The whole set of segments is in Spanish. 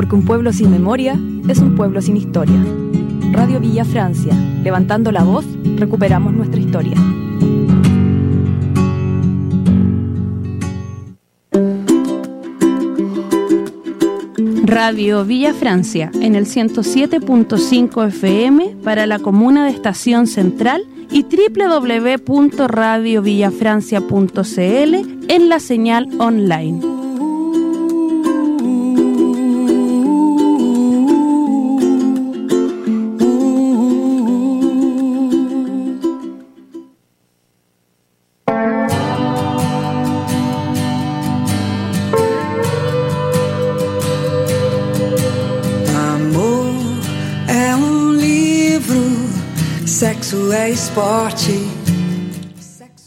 porque un pueblo sin memoria es un pueblo sin historia. Radio Villa Francia, levantando la voz, recuperamos nuestra historia. Radio Villa Francia en el 107.5 FM para la comuna de Estación Central y www.radiovillafrancia.cl en la señal online.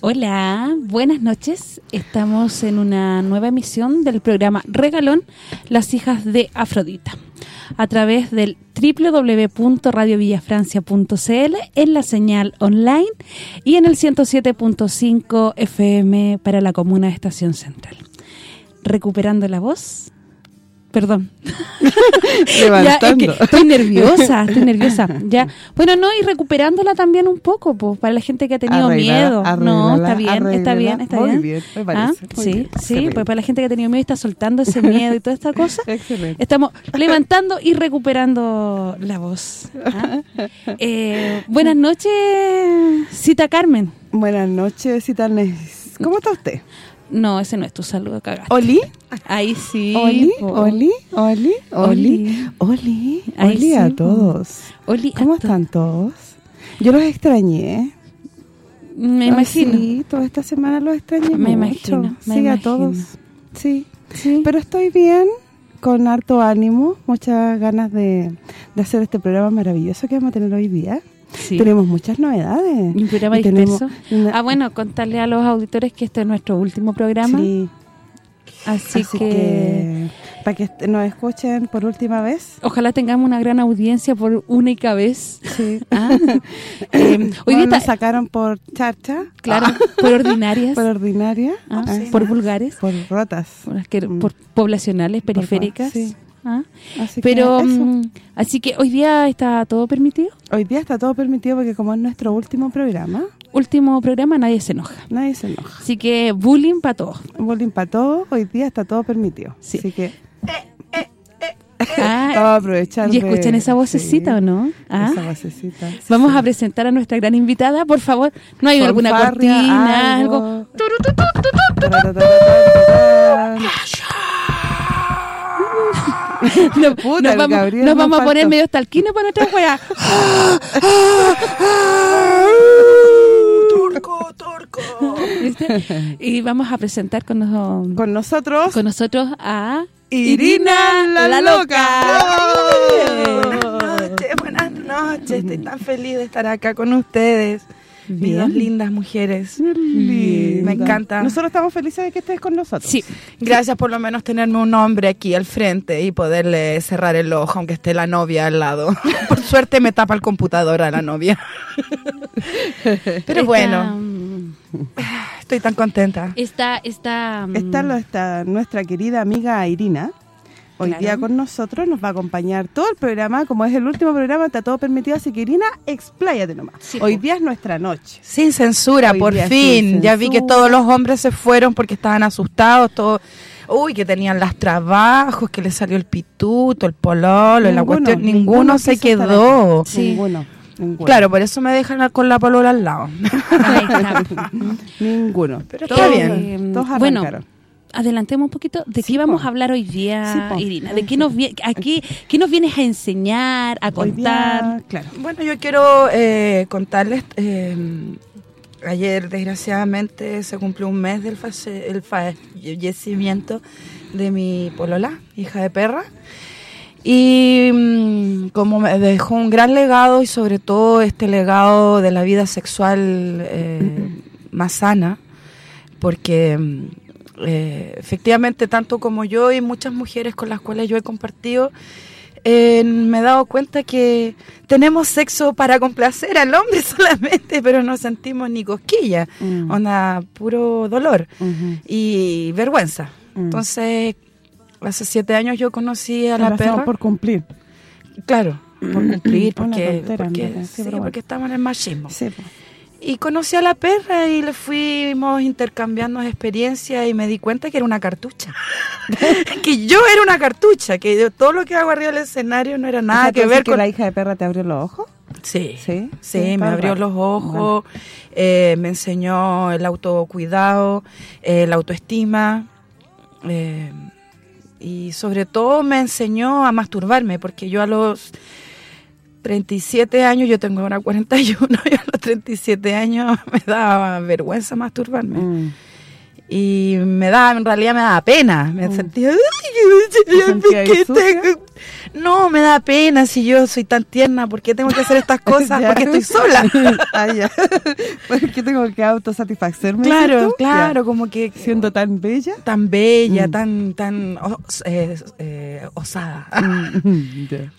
Hola, buenas noches. Estamos en una nueva emisión del programa Regalón, Las hijas de Afrodita, a través del www.radiovillafrancia.cl en la señal online y en el 107.5 FM para la comuna de Estación Central. Recuperando la voz, perdón. Levantando. estoy nerviosa, estoy nerviosa. Ya. Bueno, no, y recuperándola también un poco, pues, para la gente que ha tenido miedo. no, está bien, está bien, está muy bien. me parece. ¿Ah? Sí, sí, pues para la gente que ha tenido miedo y está soltando ese miedo y toda esta cosa. Excelente. Estamos levantando y recuperando la voz. ¿ah? Eh, buenas noches, Cita Carmen. Buenas noches, Citanes. ¿Cómo está usted? No, ese no es tu saludo, cagaste. ¿Oli? Ahí sí. ¿Oli? ¿Oli? ¿Oli? ¿Oli? ¿Oli? Ahí ¿Oli a todos? Oli, ¿Cómo están todos? Yo los extrañé. Me imagino. Sí, toda esta semana los extrañé Me imagino, me sí, imagino. a todos. Sí. Sí. Pero estoy bien, con harto ánimo, muchas ganas de, de hacer este programa maravilloso que vamos a tener hoy día. Sí. Tenemos muchas novedades. ¿Y un programa Y tenemos disperso? una- Ah, bueno, contarle a los auditores que este es nuestro último programa. Sí, Así, así, que, que... para que nos escuchen por última vez. ojalá tengamos una gran audiencia por única vez. Sí. Ah, eh, hoy día nos sacaron por charcha, claro, por ordinarias, por ordinaria, ah, ah, por vulgares, por rotas. por, Mm. por poblacionales, periféricas. sí. Ah. Así que Pero, mm, así que hoy día está todo permitido. hoy día está todo permitido porque como es nuestro último programa, Último programa, nadie se enoja. nadie se enoja. Así que bullying para todos. Bullying para todos, hoy día está todo permitido. Sí. Así que Ah, aprovechar ¿Y de- escuchan esa vocecita sí, o no? Ah. Esa vocecita. sí, Vamos sí. a presentar a nuestra gran invitada, por favor. ¿No hay alguna cortina, algo? Taratatatatatatán. No, Puta, nos vamos, Gabriel nos vamos a poner medio talquino para nuestra weá. turco, turco. ¿Viste? Y vamos a presentar con, nos- Con nosotros, con nosotros a Irina la, loca. Buenas noches, buenas noches. Estoy tan feliz de estar acá con ustedes. Mis dos lindas mujeres. Linda. Me encanta. Nosotros estamos felices de que estés con nosotros. Sí, Gracias por lo menos tenerme un hombre aquí al frente y poderle cerrar el ojo, aunque esté la novia al lado. Por suerte me tapa el computador a la novia. Pero bueno, estoy tan contenta. Está, lo- está nuestra querida amiga Irina. Hoy Claro. día con nosotros nos va a acompañar todo el programa. Como es el último programa, está todo permitido. Así que Irina, expláyate nomás. Sí, Hoy día es nuestra noche. Sin censura, Hoy por fin. Ya vi que todos los hombres se fueron porque estaban asustados, todo Uy, que tenían las trabajos, que les salió el pituto, el pololo, la cuestión. Ninguno, se quedó. Sí. Ninguno. ninguno. Claro, por eso me dejan con la polola al lado. Ninguno. Pero Todo, está bien. eh, Todos bueno, arrancaron. Adelantemos un poquito de Sí, qué vamos po. a hablar hoy día, Sí. Irina. De qué nos vi- aquí, qué nos vienes a enseñar, a contar. día, claro. Bueno, yo quiero eh, contarles, eh, ayer desgraciadamente se cumplió un mes del face- el fallecimiento de mi polola, hija de perra. Y mm, como me dejó un gran legado y sobre todo este legado de la vida sexual eh, más sana, porque mm, eh, efectivamente tanto como yo y muchas mujeres con las cuales yo he compartido, eh, me he dado cuenta que tenemos sexo para complacer al hombre solamente, pero no sentimos ni cosquilla, Mm. onda puro dolor y vergüenza. Mm. Entonces, hace siete años yo conocí a la perra. por cumplir. Claro, por cumplir, porque, porque, sí, porque estamos en el machismo. Sí, po. Y conocí a la perra y le fuimos intercambiando experiencias y me di cuenta que era una cartucha. que yo era una cartucha, que yo- todo lo que hago arriba del escenario no era O nada sea, que ¿tú ver con... la hija de perra te abrió los ojos? Sí, Sí, sí, sí, me abrió los ojos, eh, me enseñó el autocuidado, eh, la autoestima eh, y sobre todo me enseñó a masturbarme porque yo a los 37 años, yo tengo ahora 41, y a los 37 años me daba vergüenza masturbarme. Mm. Y me da, en realidad me daba pena. Me Mm. sentía, "Ay, ¿Te ¿qué sucia? tengo?". No, me da pena si yo soy tan tierna. ¿Por qué tengo que hacer estas cosas? Porque estoy sola. ah, ya. Porque tengo que autosatisfacerme. claro, claro, como que. Siendo tan bella. tan bella, Mm. tan tan eh, eh, osada. Mm, ya.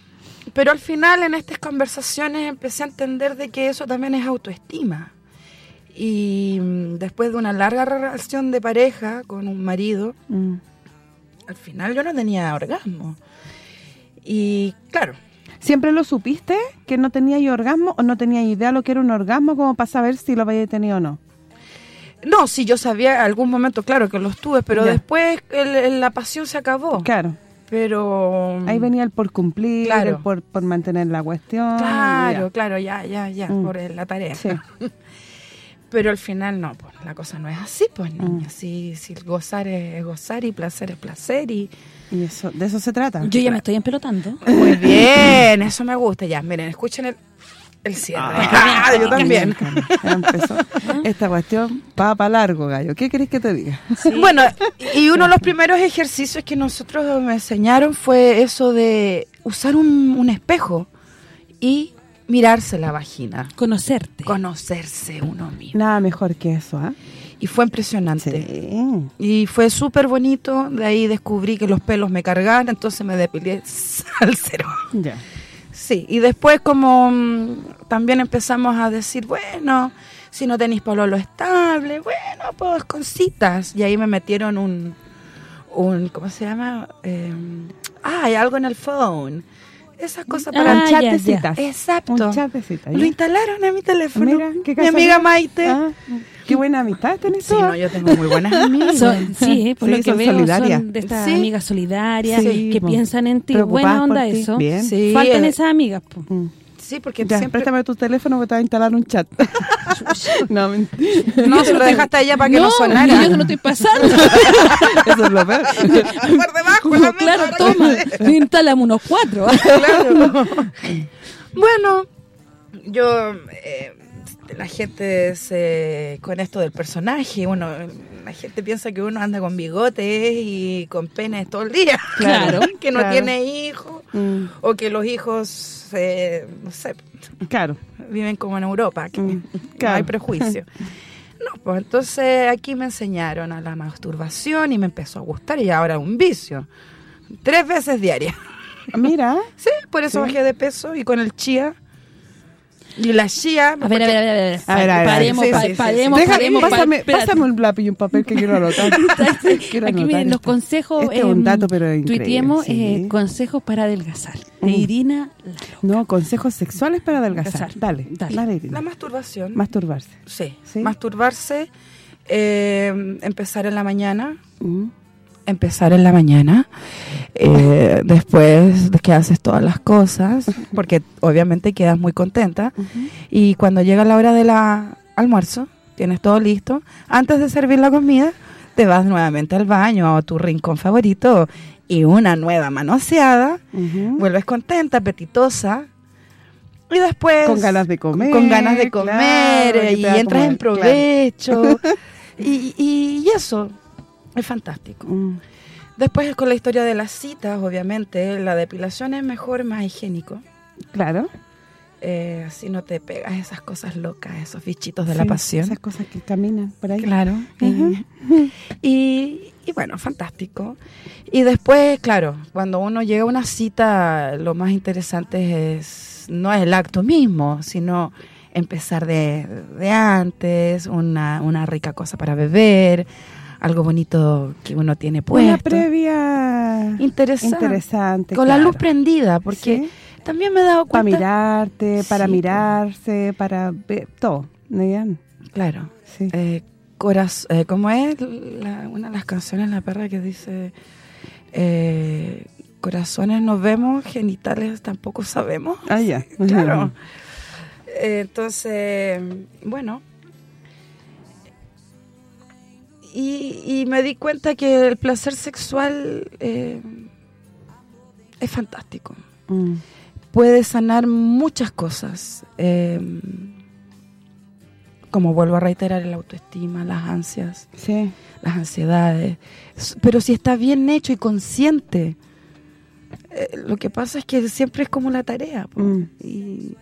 Pero al final en estas conversaciones empecé a entender de que eso también es autoestima. Y mm, después de una larga relación de pareja con un marido, Mm. al final yo no tenía orgasmo. Y claro, ¿Siempre lo supiste que no tenía orgasmo o no tenía idea lo que era un orgasmo como para saber si lo había tenido o no? no, si yo sabía algún momento, claro que los tuve, pero Ya. después el- el- la pasión se acabó. Claro, Pero... ahí venía el por cumplir, Claro. el por, por mantener la cuestión. Claro, ya. claro, ya, ya, ya, Mm. por la tarea. Sí. Pero al final no, pues la cosa no es así, pues Mm. niña. Si, si gozar es, es gozar y placer es placer y... Y eso, de eso se trata. Yo ya me estoy empelotando. Muy bien, eso me gusta. Ya, miren, escuchen el, el cierre. Ah, yo también. Ya empezó. Esta cuestión va para largo, gallo. ¿Qué querés que te diga? Bueno, y uno de los primeros ejercicios que nosotros me enseñaron fue eso de usar un, un espejo y mirarse la vagina, Conocerte. conocerse uno mismo. Nada mejor que eso, ¿ah? Y fue impresionante. Sí. Y fue súper bonito, de ahí descubrí que los pelos me cargaban, entonces me depilé al cero. Ya. Sí, y después como mm, también empezamos a decir, bueno, si no tenéis pololo estable, bueno, pues con citas. Y ahí me metieron un, un ¿cómo se llama? Ah, hay algo en el phone. Esas cosas para... Ah, un chat ya, de ya. citas. Exacto. Un chat de citas. Lo instalaron en mi teléfono. Mira, qué mi amiga Maite. Ah, qué buena amistad tenés Sí, no, ¿ah? yo tengo muy buenas amigas. Son- sí, por Sí, lo que son veo solidarias. son de estas Sí. amigas solidarias Sí, que po. piensan en ti. Buena por onda ti. eso. Bien. Sí, Faltan eh, esas amigas. po. Mm. Sí, porque Ya, siempre... préstame tu teléfono porque te va a instalar un chat. no, mentira. No, se lo dejaste a ella para que no, no, sonara. yo lo estoy pasando. Eso es lo peor. Por debajo, la mente, claro, toma. que- Instálame unos cuatro. Claro. bueno, yo... eh, la gente se con esto del personaje, uno la gente piensa que uno anda con bigotes y con penes todo el día. Claro, que no claro. tiene hijos Mm, o que los hijos eh, no sé, claro. viven como en Europa, que Mm, no hay prejuicio. No, pues entonces aquí me enseñaron a la masturbación y me empezó a gustar y ahora un vicio. Tres veces diaria. Mira, Sí, por eso Sí. bajé de peso y con el chía. Y la chía... A ver, a ver, a ver. A ver, A ver, a ver, paremos, paremos, paremos. pa- pásame, un lápiz y un papel que quiero anotar. Quiero Aquí miren los consejos. Este es un em, dato, pero increíble, Tuiteemos sí. eh, consejos para adelgazar. De Mm. Irina Lalo. No, consejos sexuales para adelgazar. Adelgazar. Dale, Dale. dale. Irina. La masturbación. Masturbarse. sí. Sí. Masturbarse, eh, empezar en la mañana, Mm. Empezar en la mañana, eh, después de que haces todas las cosas, porque obviamente quedas muy contenta, y cuando llega la hora del almuerzo, tienes todo listo, antes de servir la comida, te vas nuevamente al baño o a tu rincón favorito y una nueva manoseada, Ujú. vuelves contenta, apetitosa, y después... Con ganas de comer. con ganas de comer claro, y da entras como- en provecho y, y- y eso es fantástico. Mm. Después con la historia de las citas, obviamente, la depilación es mejor, más higiénico. Claro. Eh, así no te pegas esas cosas locas, esos bichitos de la pasión. Esas cosas que caminan por ahí. Claro. Y, y bueno, fantástico. Y después, claro, cuando uno llega a una cita, lo más interesante es no es el acto mismo, sino empezar de, de antes, una, una rica cosa para beber, algo bonito que uno tiene Una puesto. previa Interesante. interesante. Con la luz prendida, porque Sí. también me he dado Para cuenta... mirarte, para Sí, mirarse, para ver, todo. ¿no? Claro. Sí. Eh, coraz- eh, ¿Cómo es la- una de las canciones La Perra que dice... eh, corazones nos vemos, genitales tampoco sabemos? Ah, ya. Claro. Eh, Entonces, bueno. Y, y me di cuenta que el placer sexual eh, es fantástico. Mm. Puede sanar muchas cosas. eh, como vuelvo a reiterar, el autoestima, las ansias, Sí. las ansiedades. Pero si está bien hecho y consciente, eh, lo que pasa es que siempre es como la tarea. Mm. Y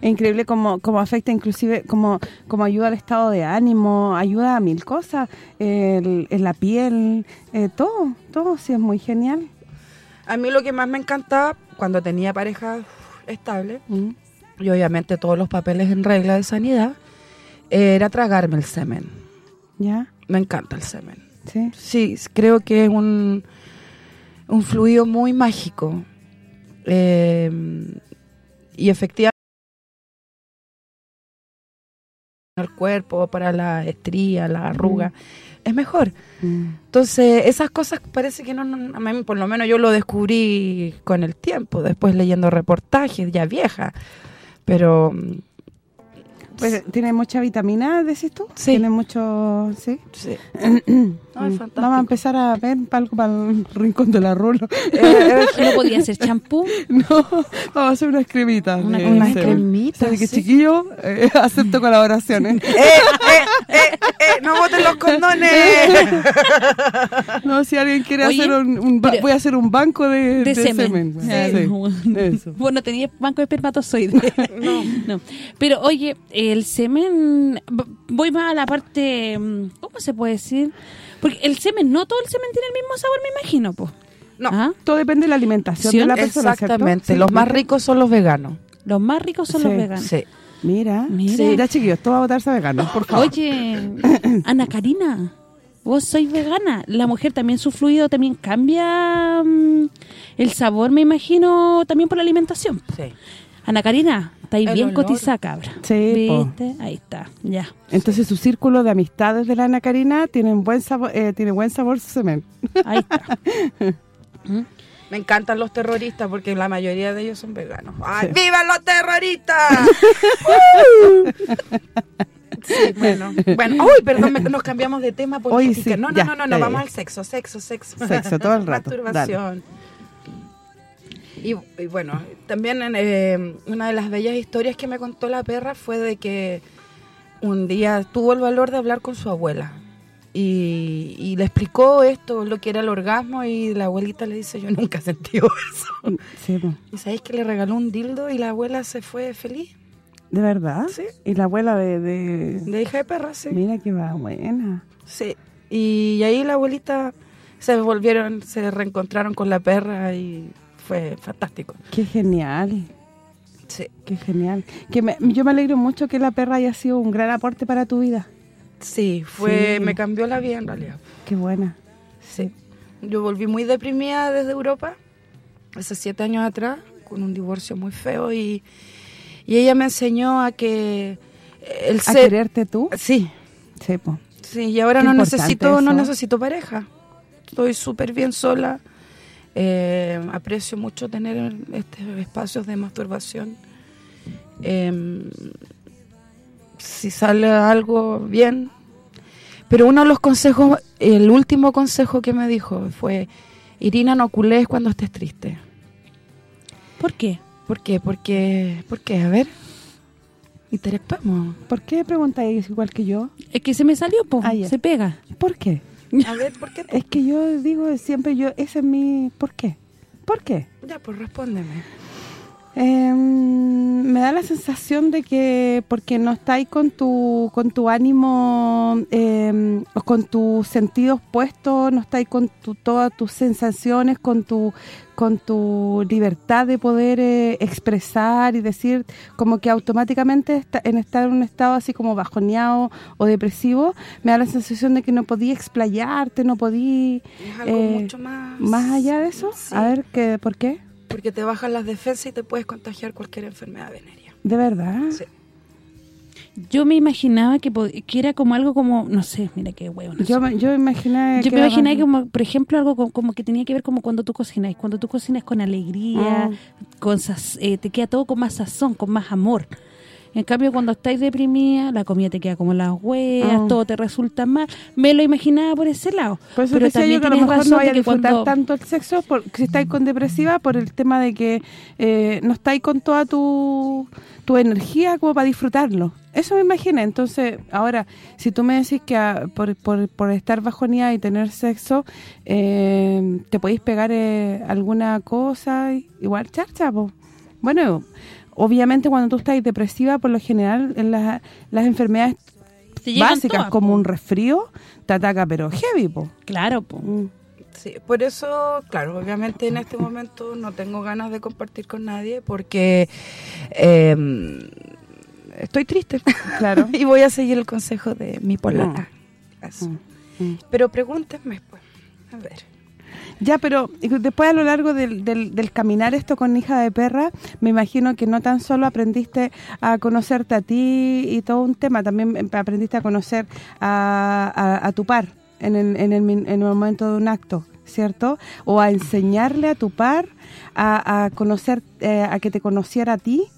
Es increíble cómo, cómo afecta inclusive, como como ayuda al estado de ánimo, ayuda a mil cosas, el- en la piel, eh, todo, todo, sí, es muy genial. A mí lo que más me encantaba cuando tenía pareja estable, Mm. y obviamente todos los papeles en regla de sanidad, era tragarme el semen. ¿Ya? Me encanta el semen. Sí. Sí, creo que es un, un fluido muy mágico. Eh, y efectivamente el cuerpo, para la estría, la arruga, es mejor. Mm. Entonces, esas cosas parece que no, no- a mí por lo menos yo lo descubrí con el tiempo, después leyendo reportajes, ya vieja. Pero mm, Pues, ¿Tiene mucha vitamina, decís tú? Sí. Tiene mucho, sí. sí. No, es fantástico. Vamos a empezar a ver para algo para el rincón de la rulo. Eh, ¿No podía ser champú? no, vamos a hacer unas cremitas. Una- de unas cremitas, Así que sí. chiquillo, eh, acepto colaboraciones. eh, eh, eh, eh, no boten los condones. No, si alguien quiere Oye, hacer un, un ba- pero- voy a hacer un banco de, de, de semen. Sí, bueno. eso. Bueno, tenía banco de espermatozoides. no. Pero, oye, el semen, voy más a la parte, mm, ¿cómo se puede decir? Porque el semen, no todo el semen tiene el mismo sabor, me imagino, pues. No. Todo depende de la alimentación Sí, de la persona, ¿cierto? Exactamente. Sí. Los más ricos son los veganos. Los más ricos son Sí, los veganos. Sí. Mira, Mira. Sí, ya chiquillos, todo va a votarse vegano, por favor. Oye, Ana Karina, vos sois vegana. La mujer también, su fluido también cambia mm, el sabor, me imagino, también por la alimentación. Sí. Ana Karina, estáis El bien olor. cotizada, cabra. Sí, po. ¿Viste? Ahí está, ya. Entonces su círculo de amistades de la Ana Karina tienen buen sabor, eh, tiene buen sabor su semen. Ahí está. Me encantan los terroristas porque la mayoría de ellos son veganos. ¡Ay, Sí. ¡Vivan los terroristas! sí, bueno. Bueno, uy, perdón, me- nos cambiamos de tema Hoy sí, No, no, ya, no, no, no, vamos al sexo, sexo, sexo. Sexo, todo el rato, Masturbación. Y, y bueno, también en, eh, una de las bellas historias que me contó la perra fue de que un día tuvo el valor de hablar con su abuela y, y le explicó esto, lo que era el orgasmo y la abuelita le dice, yo nunca he sentido eso. Sí. ¿Y sabéis que le regaló un dildo y la abuela se fue feliz? ¿De verdad? Sí. Y la abuela de... de... De hija de perra, sí. Mira que va buena. Sí. Y ahí la abuelita se volvieron, se reencontraron con la perra y fue fantástico. Qué genial. Sí. Qué genial. Que me- yo me alegro mucho que la perra haya sido un gran aporte para tu vida. Sí, fue, Sí. me cambió la vida en realidad. Qué buena. Sí. Yo volví muy deprimida desde Europa, hace siete años atrás, con un divorcio muy feo y, y ella me enseñó a que el ¿A ser... quererte tú? Sí, Sí, po. sí, y ahora Qué no necesito, no necesito pareja. Estoy súper bien sola. Eh, aprecio mucho tener estos espacios de masturbación. Em, si sale algo bien. Pero uno de los consejos, el último consejo que me dijo fue, Irina, no culees cuando estés triste. ¿Por qué? ¿Por qué? Porque, ¿por qué? A ver, interactuamos. ¿Por qué preguntáis igual que yo? Es que se me salió, po, Ah, se pega. ¿Por qué? A ver, ¿por qué? Es que yo digo siempre yo, ese es mi... ¿Por qué? ¿Por qué? Ya, pues respóndeme. Eh, me da la sensación de que porque no estáis con tu con tu ánimo, eh, con tus sentidos puestos, no estáis con tu, todas tus sensaciones, con tu con tu libertad de poder eh, expresar y decir como que automáticamente está, en estar en un estado así como bajoneado o depresivo, me da la sensación de que no podía explayarte, no podía... Es algo eh, mucho más... ¿Más allá de eso? Sí. A ver, ¿qué, ¿por qué? Porque te bajan las defensas y te puedes contagiar cualquier enfermedad venérea. ¿De verdad? Sí. Yo me imaginaba que, que era como algo como, no sé, mira qué huevo. Yo, me- yo imaginé Yo que me más- como, por ejemplo, algo como, como que tenía que ver como cuando tú cocinas. Cuando tú cocinas con alegría, Mm. con saz- eh, te queda todo con más sazón, con más amor. En cambio, cuando estáis deprimida, la comida te queda como las huevas, Mm. todo te resulta mal. Me lo imaginaba por ese lado. Por eso Pero decía también yo que a lo mejor no vaya a disfrutar cuando- tanto el sexo por, si estáis con depresiva por el tema de que eh, no estáis con toda tu, tu energía como para disfrutarlo. Eso me imaginé. Entonces, ahora, si tú me decís que ah, por, por, por estar bajoneada y tener sexo, eh, te podéis pegar eh, alguna cosa, igual charcha, po. Bueno, obviamente cuando tú estás depresiva, por lo general, en las, las enfermedades básicas todas, como po. un resfrío, te ataca pero heavy, po. Claro, po. Mm. Sí, por eso, claro, obviamente en este momento no tengo ganas de compartir con nadie porque eh, estoy triste. Claro. y voy a seguir el consejo de mi polola. Eso. Mm, mm. Pero pregúntenme, pues. A ver. Ya, pero después a lo largo del, del, del caminar esto con hija de perra, me imagino que no tan solo aprendiste a conocerte a ti y todo un tema, también aprendiste a conocer a, a- tu par en el, en, el, en el momento de un acto, ¿cierto? O a enseñarle a tu par a, a conocer, eh, a que te conociera a ti,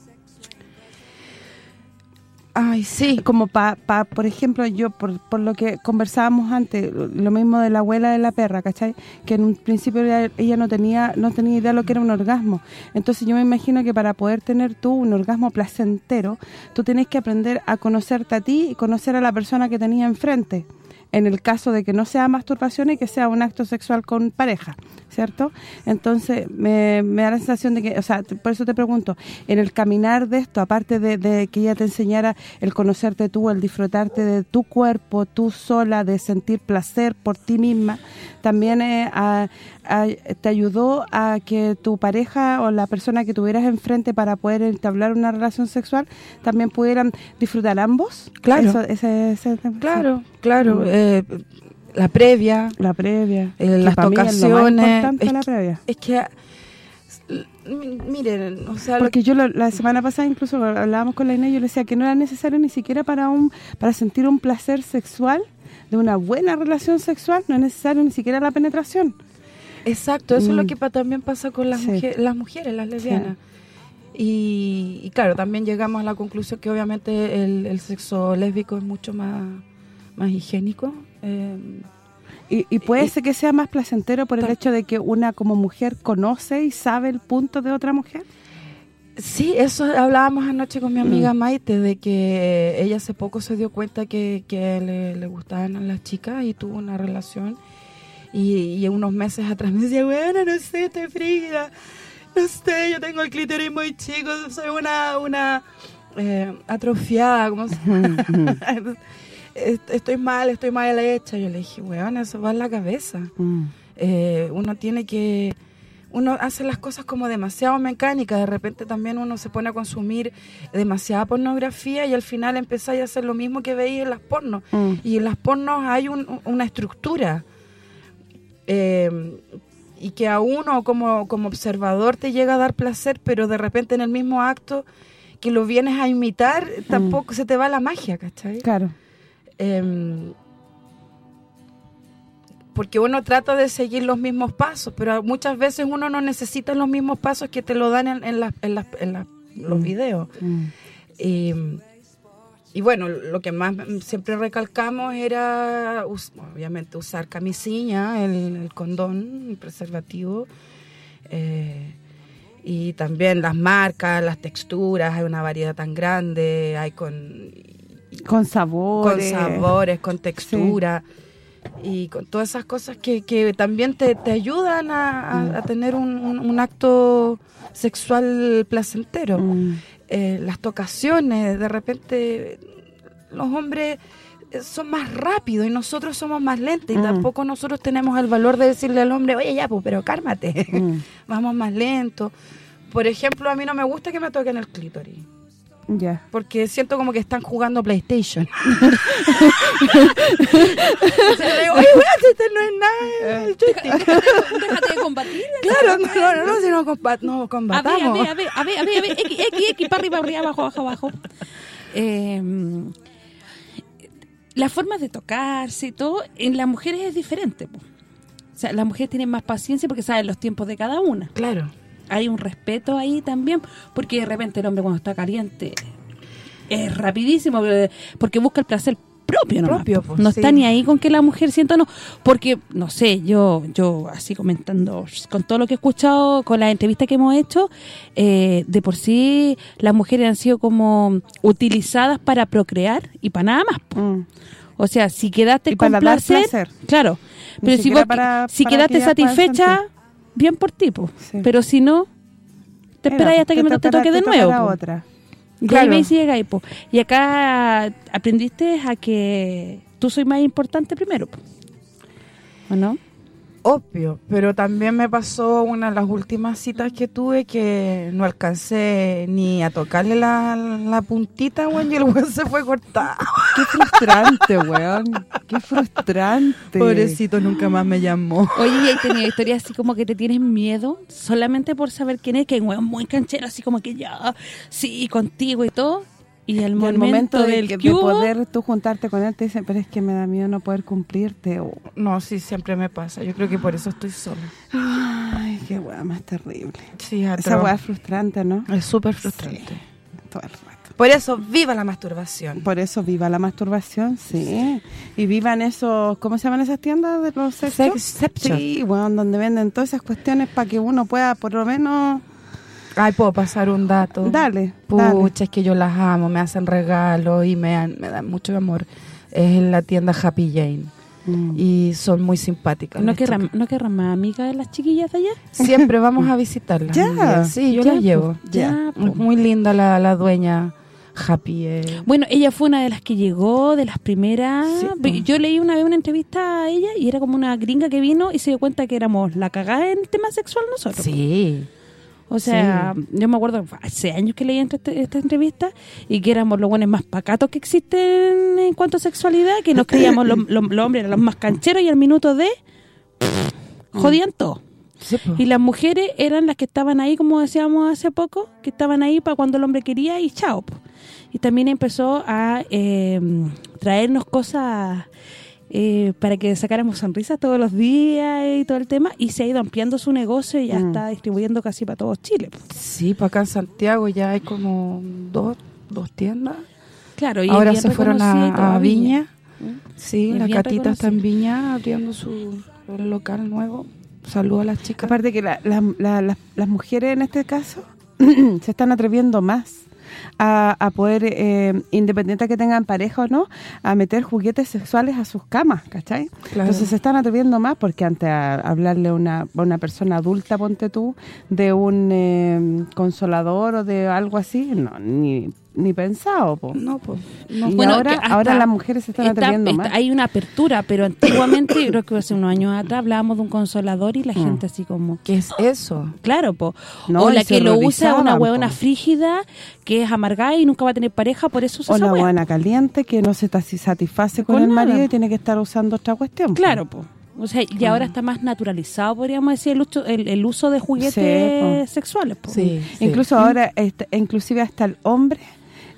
Ay, sí. como pa, pa, por ejemplo, yo, por, por lo que conversábamos antes, lo mismo de la abuela de la perra, ¿cachai? Que en un principio ella, no tenía no tenía idea de lo que era un orgasmo. Entonces yo me imagino que para poder tener tú un orgasmo placentero, tú tienes que aprender a conocerte a ti y conocer a la persona que tenía enfrente. En el caso de que no sea masturbación y que sea un acto sexual con pareja, ¿cierto? Entonces, me, da la sensación de que, o sea, por eso te pregunto, en el caminar de esto, aparte de, que ella te enseñara el conocerte tú, el disfrutarte de tu cuerpo, tú sola, de sentir placer por ti misma, también eh, te ayudó a que tu pareja o la persona que tuvieras enfrente para poder entablar una relación sexual, también pudieran disfrutar ambos. Claro. Eso- ese- ese- Claro, claro. Mm. eh, la previa, La previa. Eh, las es tocaciones, es la previa. es que... m- Miren, o sea, Porque yo lo- la semana pasada incluso hablábamos con la Inés y yo le decía que no era necesario ni siquiera para un para sentir un placer sexual, de una buena relación sexual, no es necesario ni siquiera la penetración. Exacto, eso es lo Mm. que pa- también pasa con las, Sí. mujeres, las mujeres, las lesbianas. Y, y claro, también llegamos a la conclusión que obviamente el, el sexo lésbico es mucho más, más higiénico. eh, Y, y puede Y- ser que sea más placentero por el hecho de que una como mujer conoce y sabe el punto de otra mujer. sí, eso hablábamos anoche con mi amiga Mm. Maite, de que ella hace poco se dio cuenta que, que le, le gustaban a las chicas y tuvo una relación. Y, y unos meses atrás me decía, bueno, no sé, estoy frígida. No sé, yo tengo el clítoris muy chico, soy una, una eh, atrofiada, como estoy mal, estoy mal hecha. Yo le dije, weón, eso va en la cabeza. Mm. Eh, uno tiene que... Uno hace las cosas como demasiado mecánicas. De repente también uno se pone a consumir demasiada pornografía y al final empezáis a hacer lo mismo que veis en las pornos. Mm. Y en las pornos hay un- una estructura. Eh, y que a uno como, como observador te llega a dar placer, pero de repente en el mismo acto que lo vienes a imitar, tampoco se te va la magia, ¿cachai? Claro. Em, porque uno trata de seguir los mismos pasos, pero muchas veces uno no necesita los mismos pasos que te lo dan en, en en las- en las- los Mm. videos. Mm. Y, y bueno, lo que más siempre recalcamos era, obviamente, usar camisilla, el, el condón, el preservativo. eh, y también las marcas, las texturas, hay una variedad tan grande, hay con, Con sabores. con sabores, con textura. y con todas esas cosas que, que también te, te ayudan a, a- a tener un, un- un acto sexual placentero. Mm. Eh, las tocaciones, de repente los hombres eh, son más rápidos y nosotros somos más lentos y Mm. tampoco nosotros tenemos el valor de decirle al hombre, oye ya, pues, pero cálmate, Mm. vamos más lento. Por ejemplo, a mí no me gusta que me toquen el clítoris. Ya. Porque siento como que están jugando PlayStation. Entonces le digo, oye, weón, si este no es nada. el joystick". Déjate de combatir. Claro, no, no, no, no, si no, combat- no A ver, a combatamos. ver, a ver, a ver, a ver, a ver, X, X, X, para arriba, arriba, abajo, abajo, abajo. Eh, la forma de tocarse y todo, en las mujeres es diferente. po. O sea, las mujeres tienen más paciencia porque saben los tiempos de cada una. Claro. Hay un respeto ahí también, porque de repente el hombre cuando está caliente es rapidísimo, porque- porque busca el placer propio nomás, Propio, pues, no sí. está ni ahí con que la mujer sienta o no, porque, no sé, yo yo así comentando, con todo lo que he escuchado, con las entrevistas que hemos hecho, eh, de por sí las mujeres han sido como utilizadas para procrear y para nada más. Mm. O sea, si quedaste Y con para placer, placer. claro. Pero si, vos, para- si para quedaste satisfecha. Bien por ti. Sí. Pero si no, te esperáis hasta que me te toque de nuevo. otra. Y Claro. ahí llegáis, po. Y acá aprendiste a que tú soy más importante primero, po. ¿o no? Obvio, pero también me pasó una de las últimas citas que tuve que no alcancé ni a tocarle la, la puntita, weón, y el weón se fue cortado. Qué frustrante, weón. Qué frustrante. Pobrecito, nunca más me llamó. Oye, ¿y hay tenido historias así como que te tienes miedo solamente por saber quién es? Que es un weón muy canchero, así como que ya, sí, contigo y todo. Y al momento, el momento de, del que- de poder tú juntarte con él, te dicen, pero es que me da miedo no poder cumplirte. o- No, sí, siempre me pasa. Yo creo que por eso estoy sola. Ay, qué weá más terrible. Sí, Esa weá es frustrante, ¿no? es súper frustrante. Todo el rato. Por eso, viva la masturbación. Por eso viva la masturbación, sí. Y vivan esos, ¿cómo se llaman esas tiendas de los sex? Sexception. Sí, weón, donde venden todas esas cuestiones para que uno pueda por lo menos... Ay, puedo pasar un dato. Dale, dale. Pucha, es que yo las amo, me hacen regalos y me dan, me dan mucho amor. Es en la tienda Happy Jane. Mm. Y son muy simpáticas. ¿No chicas. ¿No querrán más amigas de las chiquillas de allá? Siempre vamos a visitarlas. Ya. Sí, yo ya, las llevo. pues, ya, Muy, pues. muy linda la, la dueña Happy. eh. Bueno, ella fue una de las que llegó, de las primeras. Sí, pues. Yo leí una vez una entrevista a ella y era como una gringa que vino y se dio cuenta que éramos la cagada en tema sexual nosotros. Sí. O sea, yo me acuerdo hace años que leí esta, esta entrevista y que éramos los buenos más pacatos que existen en cuanto a sexualidad, que nos creíamos los, los- los hombres eran los más cancheros y al minuto de jodían todo. Sí. Y las mujeres eran las que estaban ahí, como decíamos hace poco, que estaban ahí para cuando el hombre quería y chao. po. Y también empezó a eh, traernos cosas eh, para que sacáramos sonrisas todos los días y todo el tema. Y se ha ido ampliando su negocio y ya Mm. está distribuyendo casi para todo Chile. Sí, para acá en Santiago ya hay como dos, dos tiendas. Claro, y Ahora se fueron a, a Viña. ¿Mm? Sí, la Catita está en. Viña abriendo su local nuevo. Saludos a las chicas. Aparte que la- la- la- las- las mujeres en este caso se están atreviendo más a, a poder, eh, independiente que tengan pareja o no, a meter juguetes sexuales a sus camas, ¿cachai? Claro. Entonces se están atreviendo más porque antes a hablarle a una, a una persona adulta, ponte tú, de un eh, consolador o de algo así, no, ni, ni pensado, po. No, pues. No. Y Bueno, ahora, las mujeres se están Está- atreviendo está- más. hay una apertura, pero antiguamente, yo creo que hace unos años atrás, hablábamos de un consolador y la Mm. gente así como... ¿Qué es eso? Claro, po. No, o la que lo usa una huevona po. frígida que es amargada y nunca va a tener pareja, por eso usa O la hueá. buena caliente que no se satisface con, Con el nada. marido y tiene que estar usando otra cuestión. po. Claro, po. O sea, y ahora está más naturalizado, podríamos decir, el uso, el, el uso de juguetes Sí, po. sexuales, po. Sí, sí. Incluso ahora, este, inclusive hasta el hombre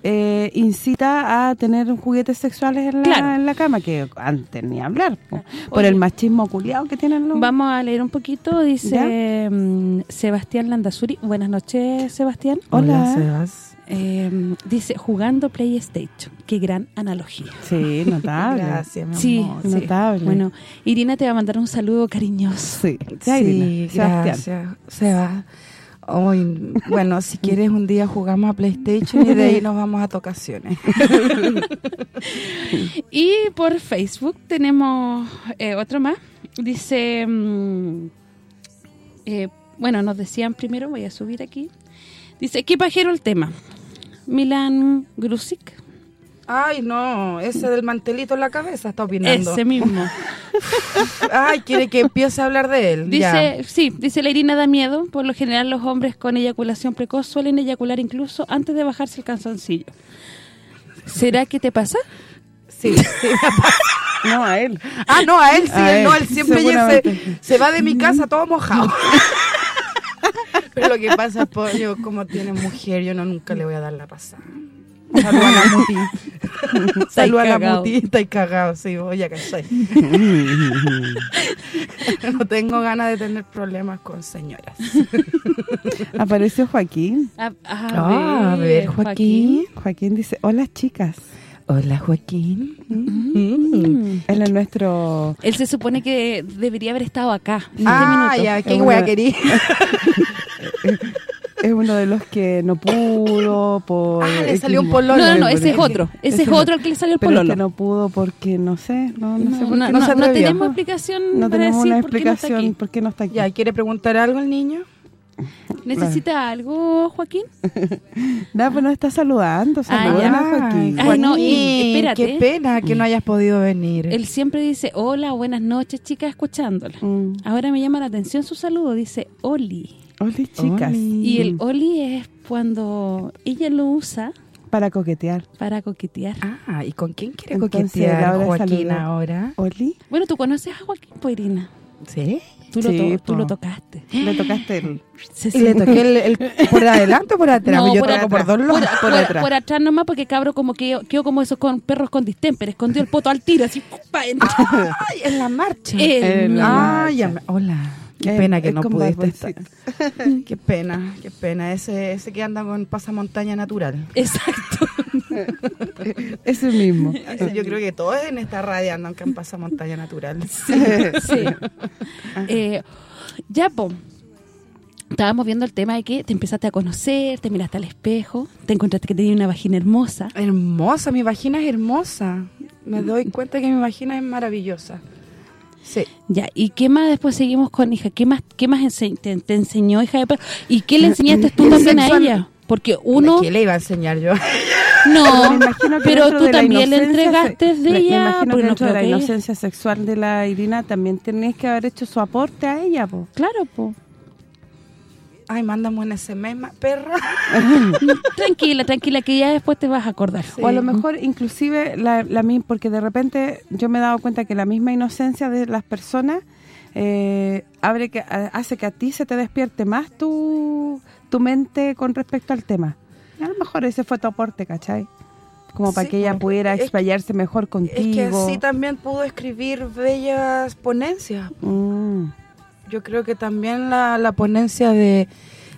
eh, incita a tener juguetes sexuales en la, Claro. en la cama, que antes ni hablar, po, por Oye. el machismo culiado que tienen los... Vamos a leer un poquito, dice mm, Sebastián Landazuri. Buenas noches, Sebastián. Hola. Sebas. Eh, dice, jugando PlayStation. Qué gran analogía. Sí, notable. Gracias, mi Sí, amor. sí. Notable. Bueno, Irina te va a mandar un saludo cariñoso. Sí. Sí, Sebastián. gracias. Sebas. Hoy, bueno, si quieres un día jugamos a PlayStation y de ahí nos vamos a tocaciones. y por Facebook tenemos eh, otro más. Dice, mm, eh, bueno, nos decían primero, voy a subir aquí. Dice, ¿qué pajero el tema? Milan Grusik. Ay, no, ese del mantelito en la cabeza está opinando. Ese mismo. Ay, quiere que empiece a hablar de él. Dice, sí, dice la Irina da miedo. Por lo general los hombres con eyaculación precoz suelen eyacular incluso antes de bajarse el canzoncillo. ¿Será que te pasa? Sí, sí No, a él. Ah, no, a él sí, no, él siempre se, se, va de mi casa todo mojado. Pero lo que pasa es yo como tiene mujer, yo no nunca le voy a dar la pasada. Salud a la muti. Salud a la muti. Estoy cagado, sí, voy a soy. no tengo ganas de tener problemas con señoras. Apareció Joaquín. A, ah, ver, Joaquín. Joaquín dice, hola chicas. Hola Joaquín. Mm. Él es nuestro... Él se supone que debería haber estado acá. Ah, ya, qué wea querí. Es uno de los que no pudo por... Ah, le salió un pololo. No, no, no, ese es otro. Ese, es otro al que le salió el pololo. Pero que no pudo porque, no sé, no, no, sé por qué no, no, no tenemos explicación No tenemos una explicación por qué no está aquí. Ya, ¿quiere preguntar algo el niño? ¿Necesita algo, Joaquín? no, pues no está saludando. Saluda ah, Joaquín. Ay, no, espérate. Qué pena que no hayas podido venir. Él siempre dice, hola, buenas noches, chicas, escuchándola. Mm. Ahora me llama la atención su saludo, dice, Oli. Oli, chicas. Y el Oli es cuando ella lo usa... Para coquetear. Para coquetear. Ah, ¿y con quién quiere coquetear Joaquín ahora? ¿Oli? Bueno, tú conoces a Joaquín Poirina. ¿Sí? Tú, lo, tú lo tocaste. Le tocaste el... ¿Y le toqué el, por adelante o por atrás? No, Yo por, atrás. por dos lados. Por, por, atrás. por, atrás nomás porque cabro como que quedó como esos con perros con distemper, escondió el poto al tiro así Ay, en la marcha. En ah, ya hola. Qué pena que no pudiste estar. qué pena, qué pena. Ese ese que anda con pasamontaña natural. Exacto. ese mismo. yo creo que todos en esta radio andan con pasamontaña natural. Sí, sí. eh, ya, po. Estábamos viendo el tema de que te empezaste a conocer, te miraste al espejo, te encontraste que tenías una vagina hermosa. Hermosa, mi vagina es hermosa. Me doy cuenta que mi vagina es maravillosa. Sí. Ya, ¿y qué más después seguimos con hija? ¿Qué más qué más te, enseñó hija de perro? ¿Y qué le enseñaste tú también a ella? Porque uno... ¿Qué le iba a enseñar yo? No, pero tú también le entregaste de ella. Me imagino que dentro de la inocencia sexual de la Irina también tenés que haber hecho su aporte a ella, po. Claro, po ay, mándame un SMS, perra. tranquila, tranquila, que ya después te vas a acordar. O a lo mejor inclusive, la, la porque de repente yo me he dado cuenta que la misma inocencia de las personas eh, abre que hace que a ti se te despierte más tu, tu mente con respecto al tema. a lo mejor ese fue tu aporte, ¿cachai? Como para que ella pudiera explayarse mejor contigo. Es que así también pudo escribir bellas ponencias. Mm yo creo que también la, la ponencia de,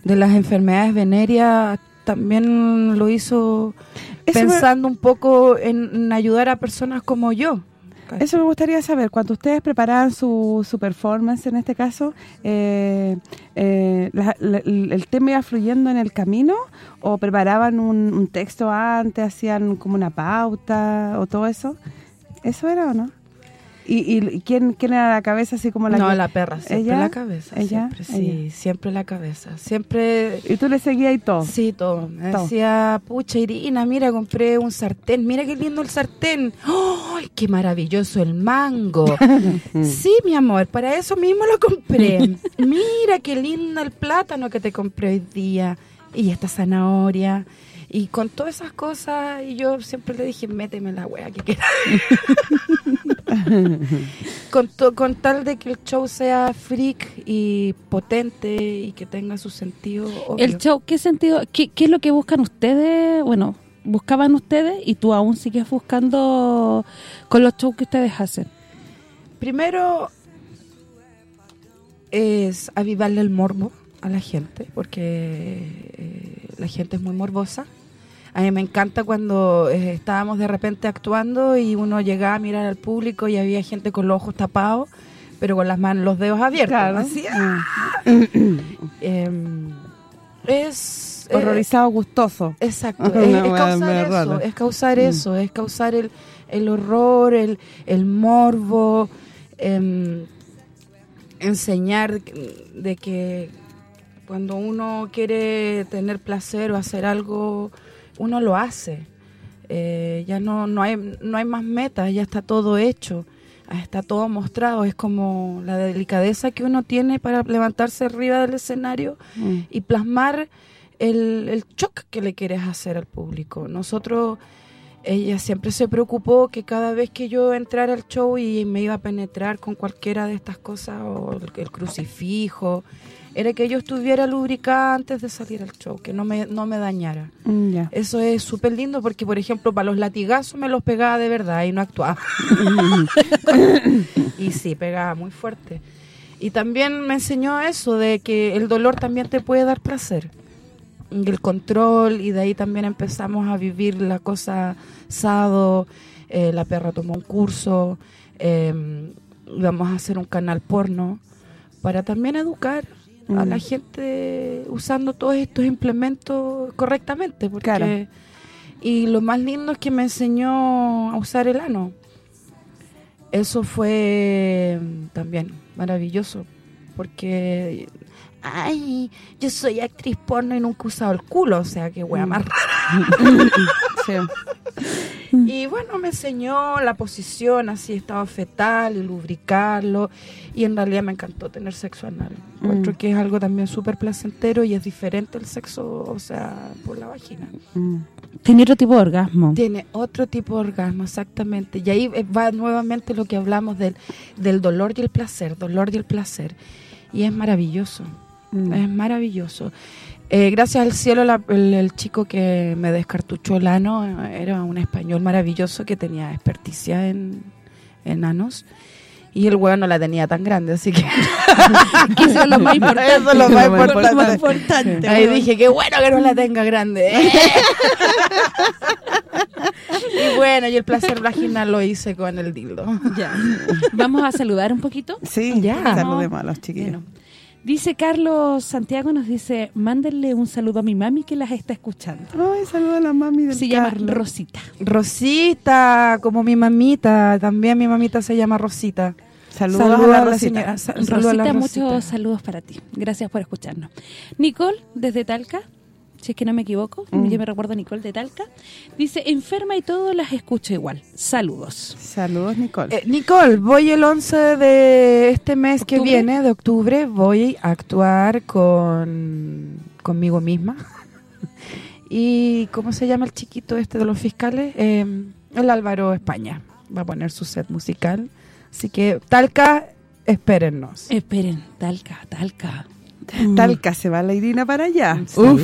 de, las enfermedades venéreas también lo hizo pensando un poco en, ayudar a personas como yo. Eso me gustaría saber, cuando ustedes preparaban su, su performance en este caso, eh, eh, ¿el tema iba fluyendo en el camino o preparaban un, un texto antes, hacían como una pauta o todo eso? ¿Eso era o no? ¿Y, y quién, quién era la cabeza así como la No, la perra, siempre la cabeza. ¿Ella? Siempre, sí, siempre la cabeza. Siempre... ¿Y tú le seguías y todo? Sí, todo. Me decía, pucha, Irina, mira, compré un sartén. Mira qué lindo el sartén. ¡Ay, qué maravilloso el mango! sí, mi amor, para eso mismo lo compré. mira qué lindo el plátano que te compré hoy día. Y esta zanahoria y con todas esas cosas, y yo siempre le dije, méteme la wea que quieras. con, con tal de que el show sea freak y potente y que tenga su sentido El show, ¿qué sentido? Qué, ¿Qué es lo que buscan ustedes? Bueno, buscaban ustedes y tú aún sigues buscando con los shows que ustedes hacen. Primero es avivarle el morbo a la gente, porque eh, la gente es muy morbosa a mí me encanta cuando eh, estábamos de repente actuando y uno llegaba a mirar al público y había gente con los ojos tapados, pero con las manos, los dedos abiertos. Claro. Así, ¡ah! em, Es... eh, horrorizado gustoso. Exacto, es, es causar eso, es causar Mm. eso, es causar el, el horror, el, el morbo, em, enseñar de que cuando uno quiere tener placer o hacer algo, uno lo hace. Eh, ya no, no, hay, no hay más metas, ya está todo hecho, está todo mostrado. Es como la delicadeza que uno tiene para levantarse arriba del escenario Mm. y plasmar el, el shock que le quieres hacer al público. Nosotros, ella siempre se preocupó que cada vez que yo entrara al show y me iba a penetrar con cualquiera de estas cosas, o el, el crucifijo, era que yo estuviera lubricada antes de salir al show, que no me, no me dañara. Mm, ya. Eso es súper lindo porque, por ejemplo, para los latigazos me los pegaba de verdad y no actuaba. y sí, pegaba muy fuerte. Y también me enseñó eso, de que el dolor también te puede dar placer. El control, y de ahí también empezamos a vivir la cosa sado. eh, la perra tomó un curso, eh, íbamos a hacer un canal porno para también educar a la Mm. gente usando todos estos implementos correctamente. Porque, Claro. Y lo más lindo es que me enseñó a usar el ano. Eso fue también maravilloso, porque, ay, yo soy actriz porno y nunca he usado el culo, o sea, qué wea más rara. Sí. Y bueno, me enseñó la posición, así, estado fetal, y lubricarlo, y en realidad me encantó tener sexo anal. Encuentro Mm. que es algo también súper placentero y es diferente el sexo, o sea, por la vagina. Mm. Tiene otro tipo de orgasmo. Tiene otro tipo de orgasmo, exactamente. Y ahí eh, va nuevamente lo que hablamos del, del dolor y el placer, dolor y el placer. Y es maravilloso, Mm. es maravilloso. Eh, gracias al cielo, la- el, el chico que me descartuchó el ano eh, era un español maravilloso que tenía experticia en, en anos. Y el huevo no la tenía tan grande, así que... Eso es lo más importante. Eso es lo más Lo más importante. Lo más importante, Ahí dije, qué bueno que no la tenga grande. y bueno, y el placer vaginal lo hice con el dildo. Ya. Vamos a saludar un poquito. Sí, Ya. saludemos a los chiquillos. Bueno, dice Carlos Santiago, nos dice, mándenle un saludo a mi mami que las está escuchando. Ay, saluda a la mami del Se llama Carlos. Rosita. Rosita, como mi mamita, también mi mamita se llama Rosita. Saludos Saluda a la la Rosita. señora. sa- saluda a la Rosita, Rosita. muchos saludos para ti. Gracias por escucharnos. Nicole, desde Talca, si es que no me equivoco, Mm. yo me recuerdo a Nicole de Talca, dice, enferma y todo las escucho igual. Saludos. Saludos, Nicole. Eh, Nicole, voy el 11 de este mes que viene, de octubre, voy a actuar con conmigo misma. y ¿cómo se llama el chiquito este de los fiscales? Eh, el Álvaro España. Va a poner su set musical. Así que, Talca, espérennos. Esperen, Talca, Talca. Talca, se va la Irina para allá. Sí. Uf.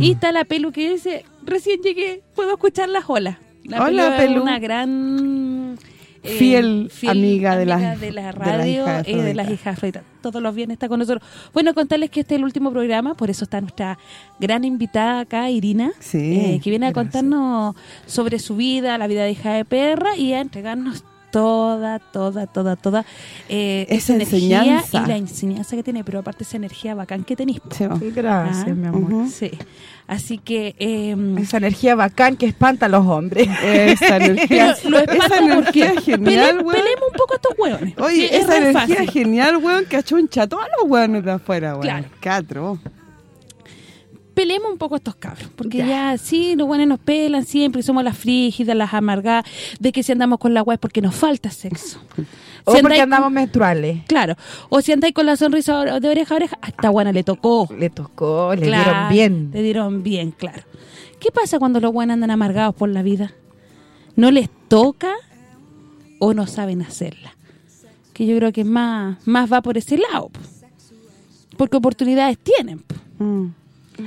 Y está la Pelu que dice, recién llegué, puedo escuchar las olas. La Hola, Pelu. es Pelu. una gran... eh, Fiel amiga de de la de las radio de y de Afrodita. las hijas de. Todos los viernes está con nosotros. Bueno, contarles que este es el último programa, por eso está nuestra gran invitada acá, Irina, Sí, eh, que viene a gracias. contarnos sobre su vida, la vida de hija de perra y a entregarnos toda, toda, toda, toda eh, Esa energía enseñanza. y la enseñanza que tiene, pero aparte esa energía bacán que tenéis. Sí. Gracias, Ah, mi amor. Sí. Así que... eh, Esa energía bacán que espanta a los hombres. Esa energía, lo esa energía genial, pele- weón. Pelemos un poco a estos hueones. Oye, Sí, esa energía fácil. genial, weón, que achuncha a todos los weones de afuera, weón. Claro. Catro. Pelemos un poco a estos cabros. Porque ya, Ya. sí, los buenos nos pelan siempre y somos las frígidas, las amargadas, de que si andamos con la guay es porque nos falta sexo. o Si porque andamos con- menstruales. Claro. O si andáis con la sonrisa de oreja a oreja, a esta buena le tocó. Le tocó, le Claro, dieron bien. Le dieron bien, claro. ¿Qué pasa cuando los buenos andan amargados por la vida? ¿No les toca o no saben hacerla? Que yo creo que más, más va por ese lado. po. Porque oportunidades tienen. po.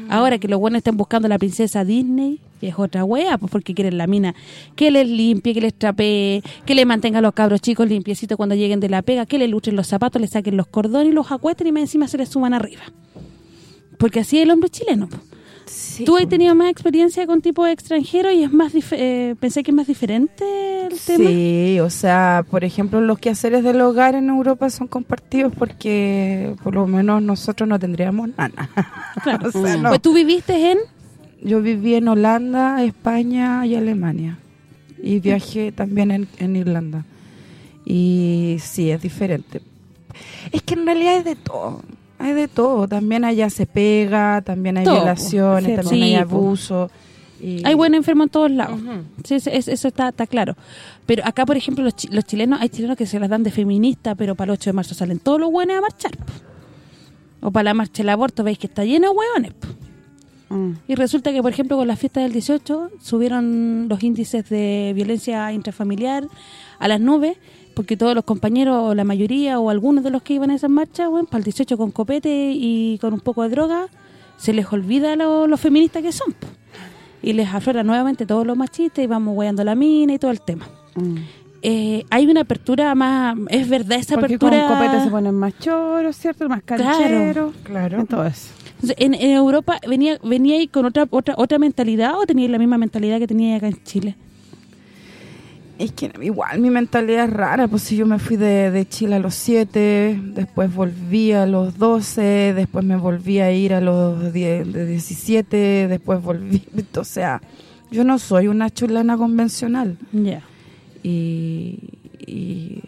Ahora que los buenos estén buscando a la princesa Disney, que es otra wea, pues porque quieren la mina que les limpie, que les trapee, que les mantenga a los cabros chicos limpiecitos cuando lleguen de la pega, que les lustren los zapatos, les saquen los cordones y los acuesten y más encima se les suban arriba. Porque así es el hombre chileno. po. Sí. Tú has tenido más experiencia con tipos extranjeros y es más eh, pensé que es más diferente el tema? Sí, o sea, por ejemplo, los quehaceres del hogar en Europa son compartidos porque por lo menos nosotros no tendríamos nada. Claro. O sea, no. Pues tú viviste en... Yo viví en Holanda, España y Alemania. Y viajé también en, en Irlanda. Y sí, es diferente. Es que en realidad hay de todo. Hay de todo. También allá se pega, también hay Todo. violaciones, Sí, también sí, hay abuso. y- Hay buen enfermo en todos lados. Sí, eso, está, está claro. Pero acá, por ejemplo, los, chi- los chilenos, hay chilenos que se las dan de feminista, pero para el 8 de marzo salen todos los buenos a marchar. O para la marcha del aborto, veis que está lleno de hueones. Mm. Y resulta que, por ejemplo, con la fiesta del 18 subieron los índices de violencia intrafamiliar a las nubes, porque todos los compañeros, o la mayoría, o algunos de los que iban a esas marchas, bueno, para el 18 con copete y con un poco de droga, se les olvida lo- los feministas que son. po. Y les aflora nuevamente todos los machistas y vamos hueando la mina y todo el tema. Mm. Eh, hay una apertura más... ¿Es verdad esa Porque apertura? con copete se ponen más choros, ¿cierto? Más Claro. cancheros. Claro. en todo eso. Entonces, en, en Europa venía venía ahí con otra otra otra mentalidad o tenía la misma mentalidad que tenía acá en Chile? Es que igual mi mentalidad es rara, pues si yo me fui de, de Chile a los 7, después volví a los 12, después me volví a ir a los 10, de 17, después volví, o sea, yo no soy una chulana convencional Ya. y, y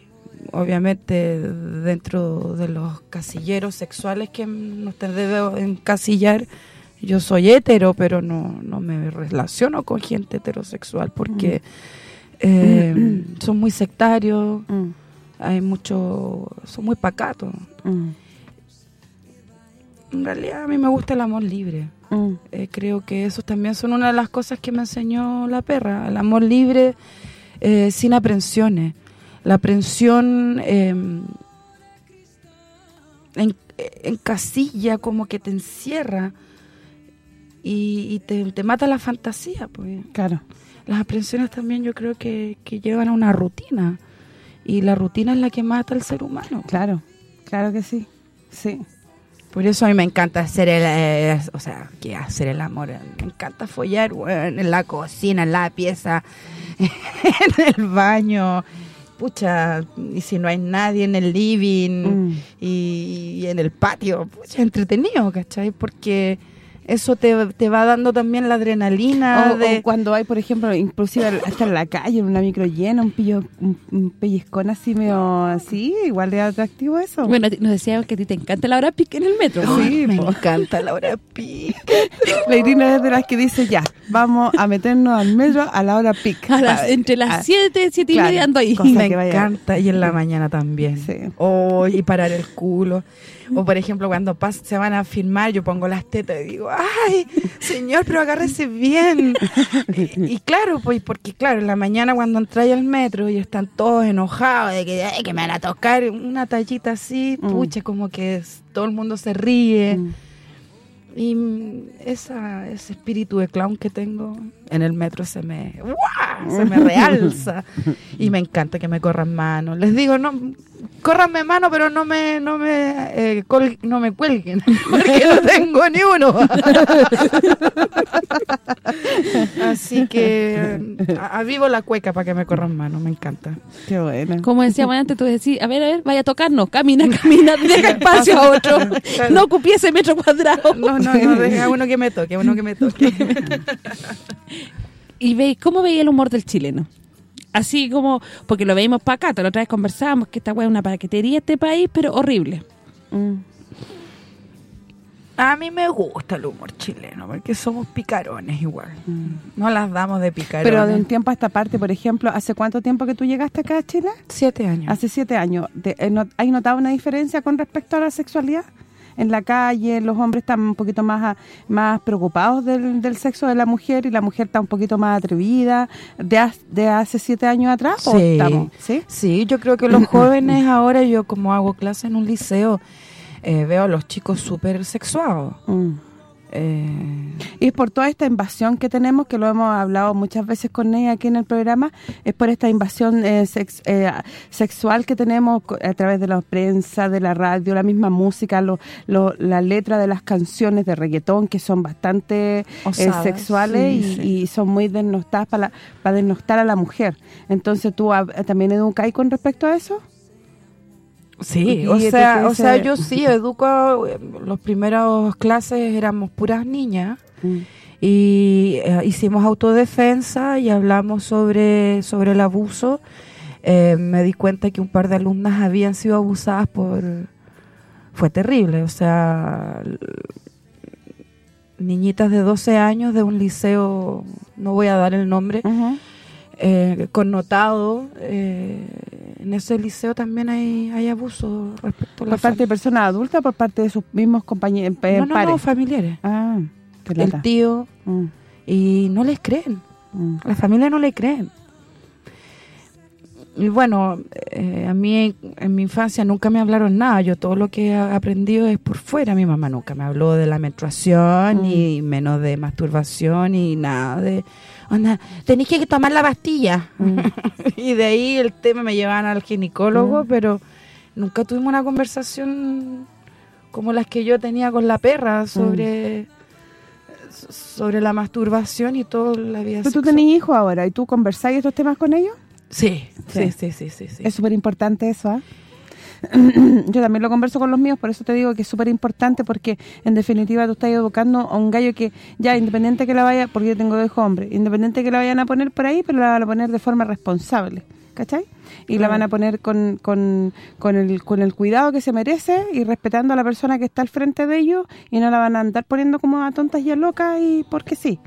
obviamente dentro de los casilleros sexuales que no te debo encasillar, yo soy hetero, pero no, no me relaciono con gente heterosexual porque eh, son muy sectarios, Mm. hay mucho, son muy pacatos. Mm. En realidad a mí me gusta el amor libre. Mm. Eh, creo que eso también son una de las cosas que me enseñó la perra, el amor libre eh, sin aprensiones. La aprensión eh, en, encasilla, como que te encierra y, y te, te mata la fantasía. Pues. Claro. Las aprensiones también yo creo que, que llevan a una rutina y la rutina es la que mata al ser humano. Claro. Claro que sí. Sí. Por eso a mí me encanta hacer el, eh, o sea, que hacer el amor, me encanta follar, en la cocina, en la pieza, en el baño, pucha, y si no hay nadie en el living Mm. y, y en el patio, pucha, entretenido, ¿cachai? Porque eso te, te va dando también la adrenalina O, de... o cuando hay, por ejemplo, inclusive hasta en la calle, en una micro llena, un, pillo, un, un pellizcón así medio así, igual de atractivo eso. Bueno, nos decíamos que a ti te encanta la hora pique en el metro. ¿no? Ay, me encanta Laura Pi. La Irina es de las que dice, ya, vamos a meternos al metro a la hora pic. A las- Ah, entre ah, las 7, 7 y claro, media ando ahí. cosa me que encanta y en la mañana también Sí. y parar el culo o por ejemplo cuando pas- se van a filmar yo pongo las tetas y digo ay señor pero agárrese bien y, y claro pues porque claro en la mañana cuando entráis al metro y están todos enojados de que, ay, que me van a tocar una tallita así Mm. pucha como que todo el mundo se ríe Mm. y esa, ese espíritu de clown que tengo en el metro se me ¡guau! se me realza y me encanta que me corran manos. Les digo, no córranme mano, pero no me no me eh, col- no me cuelguen, porque no tengo ni uno. Así que a, a vivo la cueca para que me corran mano, me encanta. Qué bueno. Como decíamos antes, tú decís, a ver, a ver, vaya a tocarnos, camina, camina, deja espacio a otro. No ocupé ese metro cuadrado. No, no, no, deja uno que me toque, uno que me toque. Y veis, ¿cómo veis el humor del chileno? Así como, porque lo veíamos para acá, la otra vez conversábamos que esta weá es una paquetería este país, pero horrible. Mm. A mí me gusta el humor chileno, porque somos picarones igual. No las damos de picarones. Pero de un tiempo a esta parte, por ejemplo, ¿hace cuánto tiempo que tú llegaste acá a Chile? Siete años. Hace siete años. De- eh, no- ¿Hay notado una diferencia con respecto a la sexualidad? En la calle los hombres están un poquito más más preocupados del, del sexo de la mujer y la mujer está un poquito más atrevida de, de hace siete años atrás. ¿o Sí. estamos? ¿Sí? Sí, yo creo que los jóvenes ahora, yo como hago clase en un liceo, eh, veo a los chicos súper sexuados. Mm. Eh, y es por toda esta invasión que tenemos, que lo hemos hablado muchas veces con ella aquí en el programa, es por esta invasión eh, eh, sexual que tenemos a través de la prensa, de la radio, la misma música, lo, la letra de las canciones de reggaetón, que son bastante sexuales y, son muy desnostadas para, para desnostar a la mujer. Entonces, ¿tú también educas con respecto a eso? Sí, o sea, o sea, yo sí educo, los primeros clases éramos puras niñas mm. y eh, hicimos autodefensa y hablamos sobre, sobre el abuso. Eh, me di cuenta que un par de alumnas habían sido abusadas por... Fue terrible, o sea, niñitas de 12 años de un liceo, no voy a dar el nombre, eh, connotado. Eh, en ese liceo también hay, hay abuso respecto a ¿Por parte de personas adultas por parte de sus mismos compañeros? No, no, no, familiares. Ah, El tío. Mm. Y no les creen. Mm. A la familia no le creen. Y bueno, eh, a mí en mi infancia nunca me hablaron nada. Yo todo lo que he aprendido es por fuera. Mi mamá nunca me habló de la menstruación, mm. ni menos de masturbación, ni nada de onda, tenéis que tomar la pastilla. Mm. y de ahí el tema me llevaban al ginecólogo, mm. pero nunca tuvimos una conversación como las que yo tenía con la perra mm. sobre sobre la masturbación y todo la vida ¿Tú tenés hijos ahora y tú conversáis estos temas con ellos? Sí, sí, sí, sí, sí. Es súper importante eso, ¿ah? yo también lo converso con los míos, por eso te digo que es súper importante porque en definitiva tú estás educando a un gallo que ya independiente que la vaya, porque yo tengo dos hombres, independiente que la vayan a poner por ahí, pero la van a poner de forma responsable, ¿cachai? Y la van a poner con, con, con, el, con el cuidado que se merece y respetando a la persona que está al frente de ellos y no la van a andar poniendo como a tontas y a locas y porque sí.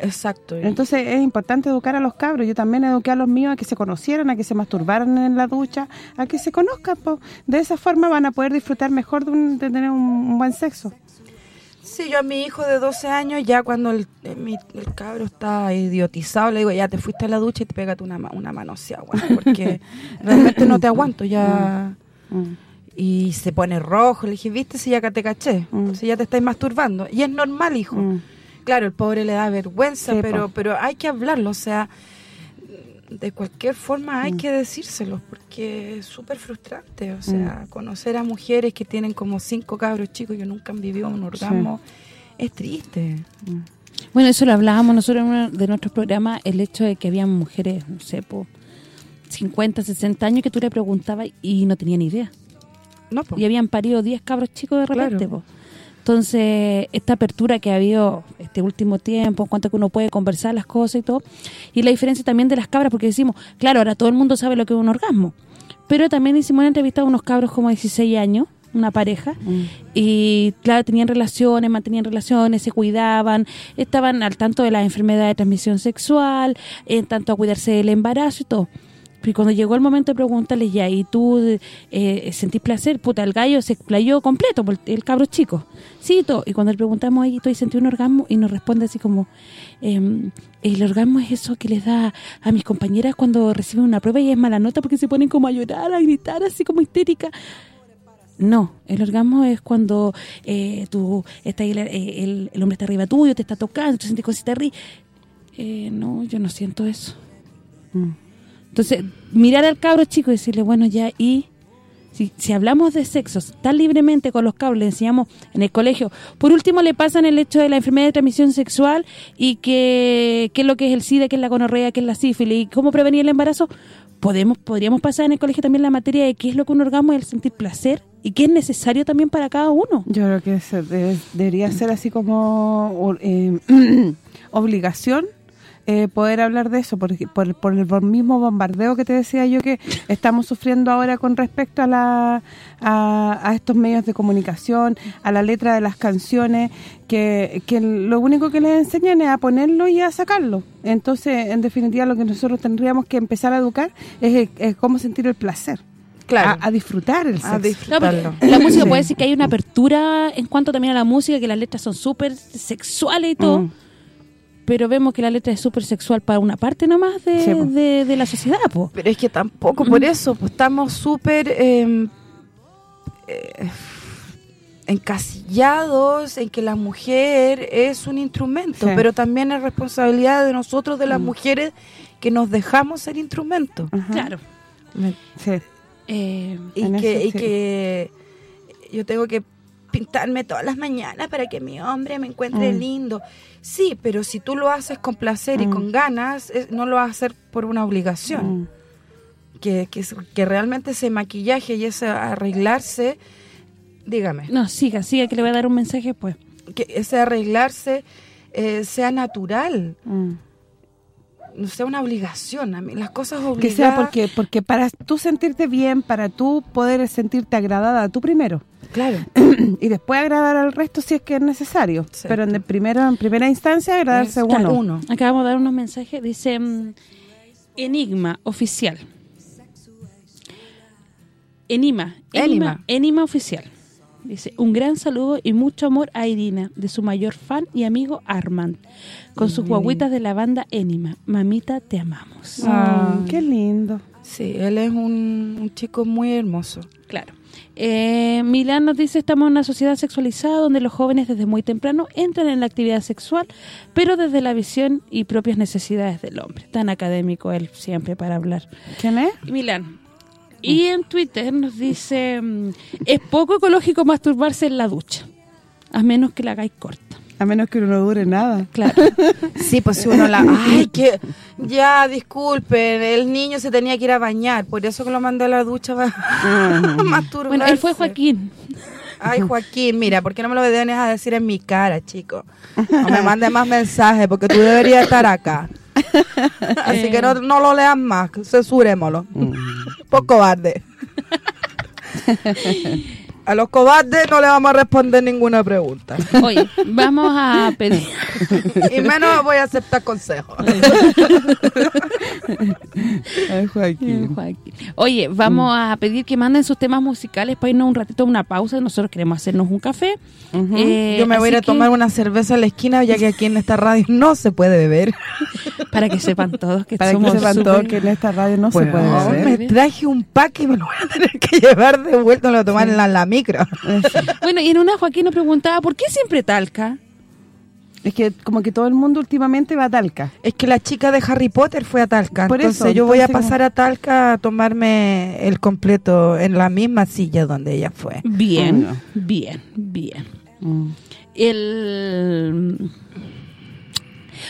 Exacto. Entonces es importante educar a los cabros. Yo también eduqué a los míos a que se conocieran, a que se masturbaran en la ducha, a que se conozcan. De esa forma van a poder disfrutar mejor de, tener un, buen sexo. Sí, yo a mi hijo de 12 años, ya cuando el, cabro está idiotizado, le digo, ya te fuiste a la ducha y te pégate una, una manoseada, porque realmente no te aguanto ya... Mm. Mm. Y se pone rojo, le dije, viste, si ya te caché, mm. si ya te estáis masturbando. Y es normal, hijo claro, el pobre le da vergüenza, pero pero hay que hablarlo, o sea, de cualquier forma hay mm. que decírselo, porque es súper frustrante, o sea, mm. conocer a mujeres que tienen como cinco cabros chicos y que nunca han vivido un orgasmo, es triste. Mm. Bueno, eso lo hablábamos nosotros en uno de nuestros programas, el hecho de que había mujeres, no sé, por 50, 60 años que tú le preguntabas y no tenían idea. No, Y habían parido 10 cabros chicos de repente, pues. Entonces, esta apertura que ha habido este último tiempo, en cuanto a que uno puede conversar las cosas y todo, y la diferencia también de las cabras, porque decimos, claro, ahora todo el mundo sabe lo que es un orgasmo, pero también hicimos una entrevista a unos cabros como 16 años, una pareja, mm. y claro, tenían relaciones, mantenían relaciones, se cuidaban, estaban al tanto de la enfermedad de transmisión sexual, en tanto a cuidarse del embarazo y todo. Y cuando llegó el momento de preguntarle ya, ¿y tú eh, sentís placer? Puta, el gallo se explayó completo, el cabro chico. Sí. Y cuando le preguntamos, ahí, ¿tú sentí un orgasmo? Y nos responde así como, em, el orgasmo es eso que les da a mis compañeras cuando reciben una prueba y es mala nota porque se ponen como a llorar, a gritar, así como histérica. No, el orgasmo es cuando eh, tú está el, el, hombre está arriba tuyo, te está tocando, te sientes cositas ri eh, no, yo no siento eso. Mm. Entonces, mirar al cabro chico y decirle, bueno, ya, y si, hablamos de sexos tan libremente con los cabros, le enseñamos en el colegio, por último le pasan el hecho de la enfermedad de transmisión sexual y que qué es lo que es el SIDA, qué es la gonorrea, qué es la sífilis y cómo prevenir el embarazo, podemos podríamos pasar en el colegio también la materia de qué es lo que un orgasmo es el sentir placer y qué es necesario también para cada uno. Yo creo que debería ser así como eh, obligación eh, poder hablar de eso, por, por, el mismo bombardeo que te decía yo que estamos sufriendo ahora con respecto a, la, a, estos medios de comunicación, a la letra de las canciones, que, que lo único que les enseñan es a ponerlo y a sacarlo. Entonces, en definitiva, lo que nosotros tendríamos que empezar a educar es, cómo sentir el placer. Claro. A, disfrutar el sexo. la música puede decir que hay una apertura en cuanto también a la música, que las letras son súper sexuales y todo. Mm pero vemos que la letra es súper sexual para una parte nomás de, de, la sociedad, po. Pero es que tampoco por eso, pues estamos súper... Em, eh, encasillados en que la mujer es un instrumento, Sí. pero también es responsabilidad de nosotros, de las Mm. mujeres, que nos dejamos ser instrumentos. Ajá. Claro. Sí. Eh, Y que, eso y que yo tengo que pintarme todas las mañanas para que mi hombre me encuentre Mm. lindo. Sí, pero si tú lo haces con placer y Mm. con ganas, es- no lo vas a hacer por una obligación. Mm. Que, que, que realmente ese maquillaje y ese arreglarse, dígame, no, siga, siga, que le voy a dar un mensaje pues. que ese arreglarse eh, sea natural, Mm. No sea una obligación. A mí las cosas obligadas... Que sea porque porque para tú sentirte bien, para tú poder sentirte agradada tú primero Claro. y después agradar al resto si es que es necesario. Exacto. Pero en de primero en primera instancia agradarse Es- uno. uno. Acabamos de dar unos mensajes, dice mm, Enigma oficial. Enima, Enima, Enima. Enima oficial. Dice, un gran saludo y mucho amor a Irina, de su mayor fan y amigo Armand, con sus guaguitas de la banda Enima. Mamita, te amamos. Ah, Ah. qué lindo. Sí, él es un, un chico muy hermoso. Claro. Eh, Milán nos dice, estamos en una sociedad sexualizada donde los jóvenes desde muy temprano entran en la actividad sexual, pero desde la visión y propias necesidades del hombre. Tan académico él siempre para hablar. ¿Quién es? Milán. Y en Twitter nos dice, mm, es poco ecológico masturbarse en la ducha, a menos que la hagáis corta. A menos que uno no dure nada. Claro. Sí, pues si uno la... Ay, que... Ya, disculpen, el niño se tenía que ir a bañar, por eso que lo mandé a la ducha para masturbarse. bueno, él fue Joaquín. Ay, Joaquín, mira, ¿por qué no me lo vienes a decir en mi cara, chico? No me mandes más mensajes, porque tú deberías estar acá. Así que no, no lo leas más, censurémoslo. Por cobarde. A los cobardes no le vamos a responder ninguna pregunta. Oye, vamos a pedir... Y menos voy a aceptar consejos. Ay, Joaquín. Joaquín. Oye, vamos a pedir que manden sus temas musicales para irnos un ratito a una pausa. Nosotros queremos hacernos un café. Eh, Yo me voy a ir a que, tomar una cerveza a la esquina, ya que aquí en esta radio no se puede beber. Para que sepan todos que Para que sepan todos que en esta radio no se puede beber. me traje un pack y me lo voy a tener que llevar de vuelta, me lo voy a tomar en la, la micro. Bueno, y en una Joaquín nos preguntaba, ¿por qué siempre Talca? Es que como que todo el mundo últimamente va a Talca. Es que la chica de Harry Potter fue a Talca, Por entonces eso, yo voy a pasar a Talca a tomarme el completo en la misma silla donde ella fue. Bien, bien, bien. Mm. El...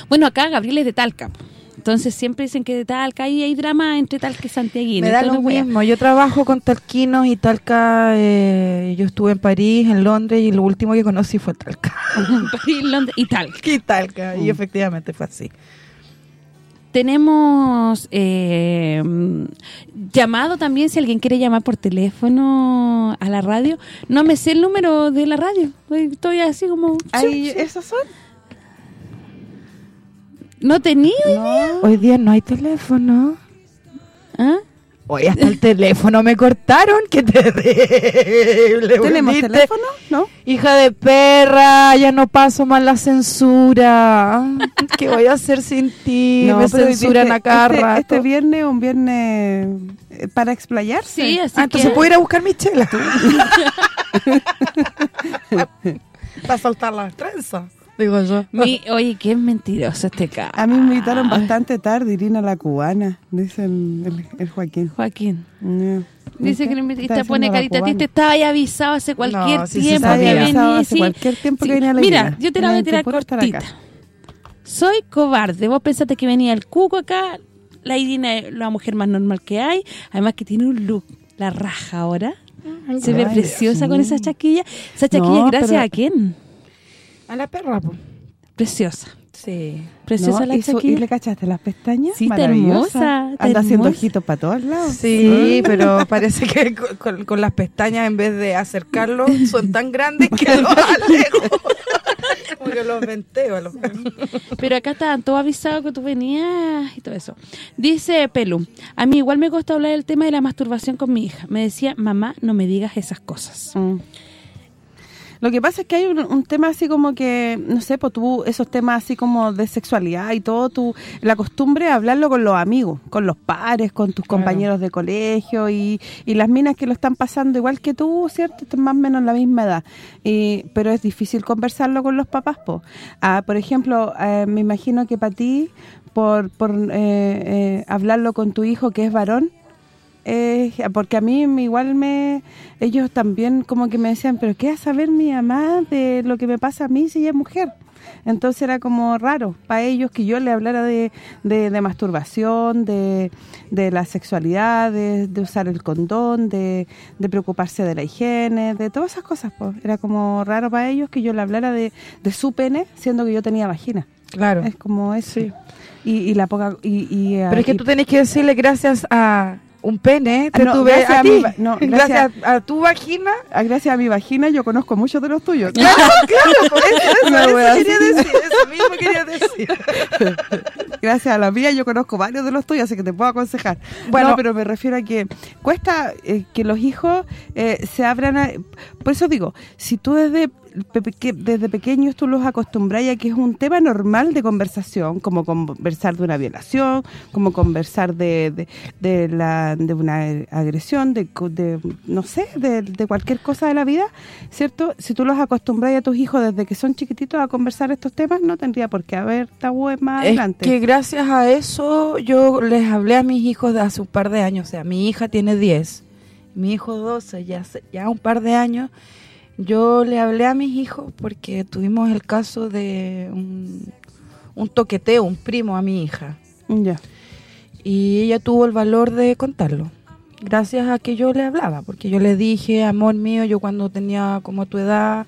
Bueno, acá Gabriel es de Talca. Entonces siempre dicen que de Talca y hay drama entre Talca y Santiaguino. Me da lo mismo, yo trabajo con talquinos y Talca, eh, yo estuve en París, en Londres y lo último que conocí fue Talca. París, Londres y Talca. y Talca, y efectivamente fue así. Tenemos eh, llamado también, si alguien quiere llamar por teléfono a la radio. No me sé el número de la radio. Estoy así como... Ahí, ¿Esos son? ¿No tenía? No. Hoy día no hay teléfono. ¿Ah? Hoy hasta el teléfono me cortaron, qué terrible. ¿Tenemos teléfono? ¿No? Hija de perra, ya no paso más la censura. ¿Qué voy a hacer sin ti? me pero censuran este- a cada este, rato. Este viernes, un viernes eh, para explayarse. Sí, así ah, entonces que... puedo ir a buscar mi chela. Para soltar las trenzas, digo yo. Mi- oye, qué mentiroso este caso. A mí me invitaron bastante tarde, Irina la cubana, dice el, el- el Joaquín. Joaquín. Dice que le invitaste, pone carita, a ti te estaba ya avisado hace cualquier No, sí, sí tiempo que venís. hace sí. cualquier tiempo Sí. que venía la Mira, yo te la voy a tirar cortita. Soy cobarde. Vos pensaste que venía el cuco acá. La Irina es la mujer más normal que hay. Además que tiene un look, la raja ahora. Se ve Ay, preciosa sí. con esa chaquilla. Esa chaquilla, No, gracias pero- a quién? A la perra, pues. Preciosa. Sí. Preciosa No, la chaquilla. ¿Y le cachaste las pestañas? Sí, está hermosa, está Anda haciendo ojitos para todos lados. Sí, pero parece que con, con- con las pestañas, en vez de acercarlos, son tan grandes que los alejo. Como que los venteo. Los... Pero acá estaban todos avisados que tú venías y todo eso. Dice Pelu, a mí igual me costó hablar del tema de la masturbación con mi hija. Me decía, mamá, no me digas esas cosas. Mm. Lo que pasa es que hay un, tema así como que, no sé, pues tú, esos temas así como de sexualidad y todo, tú la costumbre de hablarlo con los amigos, con los pares, con tus compañeros de colegio y, y, las minas que lo están pasando igual que tú, ¿cierto? Están más o menos la misma edad. Y, pero es difícil conversarlo con los papás, pues. Ah, por ejemplo, eh, me imagino que para ti, por, por eh, eh, hablarlo con tu hijo que es varón, eh, porque a mí igual me ellos también como que me decían, pero ¿qué va a saber mi mamá de lo que me pasa a mí si ella es mujer? Entonces era como raro para ellos que yo le hablara de, de, masturbación, de, de, la sexualidad, de, usar el condón, de, preocuparse de la higiene, de todas esas cosas. pues Era como raro para ellos que yo le hablara de, su pene, siendo que yo tenía vagina. Claro. Es como eso. Y, la poca... Y, Pero es que tú tenés que decirle gracias a un pene, te tuve a, ti. gracias, a, tu vagina. Ah, gracias a mi vagina yo conozco muchos de los tuyos. Claro, claro, por eso, eso, quería decir, eso mismo quería decir. gracias a la mía yo conozco varios de los tuyos, así que te puedo aconsejar. Bueno, pero me refiero a que cuesta eh, que los hijos eh, se abran a... Por eso digo, si tú desde desde pequeños tú los acostumbras a que es un tema normal de conversación, como conversar de una violación, como conversar de, de, la, de una agresión, de, no sé, de, cualquier cosa de la vida, ¿cierto? Si tú los acostumbras a tus hijos desde que son chiquititos a conversar estos temas, no tendría por qué haber tabúes más es adelante. que gracias a eso yo les hablé a mis hijos de hace un par de años, o sea, mi hija tiene 10, mi hijo 12, ya, ya un par de años, yo le hablé a mis hijos porque tuvimos el caso de un, toqueteo, un primo a mi hija. Ya. Y ella tuvo el valor de contarlo. Gracias a que yo le hablaba, porque yo le dije, amor mío, yo cuando tenía como tu edad,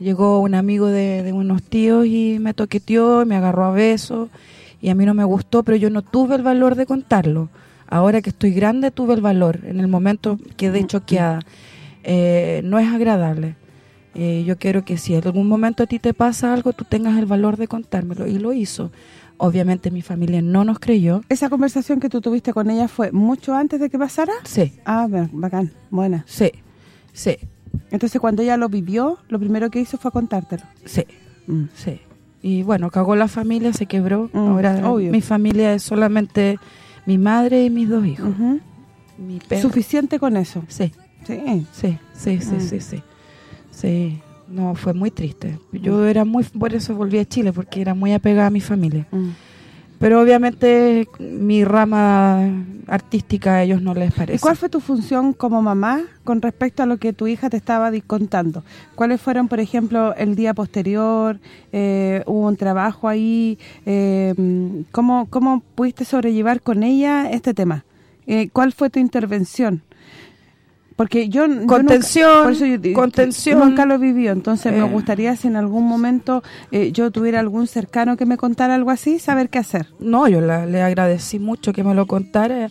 llegó un amigo de, de unos tíos y me toqueteó, me agarró a besos, y a mí no me gustó, pero yo no tuve el valor de contarlo. Ahora que estoy grande tuve el valor, en el momento quedé choqueada. Eh, no es agradable. Eh, yo quiero que si en algún momento a ti te pasa algo, tú tengas el valor de contármelo. Y lo hizo. Obviamente mi familia no nos creyó. ¿Esa conversación que tú tuviste con ella fue mucho antes de que pasara? Sí. Ah, bacán, buena. Sí, sí. Entonces cuando ella lo vivió, lo primero que hizo fue contártelo. Sí, mm. sí. Y bueno, cagó la familia, se quebró. Mm, Ahora mi familia es solamente mi madre y mis dos hijos. ¿Suficiente con eso? Sí. Sí, sí, sí, sí, sí, sí. Sí, no, fue muy triste. Yo mm. era muy, por eso volví a Chile, porque era muy apegada a mi familia. Mm. Pero obviamente mi rama artística a ellos no les parece. ¿Y cuál fue tu función como mamá con respecto a lo que tu hija te estaba contando? ¿Cuáles fueron, por ejemplo, el día posterior? Eh, ¿Hubo un trabajo ahí? Eh, ¿cómo, ¿Cómo pudiste sobrellevar con ella este tema? Eh, ¿Cuál fue tu intervención? Porque yo... Contención, nunca, contención. Nunca lo viví, entonces me eh. gustaría si en algún momento eh, yo tuviera algún cercano que me contara algo así, saber qué hacer. No, yo le agradecí mucho que me lo contara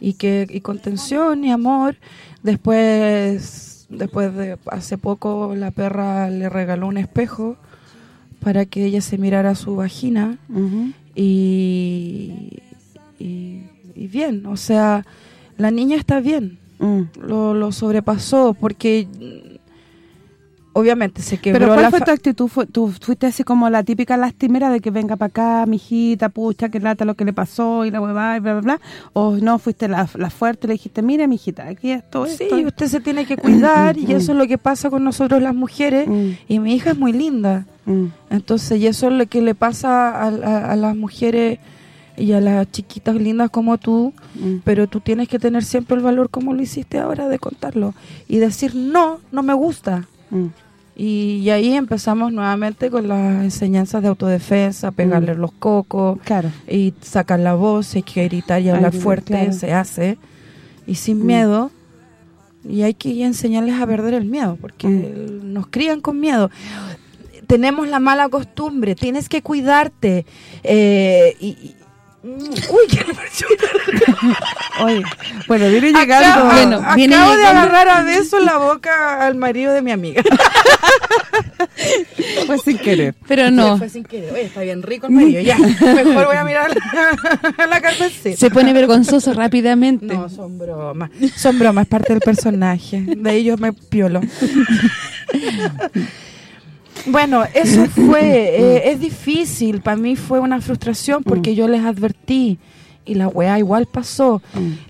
y que y contención y amor. Después, después de hace poco la perra le regaló un espejo para que ella se mirara su vagina y, y, y bien, o sea, la niña está bien Mm. Lo, lo, sobrepasó porque obviamente se quebró Pero ¿cuál fue tu actitud? ¿Tú fuiste así como la típica lastimera de que venga para acá, mijita, pucha, que lata lo que le pasó y la huevada y bla, bla, bla? ¿O no, fuiste la, la fuerte le dijiste, mire, mijita, aquí esto, Sí, usted se tiene que cuidar y eso es lo que pasa con nosotros las mujeres mm. y mi hija es muy linda. Mm. Entonces, y eso es lo que le pasa a, a las mujeres y a las chiquitas lindas como tú, mm. pero tú tienes que tener siempre el valor como lo hiciste ahora de contarlo y decir no, no me gusta. Mm. Y, ahí empezamos nuevamente con las enseñanzas de autodefensa, pegarle mm. los cocos claro. y sacar la voz, hay que gritar y hablar fuerte, se hace, y sin miedo. Y hay que enseñarles a perder el miedo, porque nos crían con miedo tenemos la mala costumbre, tienes que cuidarte. Eh, y, Uy, qué Oye, bueno, viene llegando. Acabo, bueno, viene acabo de agarrar a beso la boca al marido de mi amiga. Pues sin querer. Pero no. Fue sin querer. Oye, está bien rico el medio, ya. Mejor voy a mirar la, la. Se pone vergonzoso rápidamente. No, son bromas. Son bromas, es parte del personaje. De ahí yo me piolo. bueno, eso fue, eh, es difícil. Para mí fue una frustración porque yo les advertí y la weá igual pasó.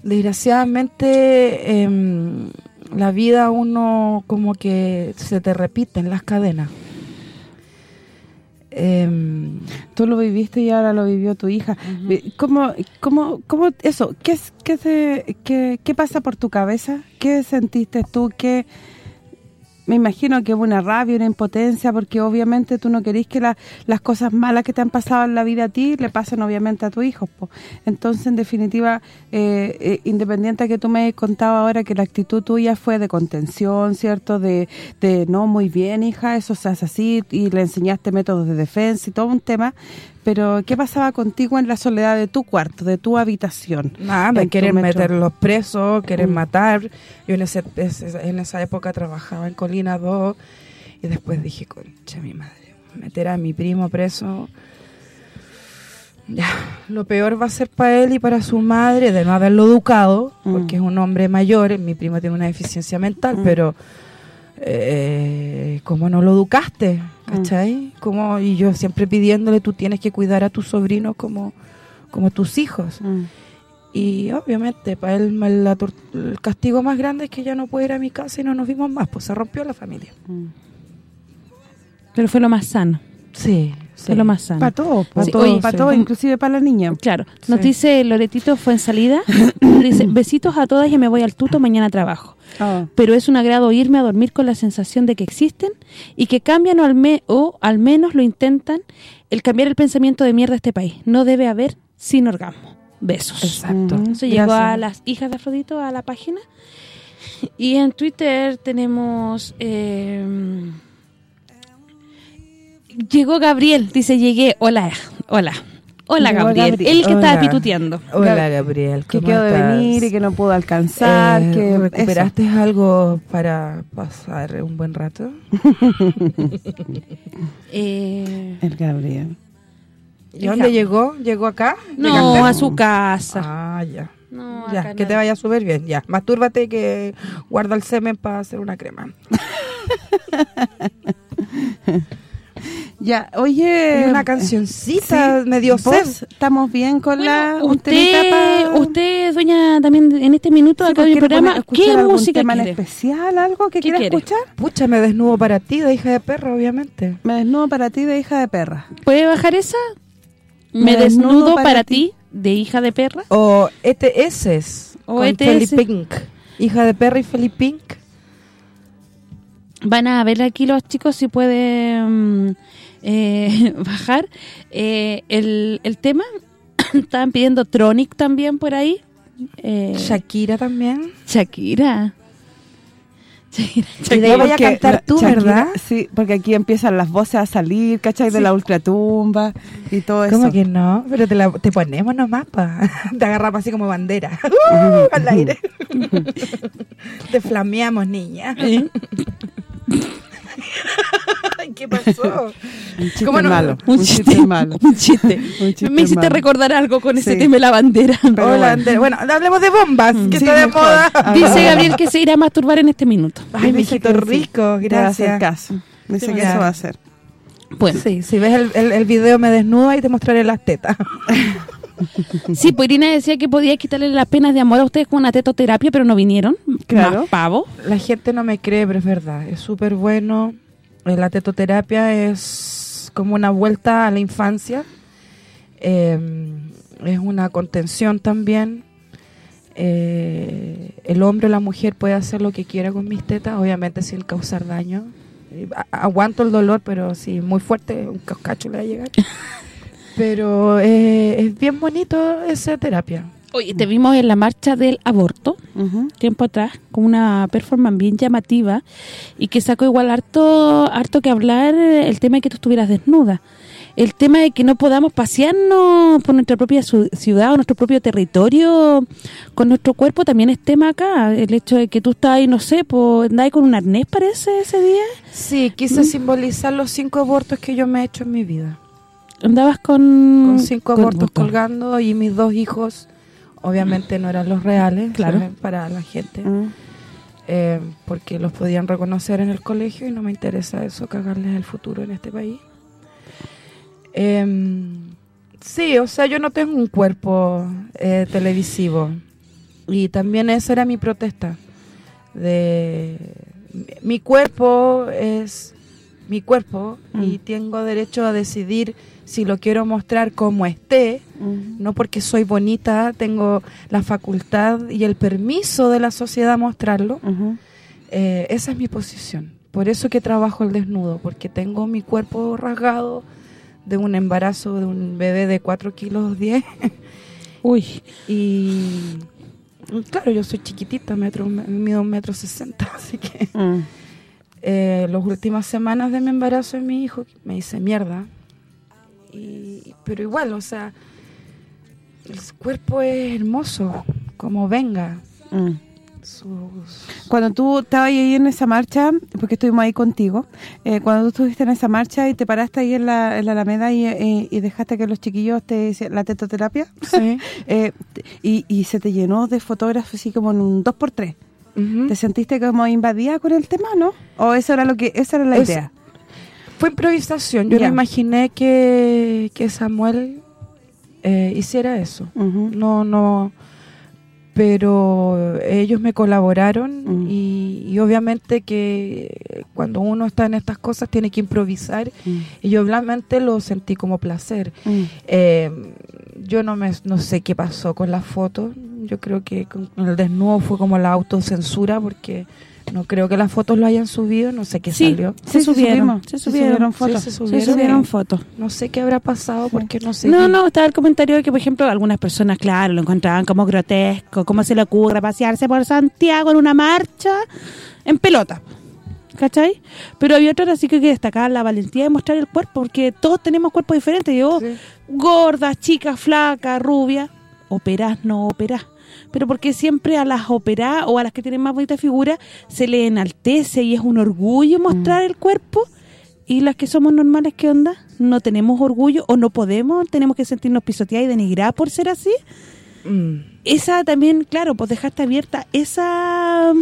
Desgraciadamente, em, la vida uno como que se te repite en las cadenas. Em, Tú lo viviste y ahora lo vivió tu hija. ¿Cómo, cómo, cómo eso? ¿Qué, qué, se- qué, qué pasa por tu cabeza? ¿Qué sentiste tú? ¿Qué me imagino que hubo una rabia, una impotencia, porque obviamente tú no querís que la- las cosas malas que te han pasado en la vida a ti le pasen obviamente a tu hijo. po. Entonces, en definitiva, eh, eh, independiente de que tú me hayas contado ahora que la actitud tuya fue de contención, ¿cierto? De, de no, muy bien, hija, eso se hace así, y le enseñaste métodos de defensa y todo un tema, pero ¿qué pasaba contigo en la soledad de tu cuarto, de tu habitación? Nada, me quieren metro? meterlos presos, quieren Mm. matar. Yo en, ese- en esa época trabajaba en Colina 2 y después dije, concha mi madre, meter a mi primo preso. Ya, lo peor va a ser para él y para su madre de no haberlo educado, Mm. porque es un hombre mayor, mi primo tiene una deficiencia mental, Mm. pero eh, ¿cómo no lo educaste? ¿Cachai? Como, y yo siempre pidiéndole, tú tienes que cuidar a tus sobrinos como, como tus hijos. Mm. Y obviamente para él la el castigo más grande es que ya no puede ir a mi casa y no nos vimos más, pues se rompió la familia. Mm. Pero fue lo más sano. Sí, Fue lo más sano. Para todo, para Sí, todo, oye, para sí. todo, inclusive para la niña. Claro, nos Sí. dice Loretito fue en salida, dice, besitos a todas y me voy al tuto, mañana trabajo. Ah. Pero es un agrado irme a dormir con la sensación de que existen y que cambian o al, me- o al menos lo intentan el cambiar el pensamiento de mierda a este país. No debe haber sin orgasmo. Besos. Exacto. Ujú. Eso llegó Gracias. a las hijas de Afrodito a la página. Y en Twitter tenemos... eh, llegó Gabriel, dice llegué. Hola, hola. Hola Llegó Gabriel. Gabriel. El que estaba Hola. pituteando. Hola Gabriel, que ¿cómo quedó de venir y que no pudo alcanzar, Eh, que ¿Recuperaste algo para pasar un buen rato? Eh, el Gabriel. ¿Y dónde llegó? ¿Llegó acá? no, a su casa. Ah, ya. No, Ya, que te vaya súper bien, ya. Mastúrbate que guarda el semen para hacer una crema. Ya, oye... Una cancioncita, sí, medio ¿vos sed. ¿Estamos bien con la Bueno, usted, pa- usted, doña, también en este minuto Sí, acá pues, del ¿quiere programa, ¿qué música tema quiere? especial, algo que ¿Qué quiera quiere? escuchar? Pucha, me desnudo para ti, de hija de perra, obviamente. Me desnudo para ti de hija de perra. ¿Puede bajar esa? Me Me, desnudo desnudo para para, ti. de hija de perra. O ETS. O con ETS. Felipe Pink. Hija de perra y Felipe Pink. Van a ver aquí los chicos si pueden eh, bajar eh, el, el tema. Estaban pidiendo Tronic también por ahí. Eh, Shakira también. Shakira. Shakira. Y de ahí vaya a cantar tú, Shakira- ¿verdad? Sí, porque aquí empiezan las voces a salir, ¿cachai? De la ultratumba y todo eso. ¿Cómo que no? Pero te, la- te ponemos nomás, pa. Te agarramos así como bandera. Al aire. te flameamos, niña. ¿Qué pasó? Un chiste malo. Un Un chiste, chiste malo. un chiste. Un chiste Me hiciste malo. recordar algo con ese tema de la bandera. Pero Hola, bueno. Ander. Bueno, hablemos de bombas, que Sí, está de moda. Ah, Dice. Gabriel que se irá a masturbar en este minuto. Ay, mijito que rico, a hacer gracias. caso. Dice que Ya. eso va a hacer. Bueno, Sí, si ves el, el, el video me desnudo y te mostraré las tetas. sí, pues Irina decía que podía quitarle las penas de amor a ustedes con una tetoterapia, pero no vinieron. Claro. Más pavo. La gente no me cree, pero es verdad. Es súper bueno. Eh, La tetoterapia es como una vuelta a la infancia. Eh, es una contención también. Eh, el hombre o la mujer puede hacer lo que quiera con mis tetas, obviamente sin causar daño. Eh, aguanto el dolor, pero si muy fuerte, un cascacho le va a llegar. pero eh, es bien bonito esa terapia. Oye, te vimos en la marcha del aborto, tiempo atrás, con una performance bien llamativa y que sacó igual harto harto que hablar el tema de que tú estuvieras desnuda. el tema de que no podamos pasearnos por nuestra propia ciudad o nuestro propio territorio con nuestro cuerpo también es tema acá. El hecho de que tú estás ahí, no sé, pues andás con un arnés, parece, ese día. Sí, quise ¿Mm? simbolizar los cinco abortos que yo me he hecho en mi vida. ¿Andabas con...? Con cinco abortos colgando y mis dos hijos, obviamente no eran los reales, claro para la gente. Mm. Eh, porque los podían reconocer en el colegio y no me interesa eso, cagarles el futuro en este país. Em, sí, o sea, yo no tengo un cuerpo eh, televisivo. Y también esa era mi protesta. de Mi cuerpo es mi cuerpo y mm. tengo derecho a decidir si lo quiero mostrar como esté, no porque soy bonita, tengo la facultad y el permiso de la sociedad a mostrarlo. Eh, esa es mi posición. Por eso que trabajo el desnudo, porque tengo mi cuerpo rasgado, de un embarazo de un bebé de 4 kilos 10. Uy. Y claro, yo soy chiquitita, metro, mido un metro sesenta, así que mm. eh, las últimas semanas de mi embarazo de mi hijo me hice mierda. Y, pero igual, o sea, el cuerpo es hermoso, como venga. Mm. Cuando tú estabas ahí en esa marcha, porque estuvimos ahí contigo, eh, cuando tú estuviste en esa marcha y te paraste ahí en la, en la Alameda y, dejaste que los chiquillos te hicieran la tetoterapia, eh, y, se te llenó de fotógrafos así como en un 2x3. ¿Te sentiste como invadida con el tema, no? ¿O eso era lo que esa era la idea? Fue improvisación. Yo no imaginé que, que Samuel eh, hiciera eso. No, no pero ellos me colaboraron mm. y, obviamente que cuando uno está en estas cosas tiene que improvisar mm. y yo obviamente lo sentí como placer. Mm. Eh, yo no me no sé qué pasó con la foto, yo creo que con el desnudo fue como la autocensura porque no creo que las fotos lo hayan subido, no sé qué salió. Se, subieron, se subieron, fotos. se, subieron, fotos. No sé qué habrá pasado porque no sé. No, no, estaba el comentario de que, por ejemplo, algunas personas, claro, lo encontraban como grotesco, cómo se le ocurre pasearse por Santiago en una marcha en pelota. ¿Cachai? Pero había otras así que, que destacar la valentía de mostrar el cuerpo, porque todos tenemos cuerpos diferentes. Yo, gordas, chicas, flacas, rubias, operás, no operás pero porque siempre a las operadas o a las que tienen más bonita figura se le enaltece y es un orgullo mostrar el cuerpo y las que somos normales, ¿qué onda? ¿No tenemos orgullo o no podemos? ¿Tenemos que sentirnos pisoteadas y denigrar por ser así? Mm. Esa también, claro, pues dejaste abierta esa...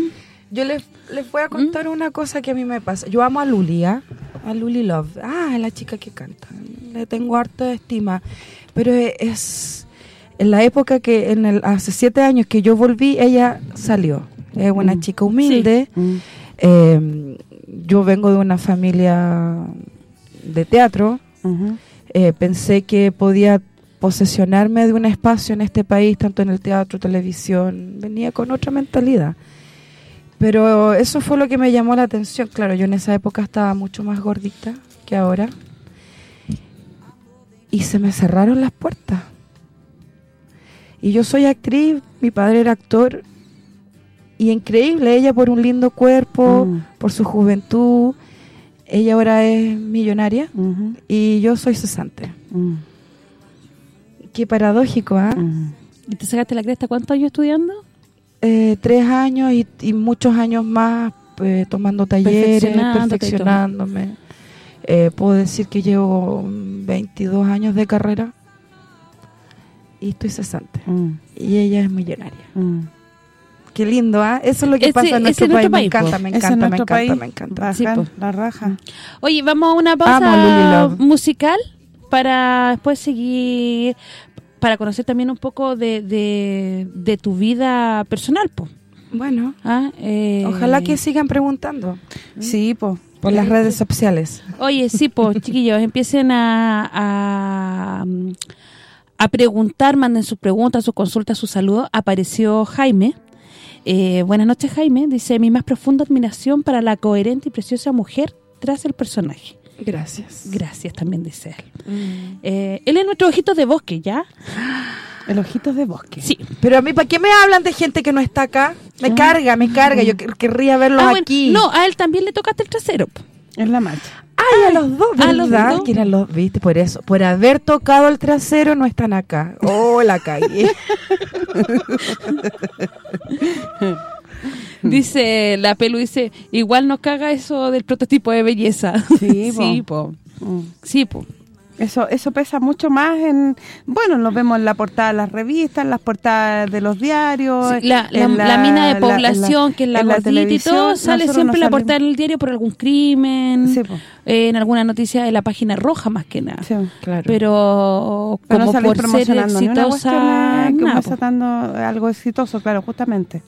Yo les, les voy a contar ¿Mm? una cosa que a mí me pasa. Yo amo a Lulia, a Luli Love. Ah, la chica que canta. Le tengo harta estima. Pero es en la época que, en el hace siete años que yo volví, ella salió. Es una mm. chica humilde. Mm. Eh, yo vengo de una familia de teatro. Eh, pensé que podía posesionarme de un espacio en este país, tanto en el teatro, televisión. Venía con otra mentalidad. Pero eso fue lo que me llamó la atención. Claro, yo en esa época estaba mucho más gordita que ahora. Y se me cerraron las puertas y yo soy actriz, mi padre era actor, y increíble, ella por un lindo cuerpo, mm. por su juventud, ella ahora es millonaria y yo soy cesante. Mm. Qué paradójico, ¿ah? ¿Y te sacaste la cresta cuántos años estudiando? Eh, tres años y, muchos años más eh, tomando talleres, perfeccionándome. Eh, puedo decir que llevo 22 años de carrera y estoy cesante. Mm. Y ella es millonaria. Mm. Qué lindo, ¿ah? Eso es lo que pasa en nuestro, país. Me encanta, me encanta, me encanta, me encanta. Sí, la raja. Oye, vamos a una pausa musical para después seguir para conocer también un poco de, de, tu vida personal, po. Bueno, ¿Ah? eh, ojalá que sigan preguntando. Sí, po. Por las redes sociales. Oye, sí, po, chiquillos, empiecen a a preguntar, manden sus preguntas, sus consultas, sus saludos. Apareció Jaime. Eh, buenas noches, Jaime. Dice, mi más profunda admiración para la coherente y preciosa mujer tras el personaje. Gracias. Gracias también, dice él. Mm. Eh, él es nuestro ojito de bosque, ¿ya? El ojito de bosque. Sí. Pero a mí, ¿para qué me hablan de gente que no está acá? Me ah. carga, me carga. Yo querría verlos ah, aquí. No, a él también le tocaste el trasero. En la marcha. Ay, a los dos, ¿verdad? los dos. Que eran los, viste, por eso, por haber tocado el trasero no están acá. Oh, la calle. dice, la pelu dice, igual nos caga eso del prototipo de belleza. Sí, Sí, po. Mm. Sí, po. Eso eso pesa mucho más en... Bueno, nos vemos en la portada de las revistas, en las portadas de los diarios. la, mina de población, que es la gordita y todo, sale siempre la portada en el diario por algún crimen, en alguna noticia de la página roja más que nada. claro. Pero como por ser exitosa... Que no, está dando algo exitoso, claro, justamente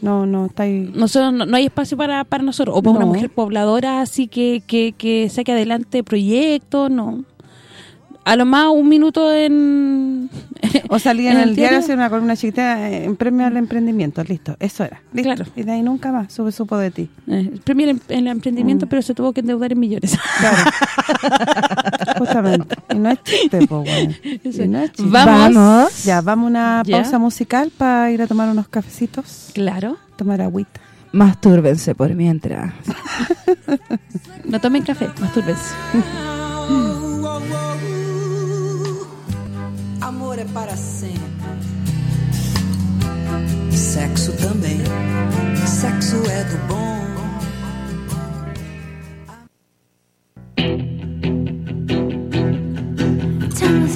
no no está ahí. Nosotros no, hay espacio para, para nosotros o para una mujer pobladora así que, que, que saque adelante proyectos, no a lo más un minuto en... O salía en, el, diario, hacer una columna chiquita eh, en premio al emprendimiento, listo, eso era. Claro. Y de ahí nunca más sube supo de ti. Eh, premio al em, emprendimiento, mm. pero se tuvo que endeudar en millones. Claro. Justamente. Y no es chiste, po, bueno. no es chiste. ¿Vamos? Ya, vamos a una pausa musical para ir a tomar unos cafecitos. Claro. Tomar agüita. Mastúrbense por mientras. no tomen café, mastúrbense. Amor é para sempre. Sexo também, sexo é do bom. Time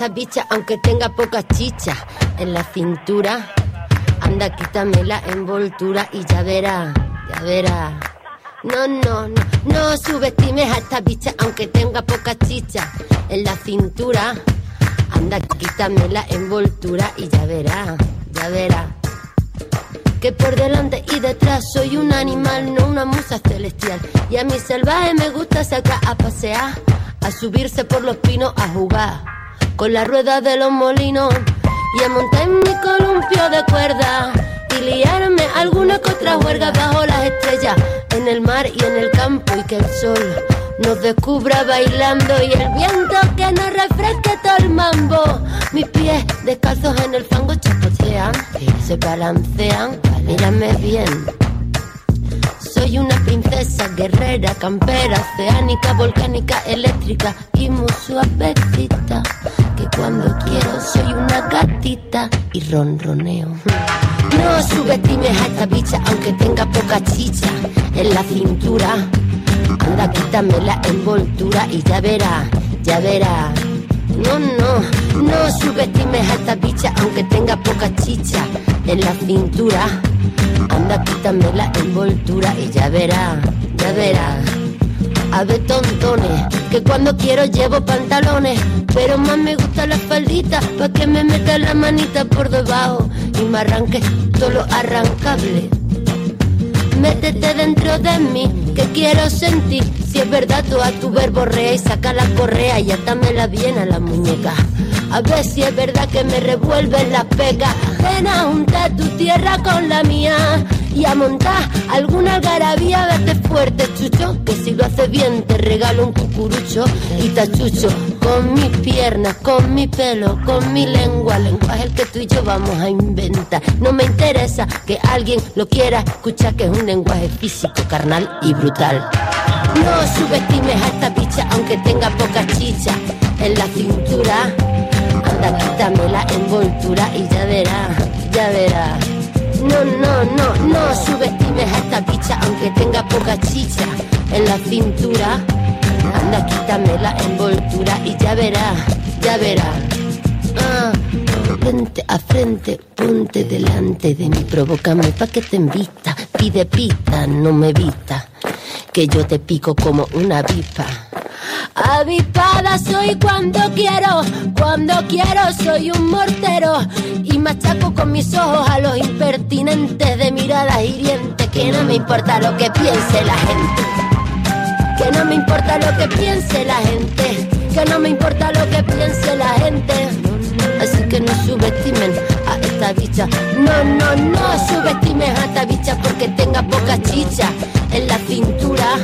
esta bicha aunque tenga poca chicha en la cintura. Anda, quítame la envoltura y ya verá, ya verá. No, no, no, no subestimes a esta bicha aunque tenga poca chicha en la cintura. Anda, quítame la envoltura y ya verá, ya verá. Que por delante y detrás soy un animal, no una musa celestial. Y a mi salvaje me gusta sacar a pasear, a subirse por los pinos a jugar con la rueda de los molinos y a montar mi columpio de cuerda y liarme alguna que otra huelga bajo las estrellas, en el mar y en el campo y que el sol nos descubra bailando y el viento que nos refresque todo el mambo. Mis pies descalzos en el fango chapotean, se balancean, mírame bien. Soy una princesa guerrera, campera, oceánica, volcánica, eléctrica y muy suavecita. Que cuando quiero soy una gatita y ronroneo. No subestimes a esta bicha aunque tenga poca chicha en la cintura. Anda, quítame la envoltura y ya verá, ya verá. No, no, no subestimes a esta bicha aunque tenga poca chicha en la cintura. Anda, quítame la envoltura y ya verá, ya verá. A ver, tontones, que cuando quiero llevo pantalones, pero más me gusta la faldita, pa' que me meta la manita por debajo y me arranque todo lo arrancable. Métete dentro de mí, que quiero sentir. Si es verdad, tú a tu verborrea y saca la correa y atámela bien a la muñeca. A ver si es verdad que me revuelve la pega. Ven a juntar tu tierra con la mía y a montar alguna algarabía. Date fuerte, chucho, que si lo haces bien te regalo un cucurucho y tachucho. Con mis piernas, con mi pelo, con mi lengua, lenguaje el que tú y yo vamos a inventar. No me interesa que alguien lo quiera escuchar, que es un lenguaje físico, carnal y brutal. No subestimes a esta bicha aunque tenga poca chicha en la cintura. Anda, quítame la envoltura y ya verá, ya verá. No, no, no, no subestimes a esta bicha aunque tenga poca chicha en la cintura. Anda, quítame la envoltura y ya verá, ya verá. Ah, frente a frente, ponte delante de mí, provócame pa' que te invita. Pide pita, no me evita, que yo te pico como una avispa. Avispada soy cuando quiero, cuando quiero soy un mortero y machaco con mis ojos a los impertinentes de miradas hirientes. Que no me importa lo que piense la gente, que no me importa lo que piense la gente, que no me importa lo que piense la gente. Así que no subestimen No, no, no subestimen a esta bicha porque tenga poca chicha en la cintura.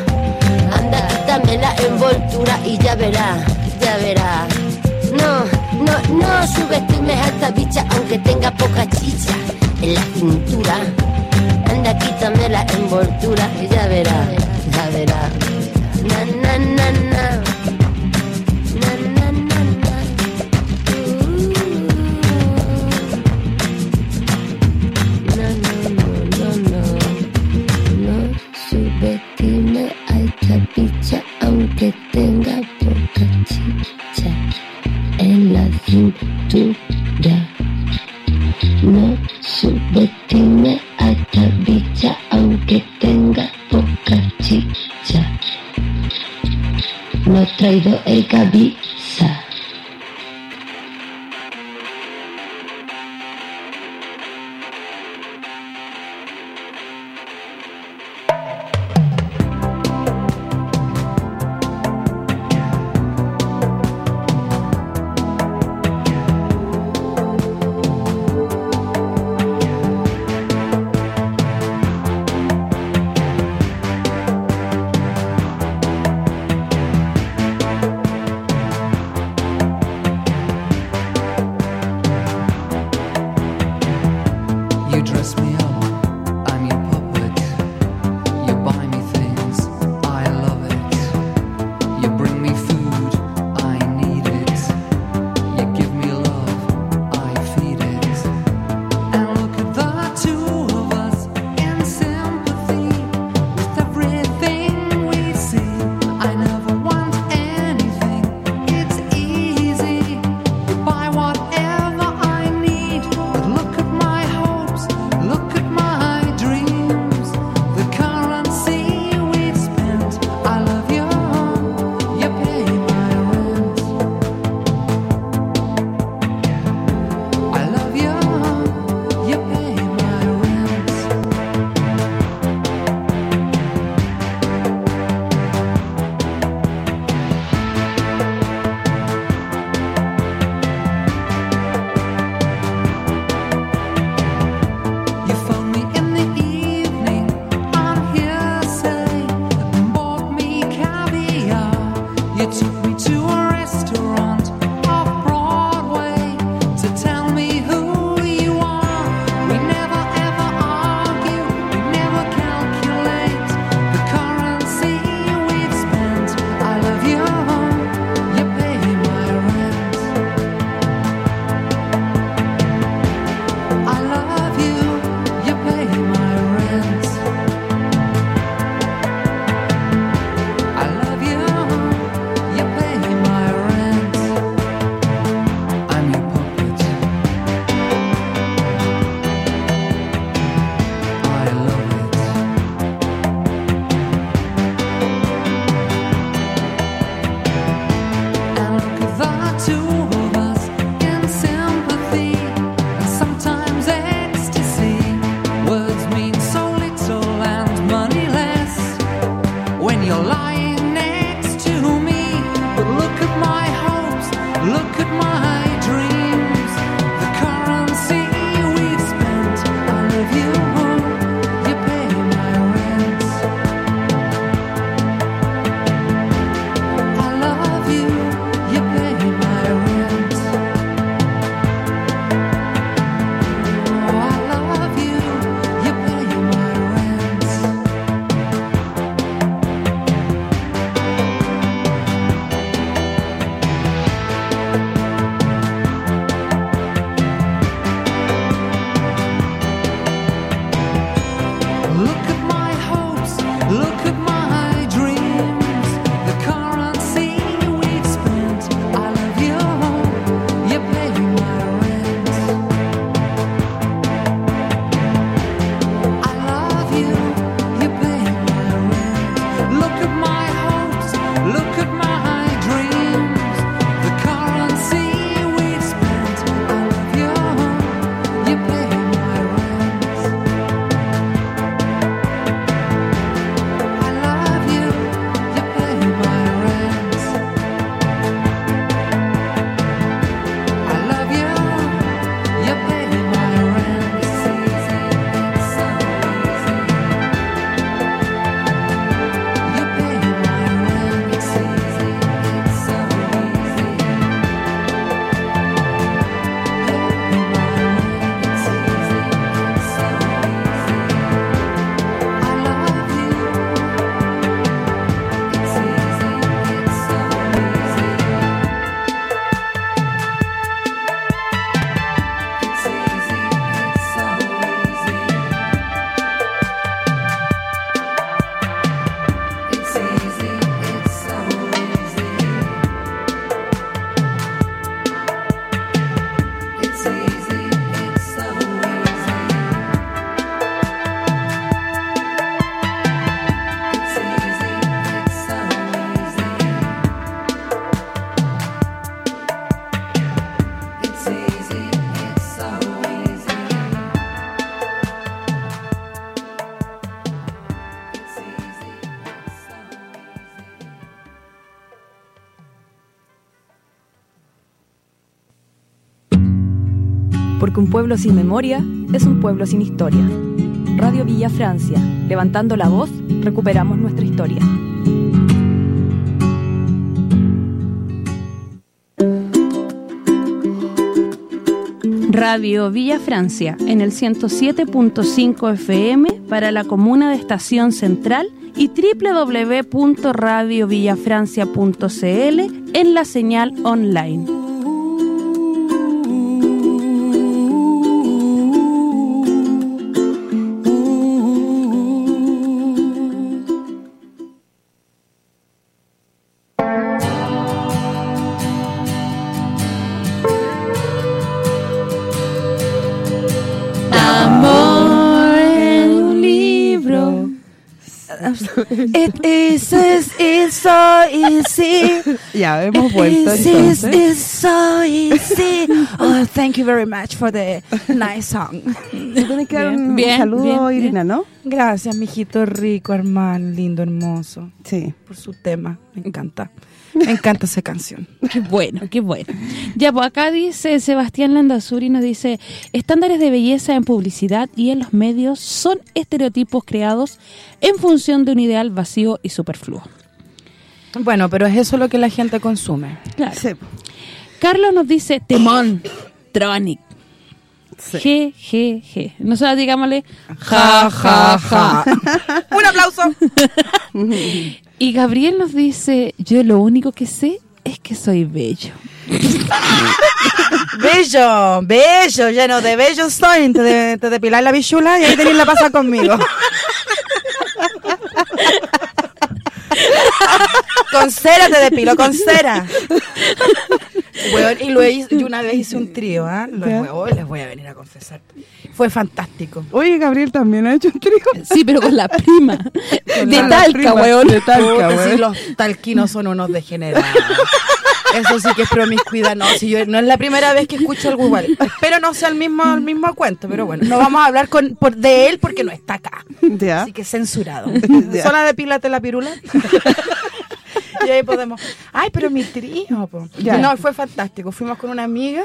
Anda, quítame la envoltura y ya verá, ya verá. No, no, no subestimes a esta bicha aunque tenga poca chicha en la cintura. Anda, quítame la envoltura y ya verá, ya verá. Traído Porque un pueblo sin memoria es un pueblo sin historia. Radio Villa Francia, levantando la voz, recuperamos nuestra historia. Radio Villa Francia en el 107.5 FM para la comuna de Estación Central y www.radiovillafrancia.cl en la señal online. It is, is, is so easy. Ya, hemos vuelto It is, entonces. is so easy. Oh, thank you very much for the nice song. Tienes que dar Bien, un bien, saludo, bien, Irina, ¿no? Gracias, mijito rico, hermano, lindo, hermoso, Sí. por su tema. Me encanta. Me encanta esa canción. Qué bueno, qué bueno. Ya, pues acá dice Sebastián Landazuri, nos dice, estándares de belleza en publicidad y en los medios son estereotipos creados en función de un ideal vacío y superfluo. Bueno, pero es eso lo que la gente consume. Claro. Sí. Carlos nos dice, temón, tronic. Sí. G, G, G. Nosotros digámosle, ja, ja, ja. Un aplauso. Y Gabriel nos dice, yo lo único que sé es que soy bello. Bello, bello, lleno de bello soy. Te, de, te la bichula y ahí tenéis la pasa conmigo. con cera te depilo, con cera. Weón, y luego hice- yo una vez hice un trío, ¿ah? Los Ya. huevos les voy a venir a confesar. Fue fantástico. Oye, Gabriel también ha hecho un trío. Sí, pero con la prima. Con de la Talca, prima, weón. De Talca, weón. sí, los talquinos son unos degenerados. Eso sí que es promiscuidad. No, si yo, no es la primera vez que escucho algo igual. Espero no sea el mismo, el mismo cuento, pero bueno, no vamos a hablar con, por, de él porque no está acá. Ya. Así que censurado. Ya. Zona de pílate la pirula. y ahí podemos. Ay, pero mi trío. po. No, fue fantástico. Fuimos con una amiga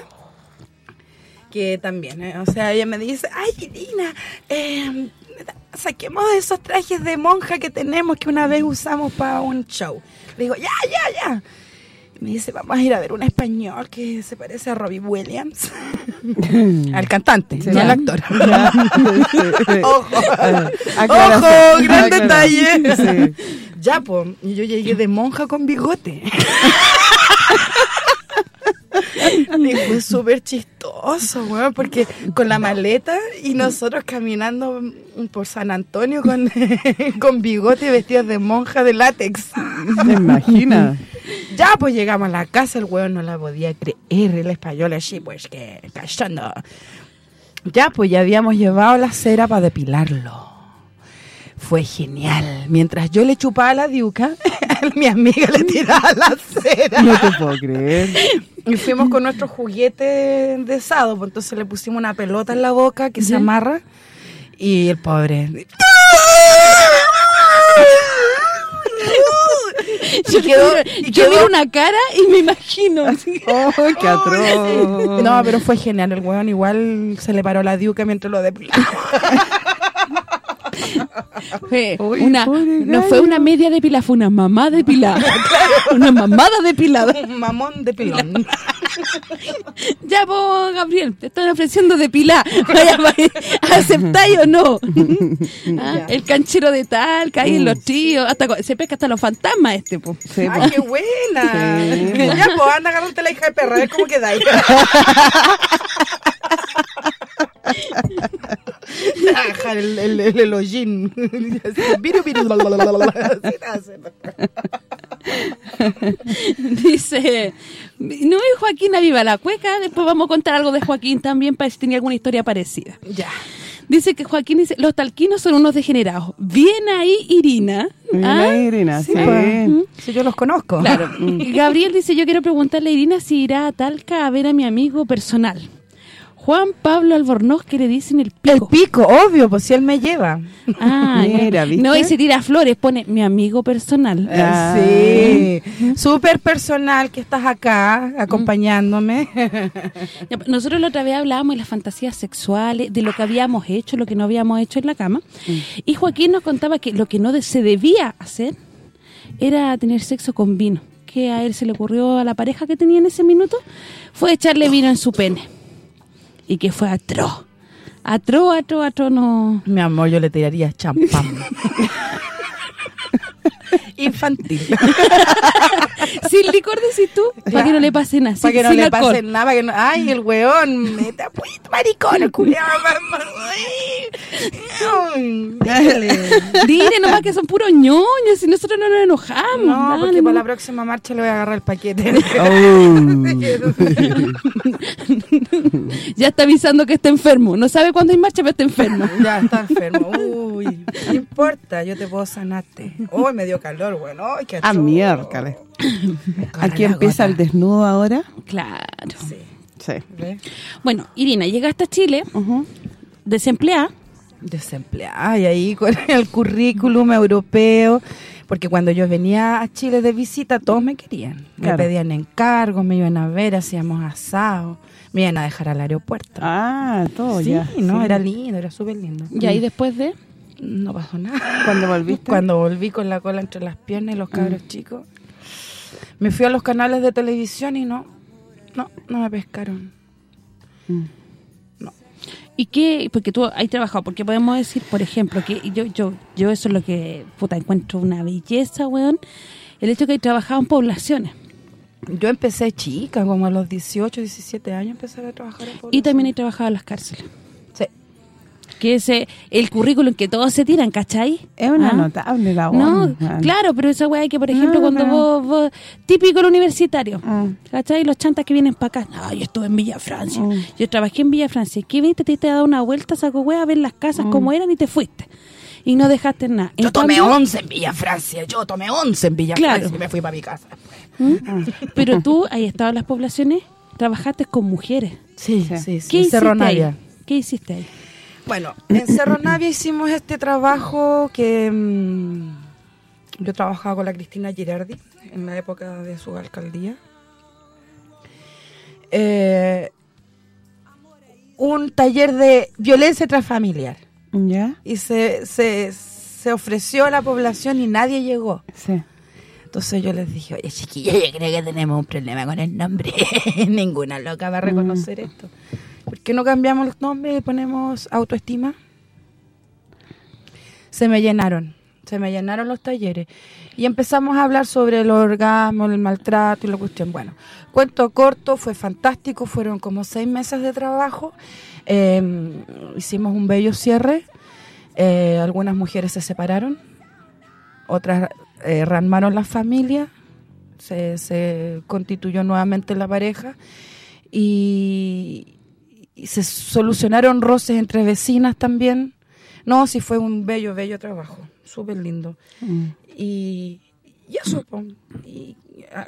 que también, eh, o sea, ella me dice, ay, Irina, eh, saquemos esos trajes de monja que tenemos que una vez usamos para un show. Le digo, ya, ya, ya. Me dice, vamos a ir a ver un español que se parece a Robbie Williams. al cantante, no Ya. al actor. Sí. Ojo, Aclaración. ojo, gran Aclaración. detalle. Sí. Ya, yo llegué de monja con bigote. Y fue súper chistoso, weón, porque con la maleta y nosotros caminando por San Antonio con, con bigote y vestidos de monja de látex. ¿Te imaginas? Ya, pues llegamos a la casa, el weón no la podía creer, el español así, pues que cachando. Ya, pues ya habíamos llevado la cera para depilarlo. Fue genial. Mientras yo le chupaba la diuca, mi amiga le tiraba la cera. No te puedo creer. Y fuimos con nuestro juguete de sado, pues entonces le pusimos una pelota en la boca que se amarra y el pobre... Yo, quedó- y yo quedó- miro una cara y me imagino. ¡Oh, qué atroz! No, pero fue genial. El weón igual se le paró la diuca mientras lo depilaba. Fue Uy, una, no fue una media depilada, fue una mamá depilada. una mamada depilada. Un mamón de pilón. Ya vos, Gabriel, te están ofreciendo depilar. Vaya, ¿aceptáis o no? Ah. El canchero de tal, cae en los tíos, hasta se pesca hasta los fantasmas este, po. Sí, ¡Ay, pues. qué buena! Sí. Ya, pues, anda, agárrate la hija de perra, a ver cómo quedáis. El, el, el, hollín. Dice, no y Joaquín Aviva la cueca, después vamos a contar algo de Joaquín también para ver si tenía alguna historia parecida. Ya. Dice que Joaquín dice, los talquinos son unos degenerados. Bien ahí, Irina. ¿Ah? Irina, sí. pues. Si yo los conozco. Claro. Y Gabriel dice, yo quiero preguntarle a Irina si irá a Talca a ver a mi amigo personal. Juan Pablo Albornoz que le dicen el El pico. pico, obvio, pues si él me lleva. Ah. Mira, ¿viste? No, y se tira flores, pone mi amigo personal. Ah. Sí, súper personal que estás acá acompañándome. Nosotros la otra vez hablábamos de las fantasías sexuales, de lo que habíamos hecho, lo que no habíamos hecho en la cama. Y Joaquín nos contaba que lo que no se debía hacer era tener sexo con vino. Que a él se le ocurrió a la pareja que tenía en ese minuto fue echarle vino en su pene. Y que fue atroz. Atroz, atroz, atroz, no... Mi amor, yo le tiraría champán. Infantil. Sin licor decís tú, para que no le pase nada. Para que no le alcohol. pase nada, para que no... Ay, el weón, está puito maricón, el culiao. Dile. Dile nomás que son puros ñoños y nosotros no nos enojamos. No, dale, porque para la próxima marcha le voy a agarrar el paquete. Ya está avisando que está enfermo. No sabe cuándo hay marcha, pero está enfermo. ya está enfermo. Uy, no importa, yo te puedo sanarte. Uy, me dio calor, bueno. Ay, qué Ah, miércoles. Aquí empieza el desnudo ahora. Claro. Sí, Sí. Bueno, Irina, llegaste a Chile, desempleada. desempleada y ahí con el currículum europeo porque cuando yo venía a Chile de visita todos me querían Claro. me pedían encargos me iban a ver hacíamos asado me iban a dejar al aeropuerto Ah, todo sí, ya. no sí. era lindo era súper lindo Y ahí después de... no pasó nada Cuando volviste. cuando volví con la cola entre las piernas y los cabros chicos me fui a los canales de televisión y no no no me pescaron Mm. ¿Y qué? Porque tú has trabajado, porque podemos decir, por ejemplo, que yo yo yo eso es lo que, puta, encuentro una belleza, weón, el hecho que hay trabajado en poblaciones. yo empecé chica como a los 18 17 años empecé a trabajar en Y también población. trabajado en las cárceles. Que ese el currículum que todos se tiran, ¿cachai? Es una ¿Ah? notable la No, claro, pero esa weá que, por ejemplo, No, cuando no. vos, vos- típico el universitario, Mm. ¿cachai? Los chantas que vienen para acá, no, yo estuve en Villa Francia, Mm. yo trabajé en Villa Francia, ¿qué viste? Te diste a dar una vuelta, saco weá, a ver las casas como eran y te fuiste. Y no dejaste nada. Yo tomé cambio- 11 en Villa Francia, yo tomé 11 en Villa Claro. Francia y me fui para mi casa. ¿Mm? Pero tú, ahí estado en las poblaciones, trabajaste con mujeres. Sí, Sí. sí, sí. ¿Qué hiciste ahí? ¿Qué hiciste ahí? Bueno, en Cerro Navia hicimos este trabajo que mm, yo trabajaba con la Cristina Girardi en la época de su alcaldía. Eh, un taller de violencia transfamiliar. ¿Ya? Y se, se, se ofreció a la población y nadie llegó. Sí. Entonces yo les dije, oye chiquillos, yo creo que tenemos un problema con el nombre. Ninguna loca va a reconocer esto. ¿Por qué no cambiamos los nombres y ponemos autoestima? Se me llenaron, se me llenaron los talleres. Y empezamos a hablar sobre el orgasmo, el maltrato y la cuestión. Bueno, cuento corto, fue fantástico, fueron como seis meses de trabajo. Eh, hicimos un bello cierre. Eh, algunas mujeres se separaron, otras eh, la familia, se, se constituyó nuevamente la pareja y, y se solucionaron roces entre vecinas también. No, sí fue un bello, bello trabajo, súper lindo. Mm. Y, y eso, y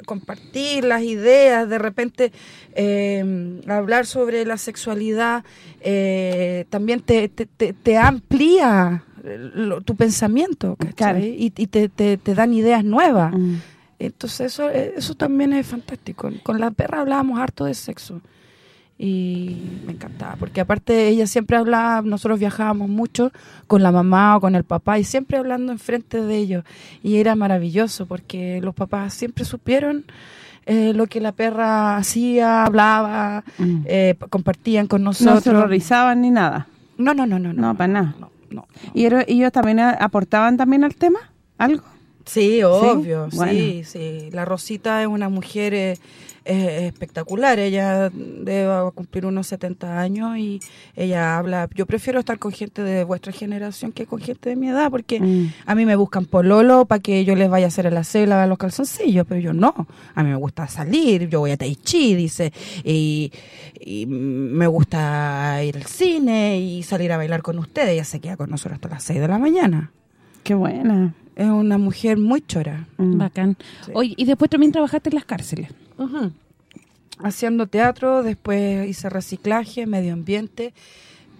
compartir las ideas, de repente eh, hablar sobre la sexualidad, eh, también te, te, te- te amplía lo- tu pensamiento. Claro. Y, y te, te, te dan ideas nuevas. Mm. Entonces eso eso también es fantástico. Con la perra hablábamos harto de sexo y me encantaba, porque aparte ella siempre hablaba, nosotros viajábamos mucho con la mamá o con el papá y siempre hablando enfrente de ellos y era maravilloso porque los papás siempre supieron eh, lo que la perra hacía, hablaba, Mm. eh, compartían con No se nosotros. horrorizaban ni nada. No, no, no, no, No, para nada. No, no, no. ¿Y ellos también aportaban también al tema? ¿Algo? Sí, obvio, sí, Bueno. sí. La Rosita es una mujer eh, eh, espectacular. Ella debe cumplir unos 70 años y ella habla. Yo prefiero estar con gente de vuestra generación que con gente de mi edad porque Mm. a mí me buscan pololo para que yo les vaya a hacer el aseo y lavar los calzoncillos, pero yo no. A mí me gusta salir, yo voy a Tai Chi, dice, y, y me gusta ir al cine y salir a bailar con ustedes. Ella se queda con nosotros hasta las 6 de la mañana. Qué buena. Es una mujer muy chora. Mm. Bacán. Sí. Oye, y después también trabajaste en las cárceles. haciendo teatro, después hice reciclaje, medio ambiente,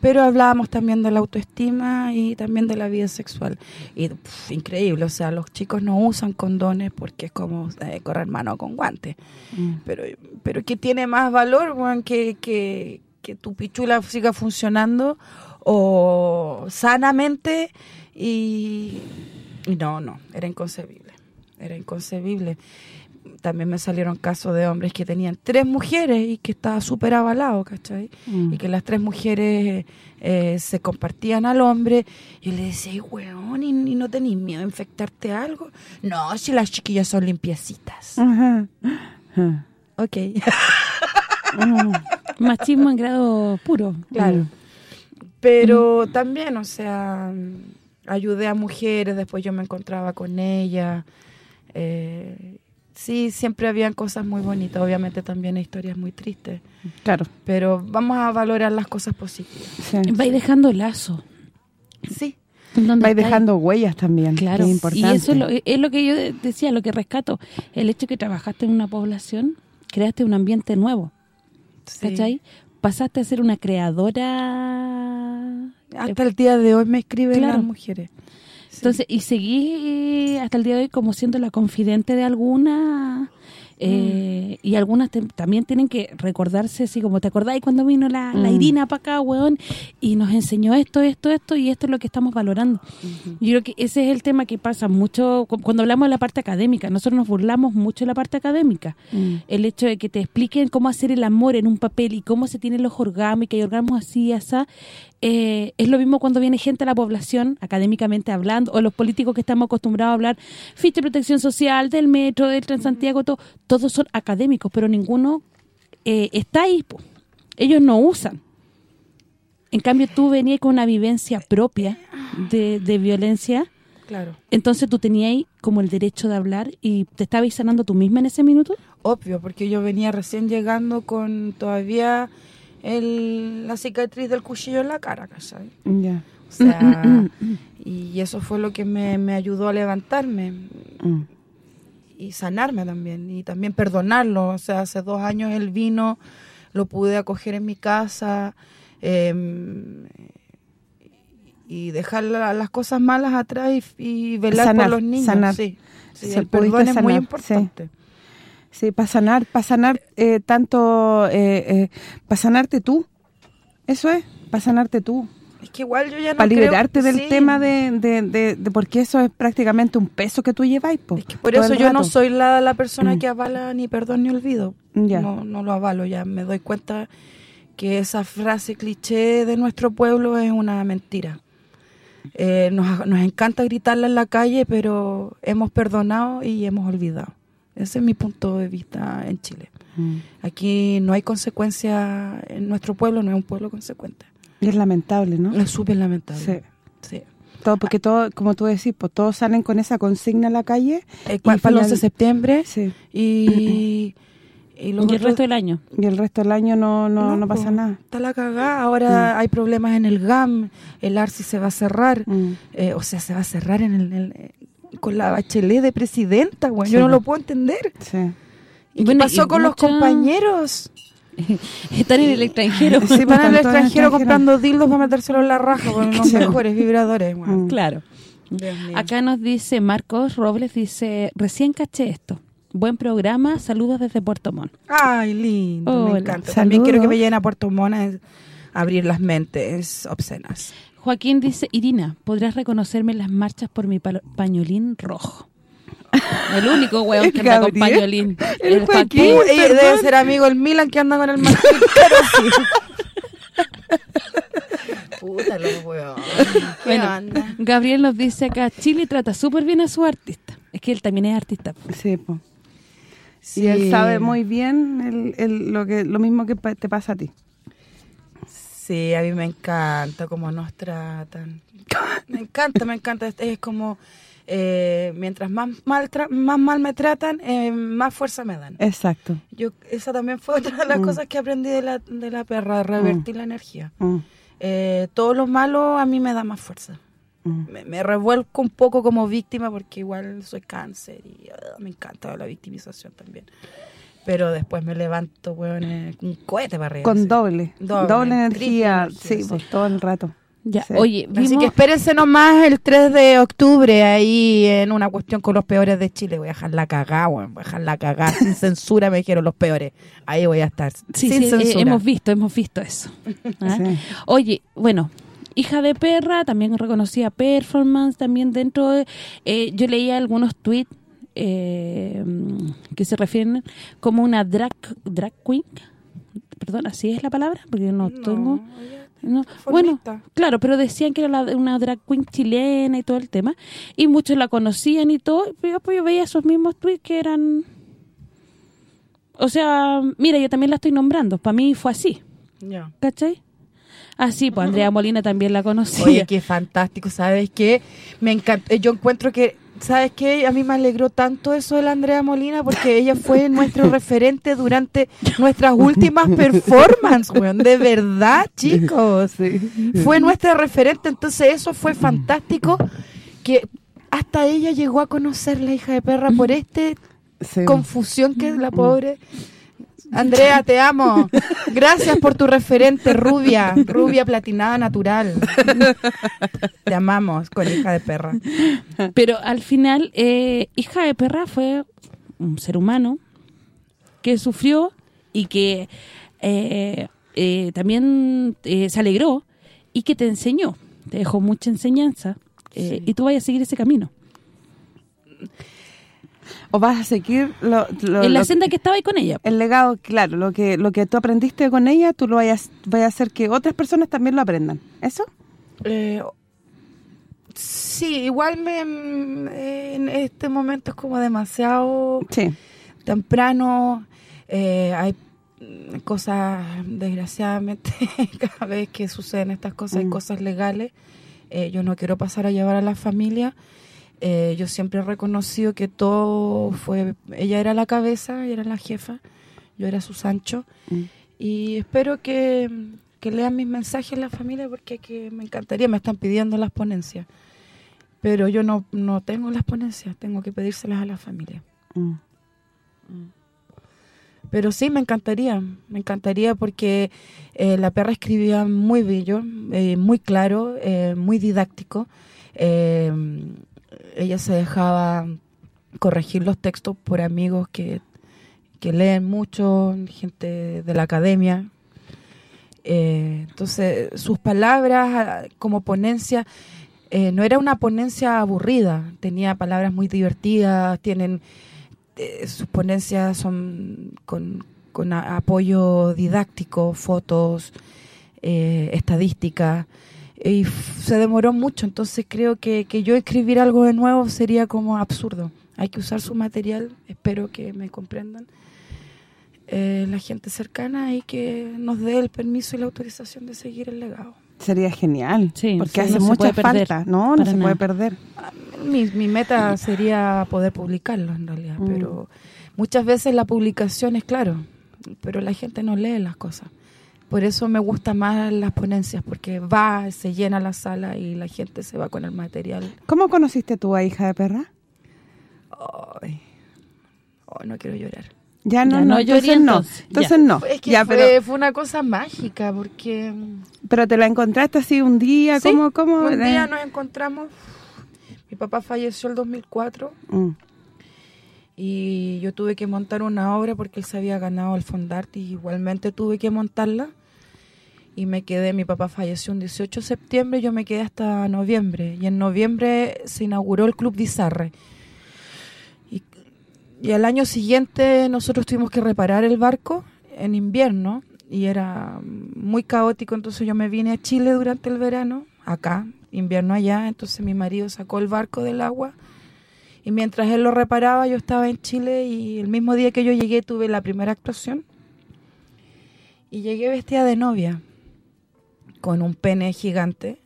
pero hablábamos también de la autoestima y también de la vida sexual. Y increíble, o sea, los chicos no usan condones porque es como eh, correr mano con guante. Mm. Pero pero que tiene más valor, weón, que, que, que tu pichula siga funcionando o sanamente y, y no, no, era inconcebible. Era inconcebible también me salieron casos de hombres que tenían tres mujeres y que estaba súper avalado, ¿cachai? Mm. Y que las tres mujeres eh, se compartían al hombre. Y le decía, "Ay, weón, ¿y, y no tenés miedo de infectarte algo? No, si las chiquillas son limpiecitas. Ajá. Ajá. Ok. Mm. Machismo en grado puro. Claro. Pero también, o sea, ayudé a mujeres, después yo me encontraba con ellas. Eh, sí, siempre habían cosas muy bonitas, obviamente también hay historias muy tristes, Claro. pero vamos a valorar las cosas positivas. Sí. Vais dejando lazo. Sí, ¿Dónde Vais dejando huellas también, Claro, que es importante. y eso es lo, es lo que yo de- decía, lo que rescato. El hecho de que trabajaste en una población, creaste un ambiente nuevo, sí. ¿cachai? Pasaste a ser una creadora... Hasta el día de hoy me escriben Claro. las mujeres. Sí. Entonces, y seguí hasta el día de hoy como siendo la confidente de alguna... eh, y algunas te- también tienen que recordarse así como te acordáis cuando vino la, la Mm. Irina para acá, weón, y nos enseñó esto, esto, esto y esto es lo que estamos valorando. Yo creo que ese es el tema que pasa mucho cu- cuando hablamos de la parte académica. Nosotros nos burlamos mucho de la parte académica. Mm. El hecho de que te expliquen cómo hacer el amor en un papel y cómo se tienen los orgasmos y que hay orgasmos así, así, eh, es lo mismo cuando viene gente a la población, académicamente hablando, o los políticos que estamos acostumbrados a hablar, ficha de protección social, del metro, del Transantiago, todo, todos son académicos, pero ninguno eh, está ahí. po. Ellos no usan. En cambio, tú venías con una vivencia propia de, de violencia, Claro, entonces tú tenías como el derecho de hablar y te estabas sanando tú misma en ese minuto. obvio, porque yo venía recién llegando con todavía el, la cicatriz del cuchillo en la cara, ¿cachai? Ya. O sea, y eso fue lo que me, me ayudó a levantarme Mm. y sanarme también, y también perdonarlo. O sea, hace dos años él vino, lo pude acoger en mi casa eh, y dejar la- las cosas malas atrás y, y velar Sanar, por los niños. sanar. Sí, el perdón es muy importante. Sí, para sanar, para sanar eh, tanto, eh, eh, para sanarte tú. Eso es, para sanarte tú. Es que igual yo ya no para creo- liberarte del sí. tema de, de, de, de- porque eso es prácticamente un peso que tú lleváis, po, Es que por eso yo no soy la, la persona Mm. que avala ni perdón ni olvido. Ya. No, no lo avalo, ya me doy cuenta que esa frase cliché de nuestro pueblo es una mentira. Eh, nos, nos encanta gritarla en la calle, pero hemos perdonado y hemos olvidado. Ese es mi punto de vista en Chile. Mm. Aquí no hay consecuencia, en nuestro pueblo no es un pueblo consecuente. Y es lamentable, ¿no? Es súper lamentable. Sí. Sí. Todo, porque todo, como tú decís, pues todos salen con esa consigna a la calle. Eh, Y para el 11 final- de septiembre Sí. y, y los y el otros- resto del año. Y el resto del año no, no, no, pasa nada. Está la cagada. Ahora hay problemas en el GAM. El ARSI se va a cerrar. Mm. Eh, o sea, se va a cerrar en el, el- con la bachelet de presidenta, güey. Sí, Yo no lo puedo entender. Sí. ¿Y Bueno, qué pasó y con los compañeros? Están en el extranjero. Sí, Van al extranjero extranjero. comprando dildos para metérselo en la raja con los mejores vibradores, güey. Mm. Claro. Acá nos dice Marcos Robles, dice, recién caché esto. Buen programa, saludos desde Puerto Montt. Ay, lindo, Hola. me encanta. También quiero que me lleven a Puerto Mona a abrir las mentes obscenas. Joaquín dice, Irina, ¿podrás reconocerme en las marchas por mi pañolín rojo? El único weón que anda con pañolín. El El Joaquín. Debe ser amigo el Milan que anda con el Martín. Pero sí. Puta los weón. ¿Qué Bueno, onda? Gabriel nos dice acá, Chile trata súper bien a su artista. Es que él también es artista. Sí, po. Sí. Y él sabe muy bien el, el- lo que lo mismo que te pasa a ti. Sí, a mí me encanta cómo nos tratan. Me encanta, me encanta. Es, como, eh, mientras más mal, tra- más mal me tratan, eh, más fuerza me dan. Exacto. Yo Esa también fue otra de las Mm. cosas que aprendí de la, de la perra, revertir la energía. Mm, Eh, todo lo malo a mí me da más fuerza. mm. Me, me revuelco un poco como víctima porque igual soy cáncer y ah, me encanta la victimización también. Pero después me levanto, weón, eh, un cohete para arriba. Con así. doble, Doble, doble, energía, sí, sí. pues, todo el rato. Ya, Sí. oye, Así que espérense nomás el 3 de octubre ahí en una cuestión con los peores de Chile. Voy a dejar la cagada, weón. Voy a dejar la cagada. Sin censura me dijeron los peores. Ahí voy a estar. sí, sin sí, eh, censura. hemos visto, hemos visto eso. ¿Ah? Sí. Oye, bueno, hija de perra, también reconocía performance, también dentro de... eh, yo leía algunos tweets eh, que se refieren como una drag drag queen. Perdón, ¿así es la palabra? Porque no, tengo... No, bueno, Formista. claro, pero decían que era la- una drag queen chilena y todo el tema. Y muchos la conocían y todo. Pero pues yo veía esos mismos tweets que eran... O sea, mira, yo también la estoy nombrando. Para mí fue así. Ya. ¿Cachai? Ah, sí, pues Andrea Molina también la conocía. Oye, qué fantástico, ¿sabes qué? Me encanta, yo encuentro que, ¿sabes qué? A mí me alegró tanto eso de la Andrea Molina porque ella fue nuestro referente durante nuestras últimas performances, weón, de verdad, chicos. Fue nuestra referente, entonces eso fue fantástico que hasta ella llegó a conocer la hija de perra por este Sí. confusión que es la pobre. Andrea, te amo. Gracias por tu referente, rubia, rubia platinada natural. Te amamos con hija de perra. Pero al final, eh, hija de perra fue un ser humano que sufrió y que eh, eh, también eh, se alegró y que te enseñó, te dejó mucha enseñanza y tú vayas a seguir ese camino. O vas a seguir lo, lo- en la lo- senda que estaba ahí con ella. el legado, claro, lo que lo que tú aprendiste con ella, tú lo vayas, vayas a hacer que otras personas también lo aprendan. ¿Eso? Eh, sí, igual me en este momento es como demasiado Sí. temprano. eh, hay mm, cosas, desgraciadamente, cada vez que suceden estas cosas, hay Mm. cosas legales. Eh, yo no quiero pasar a llevar a la familia. Eh, yo siempre he reconocido que todo fue... Ella era la cabeza, ella era la jefa, yo era su Sancho. Mm. Y espero que, que lean mis mensajes la familia porque que me encantaría, me están pidiendo las ponencias. Pero yo no, no tengo las ponencias, tengo que pedírselas a la familia. Mm. Pero sí, me encantaría, me encantaría porque eh, la perra escribía muy bello, eh, muy claro, eh, muy didáctico. Ella se dejaba corregir los textos por amigos que, que leen mucho, gente de la academia. Eh, entonces, sus palabras ah, como ponencia, eh, no era una ponencia aburrida, tenía palabras muy divertidas, tienen eh, sus ponencias son con, con apoyo didáctico, fotos, eh, estadística, y se demoró mucho, entonces creo que, que yo escribir algo de nuevo sería como absurdo. Hay que usar su material, espero que me comprendan eh, la gente cercana y que nos dé el permiso y la autorización de seguir el legado. Sería genial, Sí, porque sí, hace no mucha puede perder, falta, no, no se nada. puede perder. Mi, mi meta sería poder publicarlo en realidad, Mm. pero muchas veces la publicación es claro, pero la gente no lee las cosas. Por eso me gustan más las ponencias, porque va, se llena la sala y la gente se va con el material. ¿Cómo conociste tú a hija de perra? Ay, ay, no quiero llorar. Ya no, Ya no, no entonces lloré, no. entonces, ya. no. Es que ya, fue, pero fue una cosa mágica, porque pero te la encontraste así un día, Sí, ¿cómo cómo? un eh? día nos encontramos. Mi papá falleció el 2004 Mm, y yo tuve que montar una obra porque él se había ganado el Fondarte y igualmente tuve que montarla. Y me quedé, mi papá falleció un 18 de septiembre, yo me quedé hasta noviembre. Y en noviembre se inauguró el Club Dizarre. Y, y al año siguiente nosotros tuvimos que reparar el barco en invierno y era muy caótico, entonces yo me vine a Chile durante el verano, acá, invierno allá, entonces mi marido sacó el barco del agua y mientras él lo reparaba, yo estaba en Chile y el mismo día que yo llegué tuve la primera actuación. Y llegué vestida de novia, con un pene gigante.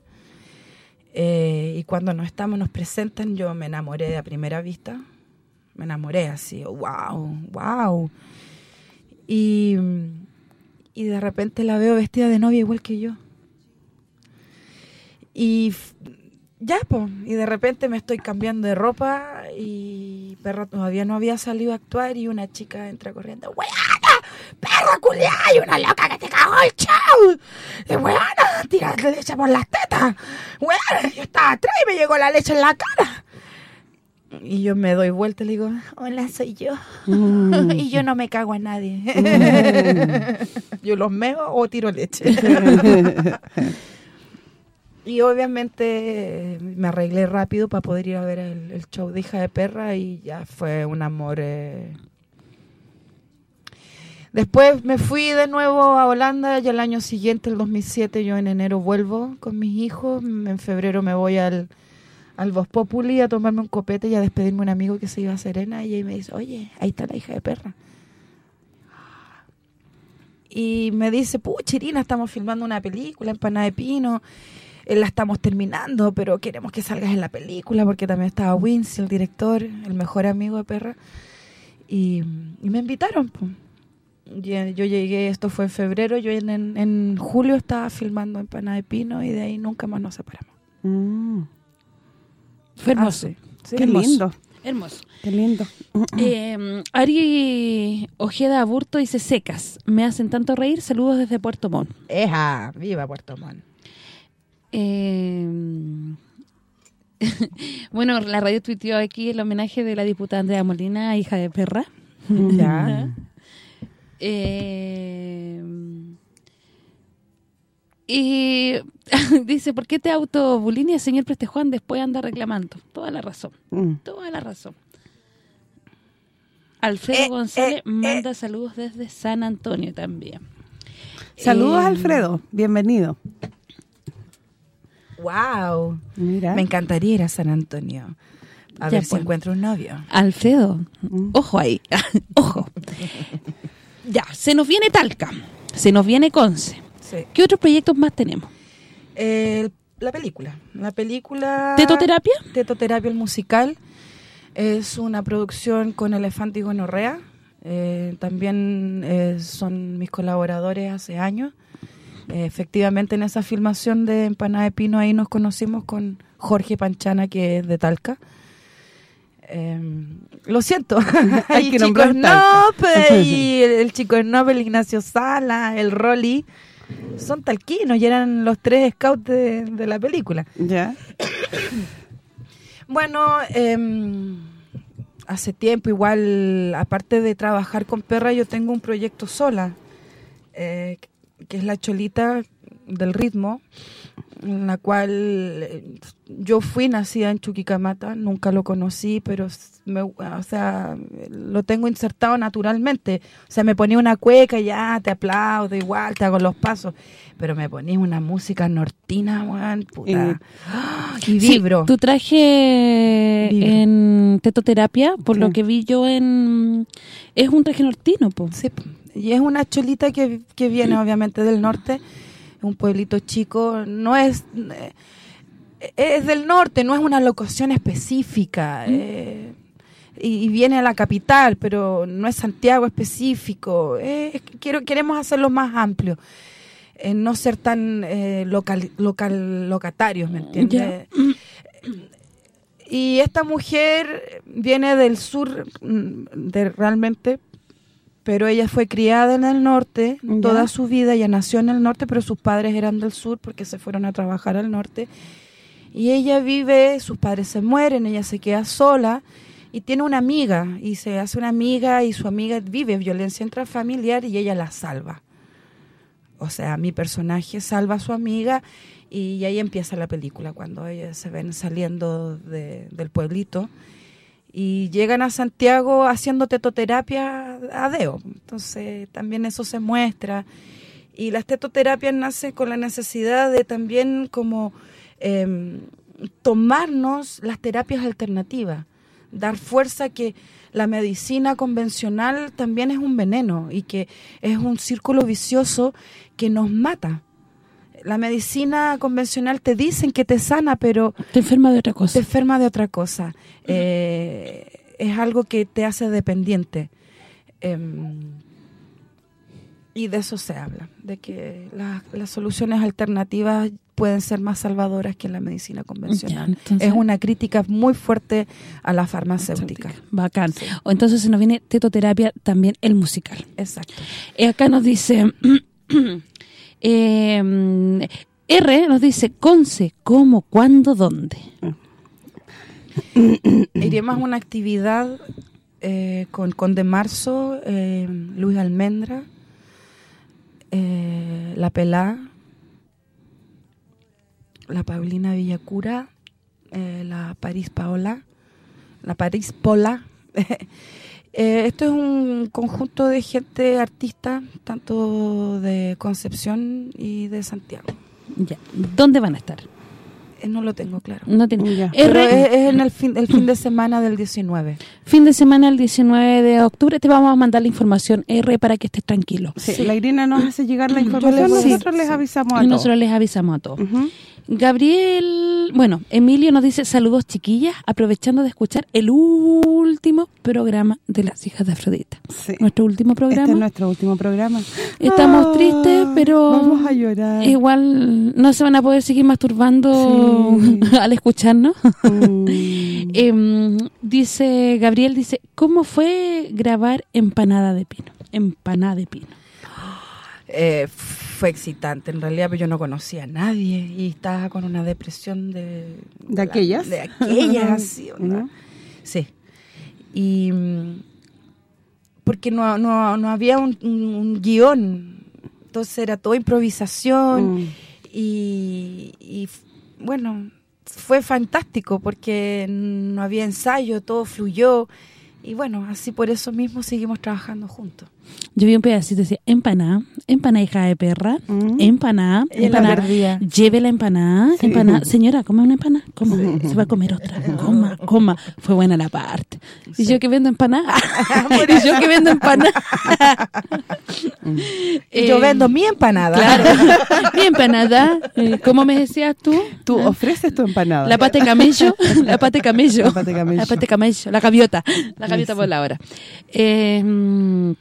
Eh, y cuando nos estamos, nos presentan, yo me enamoré de a primera vista. Me enamoré así, wow, wow. Y, y de repente la veo vestida de novia igual que yo. Y ya, pues, y de repente me estoy cambiando de ropa y perra todavía no había salido a actuar y una chica entra corriendo, ¡Weana! ¡Perra culiada! ¡Y una loca que te cagó el show! ¡De weana! ¡Tira leche por las tetas! ¡Weana! Yo estaba atrás y me llegó la leche en la cara. Y yo me doy vuelta y le digo, hola, soy yo. Mm. y yo no me cago a nadie. yo los meo o tiro leche. y obviamente eh, me arreglé rápido para poder ir a ver el, show de Hija de Perra y ya fue un amor. eh. Después me fui de nuevo a Holanda y el año siguiente, el 2007, yo en enero vuelvo con mis hijos. En febrero me voy al, al Voz Populi a tomarme un copete y a despedirme de un amigo que se iba a Serena y ahí me dice, oye, ahí está la hija de perra. Y me dice, pucha, Irina, estamos filmando una película en Pana de Pino, eh, la estamos terminando, pero queremos que salgas en la película porque también estaba Wincy, el director, el mejor amigo de perra. Y, y me invitaron. Y, eh, Yo llegué, esto fue en febrero, yo en, en, en julio estaba filmando en Pana de Pino y de ahí nunca más nos separamos. Mm, Fue hermoso. Ah, sí. Sí, qué hermoso. lindo, Hermoso. qué lindo. Eh, Ari Ojeda Aburto dice, secas, me hacen tanto reír, saludos desde Puerto Montt. ¡Eja! ¡Viva Puerto Montt! Eh, bueno, la radio tuiteó aquí el homenaje de la diputada Andrea Molina, hija de perra. Ya. Eh, y dice, ¿por qué te autobulinia, señor Prestejuan? Después anda reclamando. Toda la razón, Mm. toda la razón. Alfredo Eh, González eh, manda saludos desde San Antonio también. Saludos, Eh, Alfredo, bienvenido. ¡Wow! Mira. Me encantaría ir a San Antonio. A Ya, ver si pues. encuentro un novio. Alfredo, Mm. ojo ahí, ojo. Ya, se nos viene Talca, se nos viene Conce. Sí. ¿Qué otros proyectos más tenemos? El- la película. La película... ¿Tetoterapia? Tetoterapia el musical. Es una producción con Elefante y Gonorrea. Eh, también eh, son mis colaboradores hace años. Eh, efectivamente, en esa filmación de Empanada de Pino, ahí nos conocimos con Jorge Panchana, que es de Talca. Eh, lo siento, Hay que nombrar. Snob, y el, el Chico Snob, el Ignacio Sala, el Rolly, son talquinos y eran los tres scouts de, de la película. Ya. Bueno, em, hace tiempo igual, aparte de trabajar con perra, yo tengo un proyecto sola, eh, que es la cholita del ritmo, en la cual eh, yo fui nacida en Chuquicamata, nunca lo conocí, pero me, o sea, lo tengo insertado naturalmente. O sea, me ponía una cueca y ya te aplaudo, igual te hago los pasos, pero me ponía una música nortina, weón, puta. Y- ¡Ah! y Sí, vibro. tu traje Vibro. en tetoterapia, por Sí. lo que vi yo en... Es un traje nortino, po. Sí. Y es una cholita que, que viene obviamente del norte, un pueblito chico, no es eh, es del norte, no es una locación específica, eh, y, viene a la capital, pero no es Santiago específico, eh, quiero queremos hacerlo más amplio, eh, no ser tan eh, local, local locatarios, ¿me entiendes? Y esta mujer viene del sur, mm, de realmente, pero ella fue criada en el norte toda su vida, ella nació en el norte, pero sus padres eran del sur porque se fueron a trabajar al norte. Y ella vive, sus padres se mueren, ella se queda sola y tiene una amiga, y se hace una amiga y su amiga vive violencia intrafamiliar y ella la salva. O sea, mi personaje salva a su amiga y ahí empieza la película, cuando ellos se ven saliendo de- del pueblito y llegan a Santiago haciendo tetoterapia a Deo. Entonces también eso se muestra. Y las tetoterapias nacen con la necesidad de también como em, tomarnos las terapias alternativas, dar fuerza que la medicina convencional también es un veneno y que es un círculo vicioso que nos mata. La medicina convencional te dicen que te sana, pero Te enferma de otra cosa. te enferma de otra cosa. Eh, es algo que te hace dependiente. Em, Y de eso se habla, de que la- las soluciones alternativas pueden ser más salvadoras que la medicina Ya, convencional. entonces- es una crítica muy fuerte a la farmacéutica. Bacán. O entonces se nos viene tetoterapia también el musical. Exacto. Eh, acá nos dice... eh, R nos dice Conce, cómo, cuándo, dónde. Iremos a una actividad eh, con, con De Marzo, eh, Luis Almendra, eh, La Pelá, la Paulina Villacura, eh, la París Paola, la París Pola. Eh, esto es un conjunto de gente artista, tanto de Concepción y de Santiago. Ya. ¿Dónde van a estar? Eh, no lo tengo claro. No. Ya. Pero R, es, es en el fin, el fin de semana del 19. fin de semana el 19 de octubre te vamos a mandar la información R para que estés tranquilo. Sí, La Irina nos hace llegar la información, les- nosotros sí, les sí. avisamos a Y todos. nosotros les avisamos a todos. Gabriel, bueno, Emilio nos dice saludos chiquillas, aprovechando de escuchar el último programa de las hijas de Afrodita. Sí. Nuestro último Este programa. es nuestro último programa. Estamos Ah, tristes, pero Vamos a llorar. igual no se van a poder seguir masturbando Al escucharnos. Mm. Em, dice Gabriel, dice, ¿cómo fue grabar Empanada de Pino? Empanada de Pino. Eh, fue excitante en realidad, pero yo no conocía a nadie y estaba con una depresión de... ¿De aquellas? De aquellas, sí. Y... mm, Porque no, no, no había un, un- un guion, entonces era todo improvisación Mm. y, y, bueno, fue fantástico porque no había ensayo, todo fluyó y bueno, así por eso mismo seguimos trabajando juntos. Yo vi un pedacito, decía, empanada, empanada hija de perra, Mm. empanada, empanada, lleve la empanada, Sí. empanada, señora, coma una empanada, coma, se va a comer otra, coma, coma, fue buena la parte. Y yo que vendo empanada, y yo que vendo empanada. Yo vendo mi empanada. Claro, mi empanada, eh, ¿cómo me decías tú? Tú ofreces tu empanada. La pata de camello, la pata de camello. La pata de camello. La pata de camello, la gaviota, la gaviota por la hora. Eh,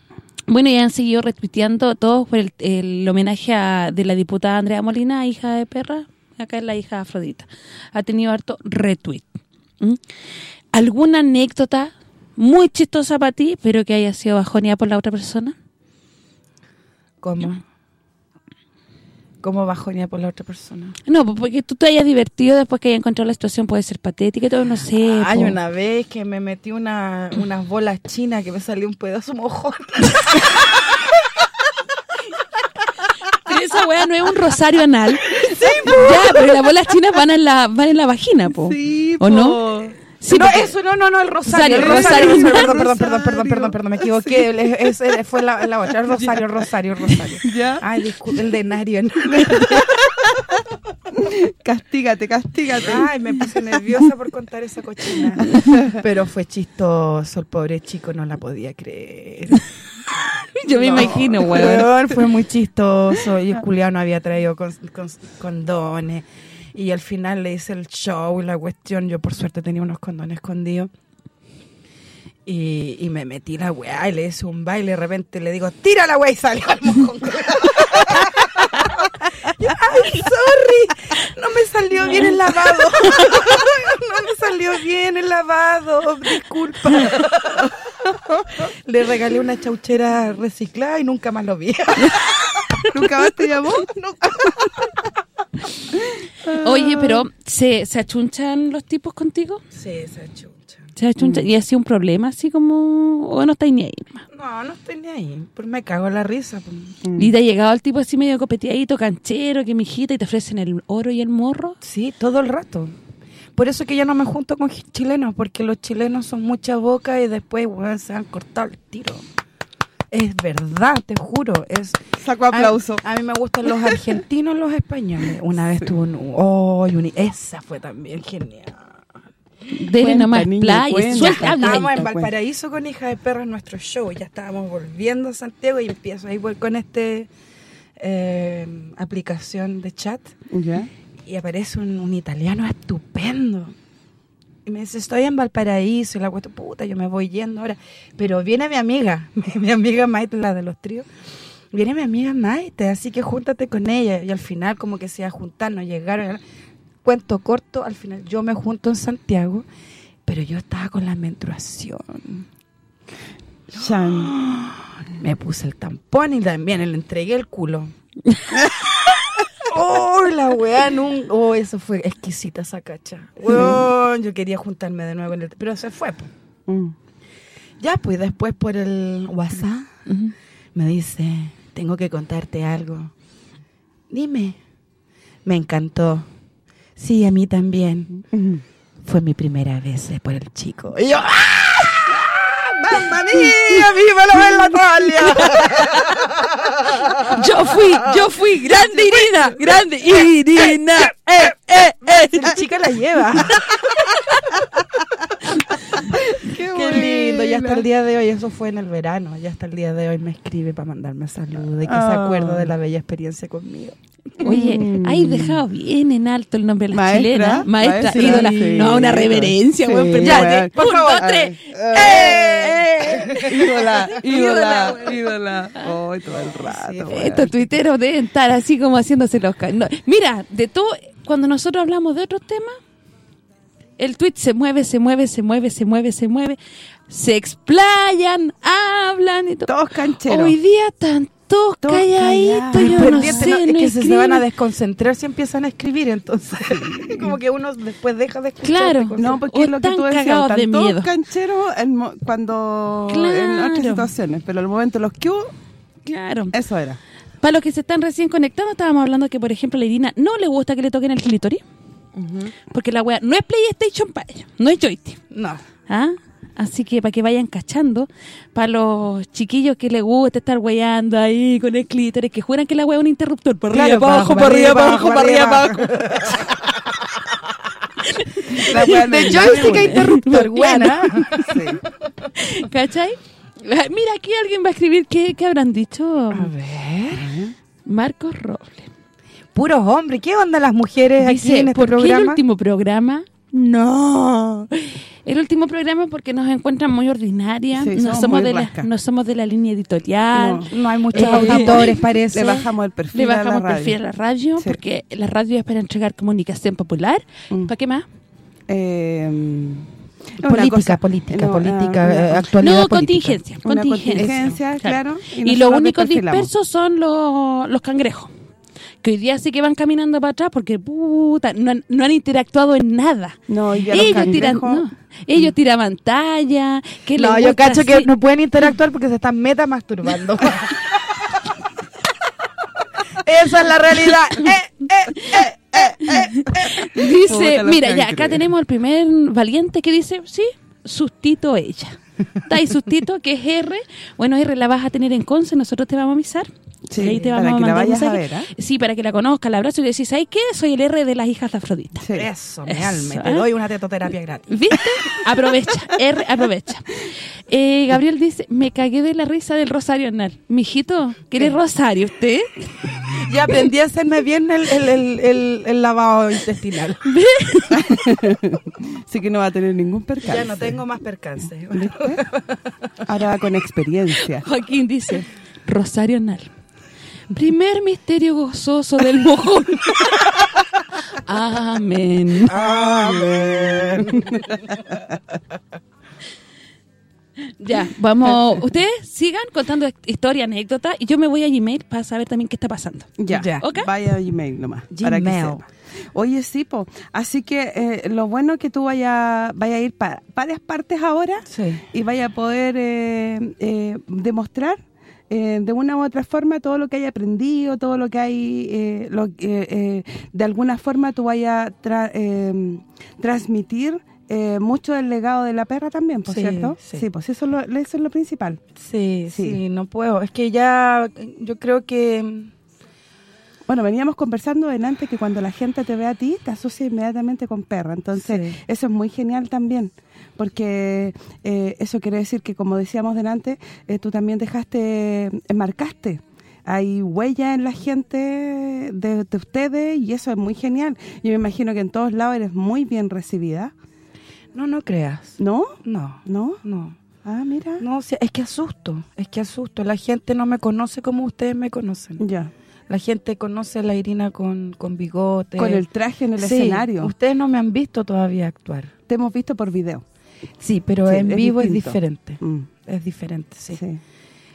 bueno, y han seguido retuiteando todos por el, el homenaje a- de la diputada Andrea Molina, hija de perra, acá es la hija de Afrodita. Ha tenido harto retweet. ¿Mm? ¿Alguna anécdota muy chistosa para ti, pero que haya sido bajoneada por la otra persona? ¿Cómo? ¿Cómo bajonea por la otra persona? No, pues porque tú te hayas divertido después que hayas encontrado la situación, puede ser patética y todo, no sé. Hay po. una vez que me metí una, unas bolas chinas que me salió un pedazo mojón. Pero esa weá no es un rosario anal. Ya, pero las bolas chinas van en la van en la vagina, po. Sí, ¿O no? Sí, no, eso, no, no, no, el rosario. El rosario. Perdón, perdón, perdón, perdón, perdón, perdón, me equivoqué. Es- fue la, la otra, el rosario, el rosario, el rosario. ¿Ya? Ay, disculpe, el de Narion. Castígate, castígate. Ay, me puse nerviosa por contar esa cochina. Pero fue chistoso, el pobre chico no la podía creer. Yo me No, imagino, weón. Fue muy chistoso y el culiao había traído con, con- condones. Y al final le hice el show y la cuestión. Yo por suerte tenía unos condones escondidos. Y, y me metí la weá y le hice un baile. De repente le digo, tira la weá y salió al mojón. Yo, Ay, sorry, no me salió bien el lavado. No me salió bien el lavado, disculpa. Le regalé una chauchera reciclada y nunca más lo vi. ¿Nunca más te llamó? Oye, pero ¿se, ¿se achunchan los tipos contigo? Sí, esa chucha. ¿Se achunchan? ¿Y ha sido un problema así como...? ¿O no estáis ni ahí? No, no estoy ni ahí. Pero me cago en la risa. pues. ¿Y te ha llegado el tipo así medio copeteadito, canchero, que mijita, y te ofrecen el oro y el morro? Sí, todo el rato. Por eso que ya no me junto con chilenos, porque los chilenos son mucha boca y después se han cortado el tiro. Es verdad, te juro. Es Saco aplauso. A, a mí me gustan los argentinos y los españoles. Una vez tuve un... Oh, y un- esa fue también genial. Dele nomás playa, suelta. Estábamos en. Valparaíso con Hija de Perra en nuestro show. Ya estábamos volviendo a Santiago y empiezo ahí con este eh, aplicación de chat y aparece un, un italiano estupendo. Y me dice, estoy en Valparaíso y la cuesta, puta, yo me voy yendo ahora. Pero viene mi amiga, mi, mi amiga Maite, la de los tríos. viene mi amiga Maite, así que júntate con ella. Y al final como que se iba a juntar, no llegaron. Cuento corto, al final yo me junto en Santiago, pero yo estaba con la menstruación. Me puse el tampón y también le entregué el culo. ¡Oh, la weá! nun- ¡Oh, eso fue exquisita esa cacha! Weón, yo quería juntarme de nuevo, el- pero se fue. Mm. Ya, pues después por el WhatsApp me dice, tengo que contarte algo. Dime. Me encantó. Sí, a mí también. Fue mi primera vez eh, por el chico. Y yo, ¡ah! ¡Mamma mía! ¡Viva la Natalia! Yo fui, yo fui, grande Irina, grande Irina. Eh, eh, eh. La chica la lleva. Qué, lindo. Y hasta el día de hoy, eso fue en el verano, ya hasta el día de hoy me escribe para mandarme saludos y que se Ah. acuerda de la bella experiencia conmigo. Oye, Mm. hay dejado bien en alto el nombre de la Maestra, chilena. Maestra, maestra, ídola. sí. no, una reverencia, Sí, weón, pero weón. ya, Por un, favor. dos, tres. ¡Eh! Ídola, ídola, Ídola. Ay, todo el rato. Sí. Estos tuiteros deben estar así como haciéndose los... no, mira, de todo, cuando nosotros hablamos de otros temas, el tweet se mueve, se mueve, se mueve, se mueve, se mueve, se explayan, hablan y todo. Todos cancheros. Hoy día están todos Todos calladitos, yo no Pendiente, sé, no, es no que se, se van a desconcentrar si empiezan a escribir, entonces como que uno después deja de escuchar. Claro. No, porque O es lo que tú decías, de todos miedo. cancheros en cuando en Claro. otras situaciones, pero el momento los que hubo, Claro. eso era. Para los que se están recién conectando, estábamos hablando que, por ejemplo, a la Irina no le gusta que le toquen el clítoris, porque la wea no es PlayStation para ella, no es joystick. No. ¿Ah? Así que para que vayan cachando, para los chiquillos que les gusta estar weyando ahí con el clítoris, que juran que la wea es un interruptor, por arriba, para abajo, para arriba, para abajo, para arriba, para abajo. La wea De joystick a interruptor, buena. Sí. ¿Cachai? Mira, aquí alguien va a escribir, ¿qué, qué habrán dicho? A ver. Marcos Robles. Puros hombres. ¿Qué onda las mujeres aquí en este ¿por qué el programa? último programa? No. El último programa porque nos encuentran muy ordinarias, Sí, no somos de la, no somos de la línea editorial. No. No hay muchos Eh, auditores, parece. Le bajamos el perfil Le a la bajamos el radio. perfil a la radio Sí. porque la radio es para entregar comunicación popular. Mm. ¿Para qué más? Eh, una Política, cosa- política, no, política, una- actualidad No, política. contingencia. Una contingencia, contingencia, claro, y Y, los únicos dispersos son los, los cangrejos. Que hoy día sí que van caminando para atrás porque puta, no, han, no han interactuado en nada. No, ya ellos tiran, no, ellos tiraban talla, que No, yo cacho que no pueden interactuar porque se están meta masturbando. Esa es la realidad. Eh, eh, eh, eh, eh. Dice, mira, ya acá tenemos al primer valiente que dice, sí, sustito ella. Está ahí sustito, que es R. Bueno, R la vas a tener en Conce, nosotros te vamos a avisar. Sí, Y ahí te para vamos a que la vayas a ver, ¿ah? Sí, para que la conozcas, la abrazo y le decís, ¿sabes qué? Soy el R de las hijas de Afrodita. Sí. Eso, mi Eso, alma. Te ¿eh? doy una tetoterapia gratis. ¿Viste? Aprovecha, R, aprovecha. Eh, Gabriel dice, me cagué de la risa del rosario anal. Mijito, ¿quiere rosario usted? Ya aprendí a hacerme bien el, el, el, el- el lavado intestinal. Así que no va a tener ningún percance. Ya no tengo más percance. Ahora va con experiencia. Joaquín dice, rosario anal. Primer misterio gozoso del mojón. Amén. Amén. Ya, vamos. Ustedes sigan contando historia, anécdota, y yo me voy a Gmail para saber también qué está pasando. Ya, Ya. ¿Ok? vaya a Gmail nomás. Para que Gmail. sepa. Oye, sí, po. Así que eh, lo bueno es que tú vaya, vaya a ir para varias partes ahora Sí. y vaya a poder eh, eh, demostrar eh, de una u otra forma todo lo que hay aprendido, todo lo que hay, eh, lo que, eh, de alguna forma tú vayas a transmitir eh, mucho del legado de la perra también, ¿por Sí, cierto? sí. pues eso es lo, eso es lo principal. Sí, Sí. sí, no puedo. Es que ya, yo creo que... Bueno, veníamos conversando delante que cuando la gente te ve a ti, te asocia inmediatamente con perra. Entonces, Sí. eso es muy genial también, porque eh, eso quiere decir que, como decíamos delante, eh, tú también dejaste, eh, marcaste. Hay huella en la gente de, de ustedes y eso es muy genial. Yo me imagino que en todos lados eres muy bien recibida, No, no creas. ¿no? No, ¿No? no. Ah, mira. No, es que asusto, es que asusto. La gente no me conoce como ustedes me conocen. Ya. La gente conoce a la Irina con, con bigote. Con el traje en el escenario. ustedes no me han visto todavía actuar. Te hemos visto por video. Sí, pero en vivo es diferente. Mm. Es diferente, sí.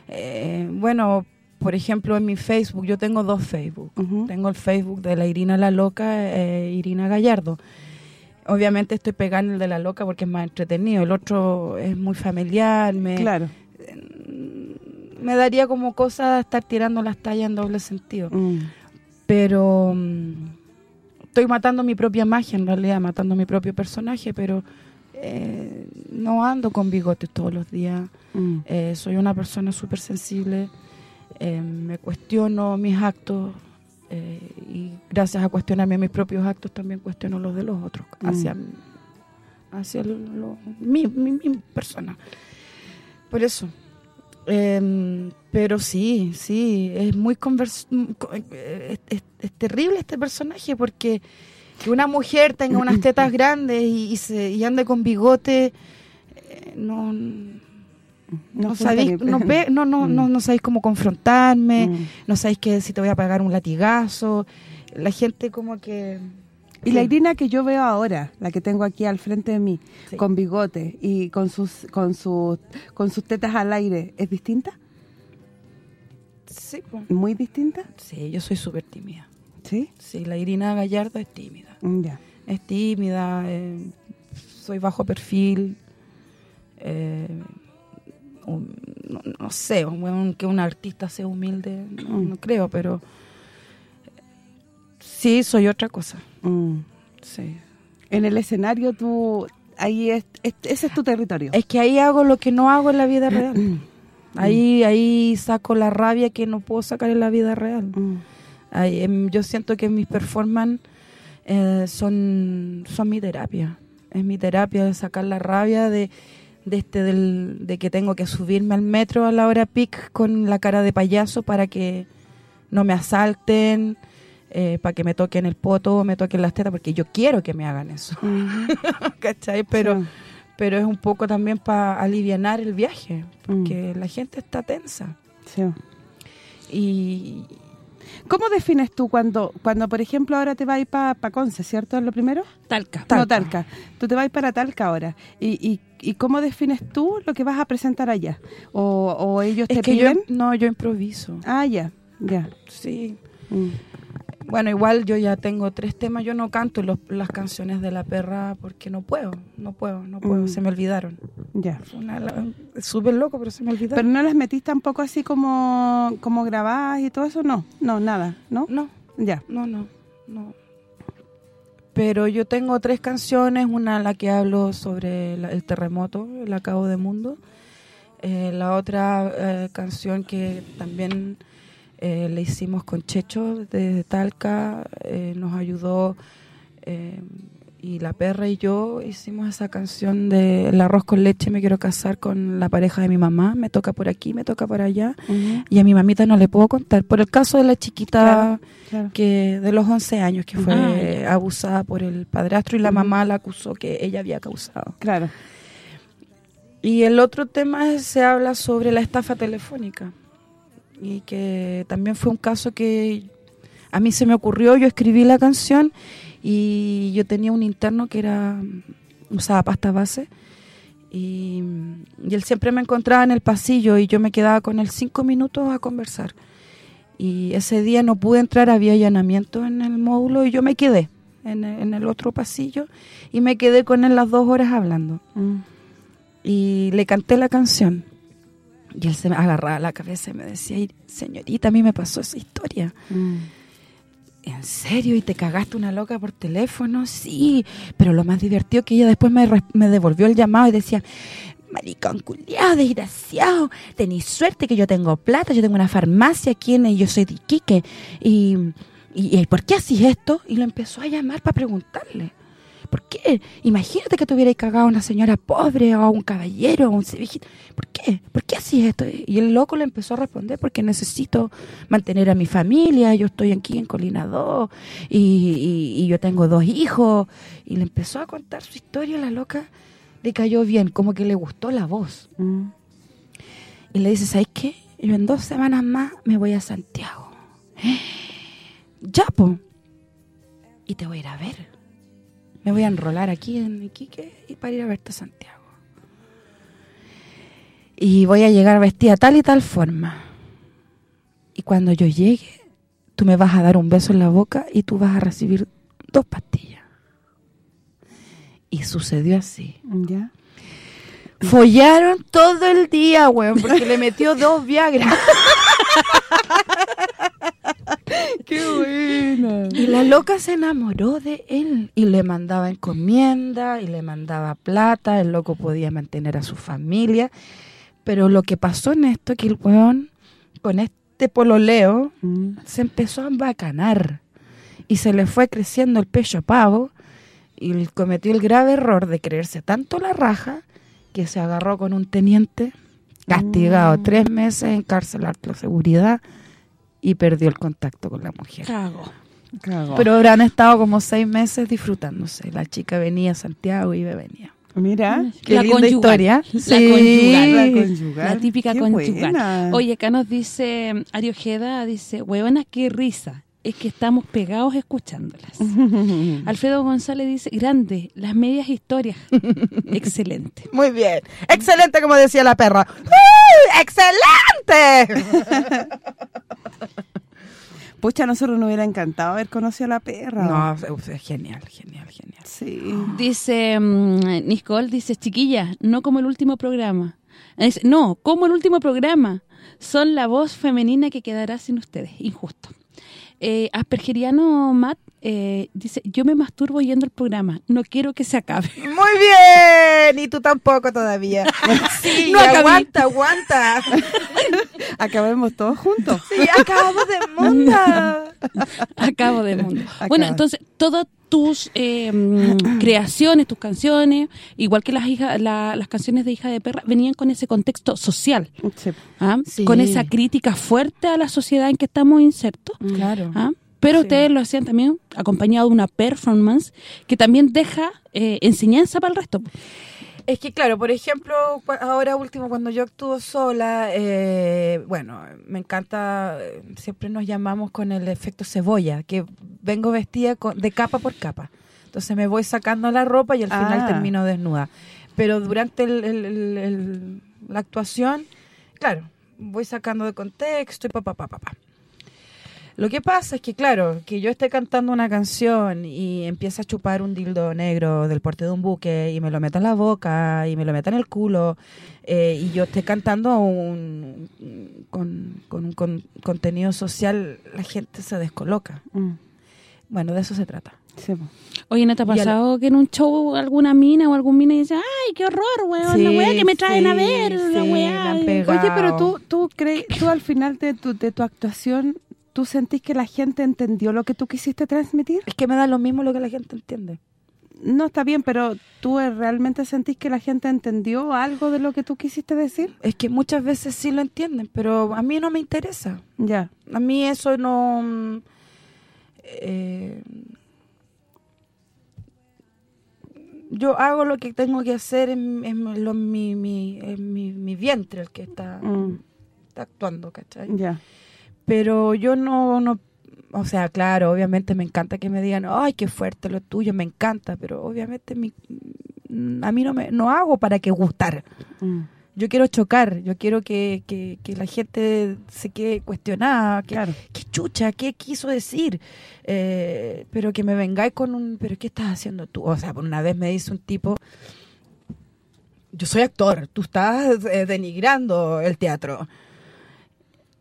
Eh, bueno, por ejemplo, en mi Facebook, yo tengo dos Facebook. Tengo el Facebook de la Irina La Loca e Irina Gallardo. Obviamente estoy pegando el de La Loca porque es más entretenido. El otro es muy familiar. Me, claro. Me daría como cosa estar tirando las tallas en doble sentido. Mm. Pero mm, estoy matando mi propia magia, en realidad, matando mi propio personaje, pero eh, no ando con bigotes todos los días. Mm. Eh, soy una persona súper sensible. Eh, me cuestiono mis actos y gracias a cuestionarme mis propios actos también cuestiono los de los otros mm. hacia, hacia mi, mi, persona. Por eso. Em, pero sí, sí, es muy es, terrible este personaje porque que una mujer tenga unas tetas grandes y, se, y ande con bigote, eh, no, no, sabéis, no, no, no, mm. no, sabéis cómo confrontarme, mm. no sabéis que si te voy a pagar un latigazo. La gente como que... Y la Irina que yo veo ahora, la que tengo aquí al frente de mí, con bigote y con sus con sus con sus tetas al aire, ¿es distinta? Sí. ¿Muy distinta? Sí, yo soy súper tímida. ¿Sí? Sí, la Irina Gallardo es tímida. Mm, ya. Es tímida, eh, soy bajo perfil, eh, no, sé, que un artista sea humilde, mm. no, creo, pero sí, soy otra cosa. Mm. Sí. En el escenario tú, ahí es, ese es tu territorio. Es que ahí hago lo que no hago en la vida real. ahí ahí saco la rabia que no puedo sacar en la vida real. Em, yo siento que mis performances eh, son, son mi terapia. Es mi terapia de sacar la rabia de, de este del, de que tengo que subirme al metro a la hora pic con la cara de payaso para que no me asalten, eh, para que me toquen el poto, me toquen las tetas, porque yo quiero que me hagan eso. ¿Cachai? Pero, pero es un poco también para aliviar el viaje, porque mm. la gente está tensa. Sí. Y, ¿Cómo defines tú cuando, cuando por ejemplo, ahora te vas para pa Conce, ¿cierto? ¿Es lo primero? Talca. No, Talca. Tú te vas para Talca ahora. ¿Y, y, cómo defines tú lo que vas a presentar allá? ¿O, o ellos te piden? no, yo improviso. Ah, ya, ya. Sí. Mm. Bueno, igual yo ya tengo tres temas. Yo no canto las canciones de La Perra porque no puedo, no puedo, no puedo. Mm. Se me olvidaron. Ya. Súper loco, pero se me olvidaron. ¿Pero no las metís tampoco así como, como grabadas y todo eso? No, no, nada, ¿no? No. Ya. No, no, no. Pero yo tengo tres canciones. Una la que hablo sobre el terremoto, el acabo de mundo. Eh, la otra eh, canción que también eh, le hicimos con Checho desde Talca, eh, nos ayudó eh, y la perra y yo hicimos esa canción de El arroz con leche, me quiero casar con la pareja de mi mamá, me toca por aquí, me toca por allá, y a mi mamita no le puedo contar. Por el caso de la chiquita que de los 11 años que fue ah, abusada por el padrastro y la mamá la acusó que ella había causado. Claro. Y el otro tema se habla sobre la estafa telefónica y que también fue un caso que a mí se me ocurrió, yo escribí la canción y yo tenía un interno que era usaba pasta base y, él siempre me encontraba en el pasillo y yo me quedaba con él cinco minutos a conversar. Y ese día no pude entrar, había allanamiento en el módulo y yo me quedé en, el otro pasillo y me quedé con él las dos horas hablando. Mm. y le canté la canción y él se me agarraba la cabeza y me decía, señorita, a mí me pasó esa historia. Mm. ¿En serio? ¿Y te cagaste una loca por teléfono? Sí, pero lo más divertido que ella después me, me devolvió el llamado y decía, maricón culiado, desgraciado, tenéis suerte que yo tengo plata, yo tengo una farmacia aquí en yo soy de Iquique, y, y, y ¿por qué haces esto? Y lo empezó a llamar para preguntarle. ¿Por qué? Imagínate que te hubierais cagado a una señora pobre o a un caballero o a un viejito. ¿Por qué? ¿Por qué así esto? Y el loco le empezó a responder porque necesito mantener a mi familia, yo estoy aquí en Colina 2 y, yo tengo dos hijos. Y le empezó a contar su historia la loca, le cayó bien, como que le gustó la voz. Mm. Y le dice, ¿sabes qué? Yo en dos semanas más me voy a Santiago. Ya, po. Y te voy a ir a ver. Me voy a enrolar aquí en Iquique y para ir a verte a Santiago. Y voy a llegar vestida tal y tal forma. Y cuando yo llegue, tú me vas a dar un beso en la boca y tú vas a recibir dos pastillas. Y sucedió así. ¿Ya? Follaron todo el día, weón, porque le metió dos Viagra. ¡Qué buena! Y la loca se enamoró de él y le mandaba encomienda y le mandaba plata, el loco podía mantener a su familia. Pero lo que pasó en esto, que el weón con este pololeo Mm. se empezó a bacanar y se le fue creciendo el pecho pavo y cometió el grave error de creerse tanto la raja que se agarró con un teniente castigado Mm. tres meses en cárcel alta seguridad y perdió el contacto con la mujer. Cago. Cago. Pero habrán estado como seis meses disfrutándose. La chica venía a Santiago y venía. Mira, Qué la linda conyugal. historia. La Sí. conyugal. la conyugal. La típica Qué conyugal. buena. Oye, acá nos dice Ario Ojeda, dice, huevona, qué risa. Es que estamos pegados escuchándolas. Alfredo González dice, grande, las medias historias. Excelente. Muy bien. Excelente, como decía la perra. ¡Uy, ¡Excelente! Pucha, a nosotros nos hubiera encantado haber conocido a la perra. No, es- genial, genial, genial. Sí. Dice mm, Nicole, dice, chiquilla, no como el último programa. Es- no, como el último programa. Son la voz femenina que quedará sin ustedes. Injusto. Eh, Aspergeriano Matt eh, dice, yo me masturbo yendo el programa. No quiero que se acabe. Muy bien. Y tú tampoco todavía. Sí, No aguanta, aguanta. Acabemos todos juntos. Sí, acabamos de monta. Acabo de mundo. Acaba. Bueno, entonces, todas tus eh, creaciones, tus canciones, igual que las hijas, la- las canciones de Hija de Perra, venían con ese contexto social, Sí. ¿ah? Sí. con esa crítica fuerte a la sociedad en que estamos insertos. Claro. ¿ah? Pero Sí. ustedes lo hacían también acompañado de una performance que también deja eh, enseñanza para el resto. Es que claro, por ejemplo, ahora último cuando yo actúo sola, eh, bueno, me encanta, eh, siempre nos llamamos con el efecto cebolla, que vengo vestida con- de capa por capa. Entonces me voy sacando la ropa y al final Ah. termino desnuda. Pero durante el- el- el- el- la actuación, claro, voy sacando de contexto y pa, pa, pa, pa, pa. Lo que pasa es que, claro, que yo esté cantando una canción y empieza a chupar un dildo negro del porte de un buque y me lo meta en la boca y me lo meta en el culo eh, y yo esté cantando un, con, con un con- contenido social, la gente se descoloca. Mm. Bueno, de eso se trata. Sí. Oye, ¿no te ha la- pasado que en un show alguna mina o algún mina dice, ay, qué horror, weón, la Sí, weá que me traen a ver, la sí, weá. la han eh". pegado. Oye, pero tú tú crees, tú al final de tu, de tu actuación, ¿tú sentís que la gente entendió lo que tú quisiste transmitir? Es que me da lo mismo lo que la gente entiende. No, está bien, pero ¿tú realmente sentís que la gente entendió algo de lo que tú quisiste decir? Es que muchas veces sí lo entienden, pero a mí no me interesa. Ya. A mí eso no... mm, eh, yo hago lo que tengo que hacer en, en lo- mi, mi, en mi, mi vientre, el que está, Mm, está actuando, ¿cachai? ya. Pero yo no, no... O sea, claro, obviamente me encanta que me digan, ay, qué fuerte lo tuyo, me encanta, pero obviamente mi, a mí no me no hago para que gustar. Mm, Yo quiero chocar, yo quiero que, que, que la gente se quede cuestionada, que, Claro. qué chucha, qué quiso decir, Eh, pero que me vengáis con un, pero ¿qué estás haciendo tú? O sea, por una vez me dice un tipo, yo soy actor, tú estás eh, denigrando el teatro.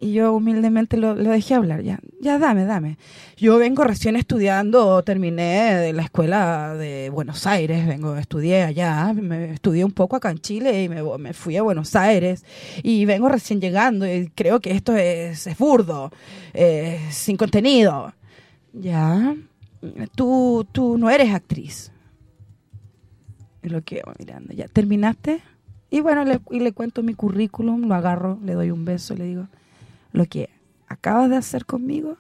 Y yo humildemente lo, lo dejé hablar, ya, ya dame, dame. Yo vengo recién estudiando, terminé de la escuela de Buenos Aires, vengo, estudié allá, me estudié un poco acá en Chile y me, me fui a Buenos Aires y vengo recién llegando y creo que esto es, es burdo, eh, sin contenido. Ya, tú, tú no eres actriz. Y lo quedo mirando, ya, ¿terminaste? Y bueno, le, y le cuento mi currículum, lo agarro, le doy un beso, le digo, lo que acabas de hacer conmigo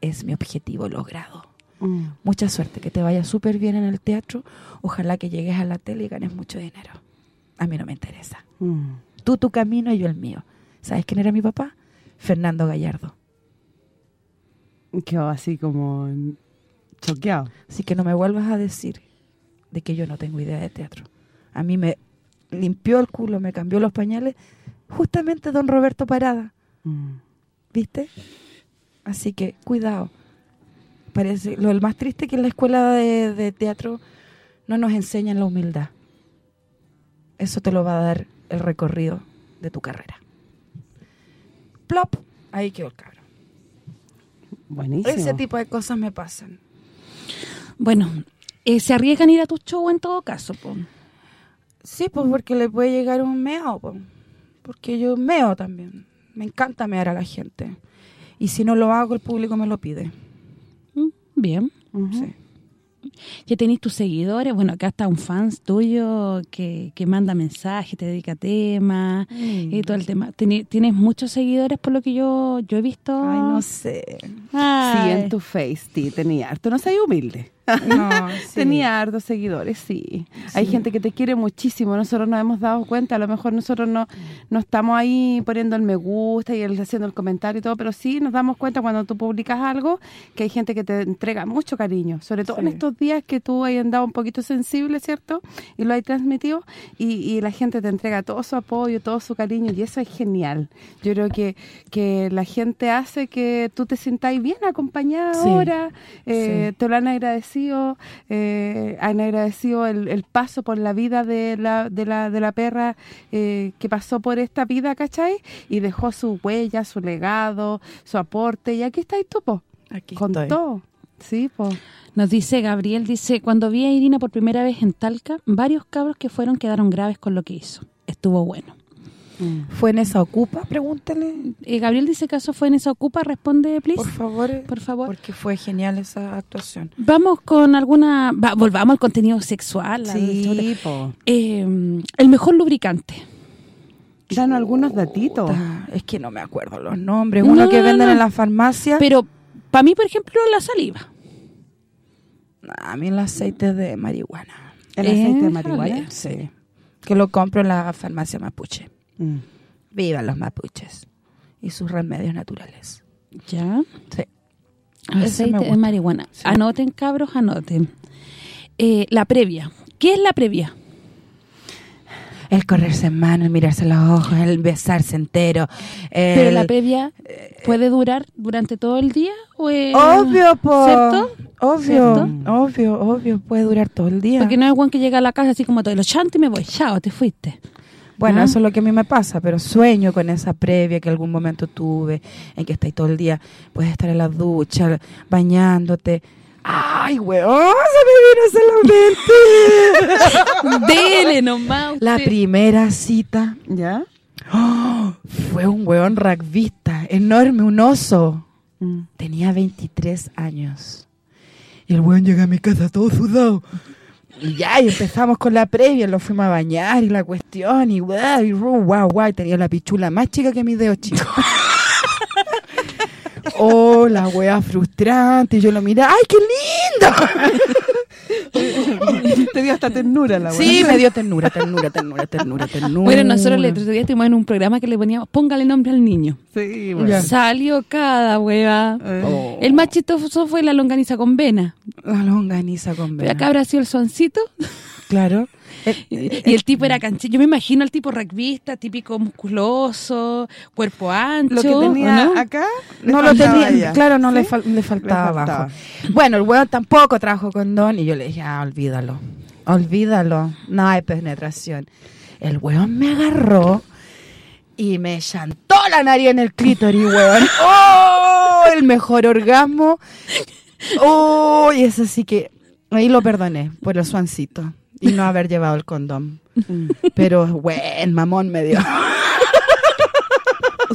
es mi objetivo logrado. Mm. Mucha suerte, que te vaya súper bien en el teatro. Ojalá que llegues a la tele y ganes mucho dinero. A mí no me interesa. Mm. Tú tu camino y yo el mío. ¿Sabes quién era mi papá? Fernando Gallardo. Quedó así como choqueado. Así que no me vuelvas a decir de que yo no tengo idea de teatro. A mí me limpió el culo, me cambió los pañales, justamente don Roberto Parada. ¿Viste? Así que cuidado. Parece lo el más triste que en la escuela de, de teatro no nos enseñan la humildad. Eso te lo va a dar el recorrido de tu carrera. Plop, ahí quedó el cabrón. Buenísimo. Ese tipo de cosas me pasan. Bueno, eh, se arriesgan a ir a tu show en todo caso, po. Sí, pues porque le puede llegar un meo, po. porque yo meo también. Me encanta mear a la gente. Y si no lo hago, el público me lo pide. Mm, Bien. Ujú. Sí. Ya tenéis tus seguidores, bueno, acá está un fans tuyo que, que manda mensajes, te dedica temas y todo el tema. Tienes muchos seguidores por lo que yo yo he visto. Ay, no sé. Ay. Sí, en tu face, sí, tenía harto. No soy humilde. No, sí. Tenía hartos seguidores, sí. Hay gente que te quiere muchísimo. Nosotros nos hemos dado cuenta. A lo mejor nosotros no, no estamos ahí poniendo el me gusta y el, haciendo el comentario y todo, pero sí nos damos cuenta cuando tú publicas algo que hay gente que te entrega mucho cariño. Sobre todo en estos días que tú has andado un poquito sensible, ¿cierto? Y lo has transmitido y, y la gente te entrega todo su apoyo, todo su cariño y eso es genial. Yo creo que, que la gente hace que tú te sintáis bien acompañada ahora, eh, te lo han agradecido, eh, han agradecido el, el paso por la vida de la, de la, de la perra eh, que pasó por esta vida, ¿cachai? Y dejó su huella, su legado, su aporte, y aquí estáis tú, po, Aquí con estoy. todo. Sí, po. Nos dice Gabriel, dice, cuando vi a Irina por primera vez en Talca, varios cabros que fueron quedaron graves con lo que hizo. Estuvo bueno. ¿Fue en esa ocupa? Pregúntale, Eh, Gabriel dice que eso fue en esa ocupa, responde, please. por favor. eh, Por favor. Porque fue genial esa actuación. Vamos con alguna... va, volvamos al contenido sexual. Sí, po. Eh, el mejor lubricante. Dan algunos datitos. Es que no me acuerdo los nombres. Uno No, que venden no. en la farmacia. Pero para mí, por ejemplo, la saliva. A mí el aceite de marihuana. ¿El aceite de Éjale. marihuana? Sí. Que lo compro en la farmacia mapuche. Mm. Viva los mapuches y sus remedios naturales. ¿Ya? Sí. Aceite de marihuana. Anoten, cabros, anoten. Eh, la previa. ¿Qué es la previa? El correrse en mano, el mirarse los ojos, el besarse entero. Pero la previa puede durar durante todo el día o Obvio, po. ¿Cierto? Obvio, ¿Cierto? obvio, obvio. Puede durar todo el día. Porque no es buen que llega a la casa así como todo, los chantos y me voy, chao, te fuiste. Bueno, ¿Ah? eso es lo que a mí me pasa, pero sueño con esa previa que algún momento tuve, en que estáis todo el día, puedes estar en la ducha, bañándote. ¡Ay, weón! ¡Se me vino a la mente! Dele nomás. la usted. primera cita ¿Ya? ¡oh! fue un weón rugbyista, enorme, un oso. Mm. Tenía 23 años. Y el weón llega a mi casa todo sudado. Y ya, y empezamos con la previa, lo fuimos a bañar y la cuestión, y guau, y ru, guau, guau, y tenía la pichula más chica que mi dedo chico. oh, la wea frustrante, y yo lo miré, ¡ay, qué lindo! Te dio hasta ternura la sí, weá. me dio ternura, ternura, ternura, ternura, ternura. Bueno, nosotros el otro día estuvimos en un programa que le poníamos, póngale nombre al niño. Sí, bueno. Ya. Salió cada hueva. Eh, Oh, El más chistoso fue la longaniza con vena. la longaniza con Pero acá vena. habrá sido el soncito. Claro. Y el tipo era canchero. Yo me imagino al tipo rugbyista, típico musculoso, cuerpo ancho. Lo que ¿o tenía no? acá, le No lo tenía, ella. claro, no le, ¿Sí? fal- le faltaba Le faltaba. abajo. Bueno, el hueón tampoco trajo condón y yo le dije, ah, olvídalo, olvídalo, no hay penetración. El hueón me agarró y me chantó la nariz en el clítoris, hueón. ¡Oh! El mejor orgasmo. ¡Oh! Y eso sí que, ahí lo perdoné por el suancito y no haber llevado el condón. Pero, buen mamón me dio.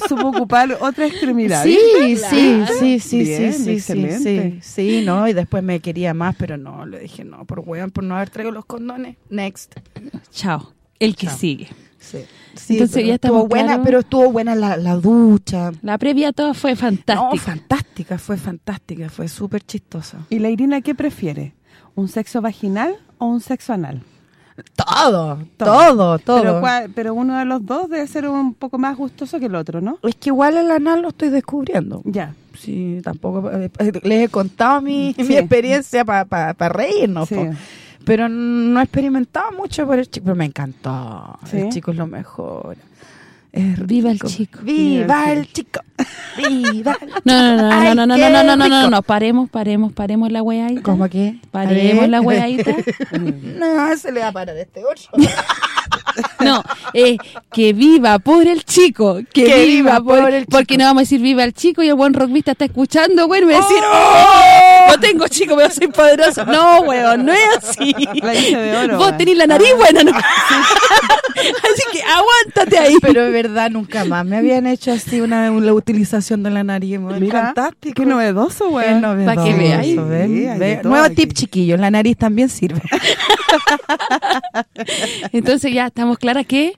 Supo ocupar otra extremidad. Sí, sí, sí, sí, Bien, sí, sí, sí, excelente. sí, sí, no, y después me quería más, pero no, le dije no, por weón, por no haber traído los condones, next. Chao. El que Chao. sigue. Sí. Sí, Entonces pero ya estuvo buena, pero estuvo buena la, la ducha. La previa toda fue No, fantástica. fantástica, fue fantástica, fue súper chistosa. ¿Y la Irina qué prefiere? ¿Un sexo vaginal o un sexo anal? Todo, todo, todo. Pero, pero uno de los dos debe ser un poco más gustoso que el otro, ¿no? Es que igual el anal lo estoy descubriendo. Ya. Sí, tampoco eh, eh, les he contado mi, Sí. mi experiencia para pa, reírnos, Sí. pero no he experimentado mucho por el chico, pero me encantó. Sí. El chico es lo mejor. Viva el chico. Viva el chico. Viva. el No, no, no, no, no, no, qué no, no, no, no, rico. no, paremos, paremos, paremos la weadita. ¿Cómo que? Paremos la weadita. no, se le va a parar este otro. No, eh, que viva por el chico, que, Que viva, viva por, por el Porque chico. no vamos a decir viva el chico y el buen rockvista está escuchando, güey, y me va a decir, ¡Oh! ¡Oh! No tengo chico, pero soy poderoso. No, weón, no es así. La hice de oro. Vos tenés la nariz buena, ¿no? así que aguántate ahí. Pero es verdad, nunca más me habían hecho así una, una utilización de la nariz. Mira, fantástico. Qué novedoso, Qué güey. novedoso, Pa' que veáis. de Ve- Nuevo aquí. tip, chiquillos. La nariz también sirve. Entonces ya estamos claras que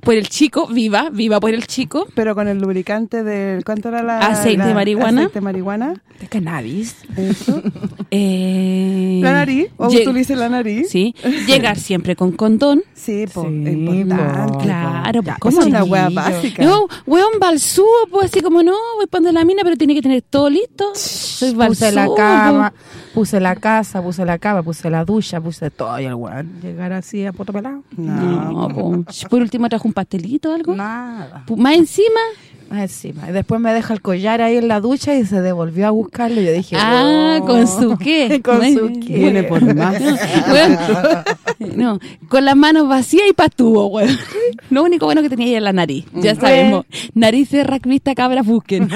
por el chico, viva, viva por el chico. Pero con el lubricante del... ¿Cuánto era la...? Aceite de la- marihuana. Aceite de marihuana. De cannabis. Eso. Eh, ¿La nariz? ¿O dices la nariz? Sí, llegar siempre con condón. Sí, pues, Sí, importante. po. Claro, Ya, Esa es una hueá básica. No, weón, balsúo, pues así como no, voy para la mina, pero tiene que tener todo listo. Soy Puse la balsúo, cama, puse la casa, puse la cama, puse la ducha, puse todo. Y el weón llegar así a poto pelado. No, No, po. por último trajo un pastelito o algo. Nada. Más encima, Más encima. Y después me deja el collar ahí en la ducha y se devolvió a buscarlo. Y yo dije, ah, oh. con su qué. Con su qué. Viene por más. Weón, no, con las manos vacías y patuvo, weón. Lo único bueno que tenía ella era la nariz. Ya sabemos. Nariz de racvista cabra busquen.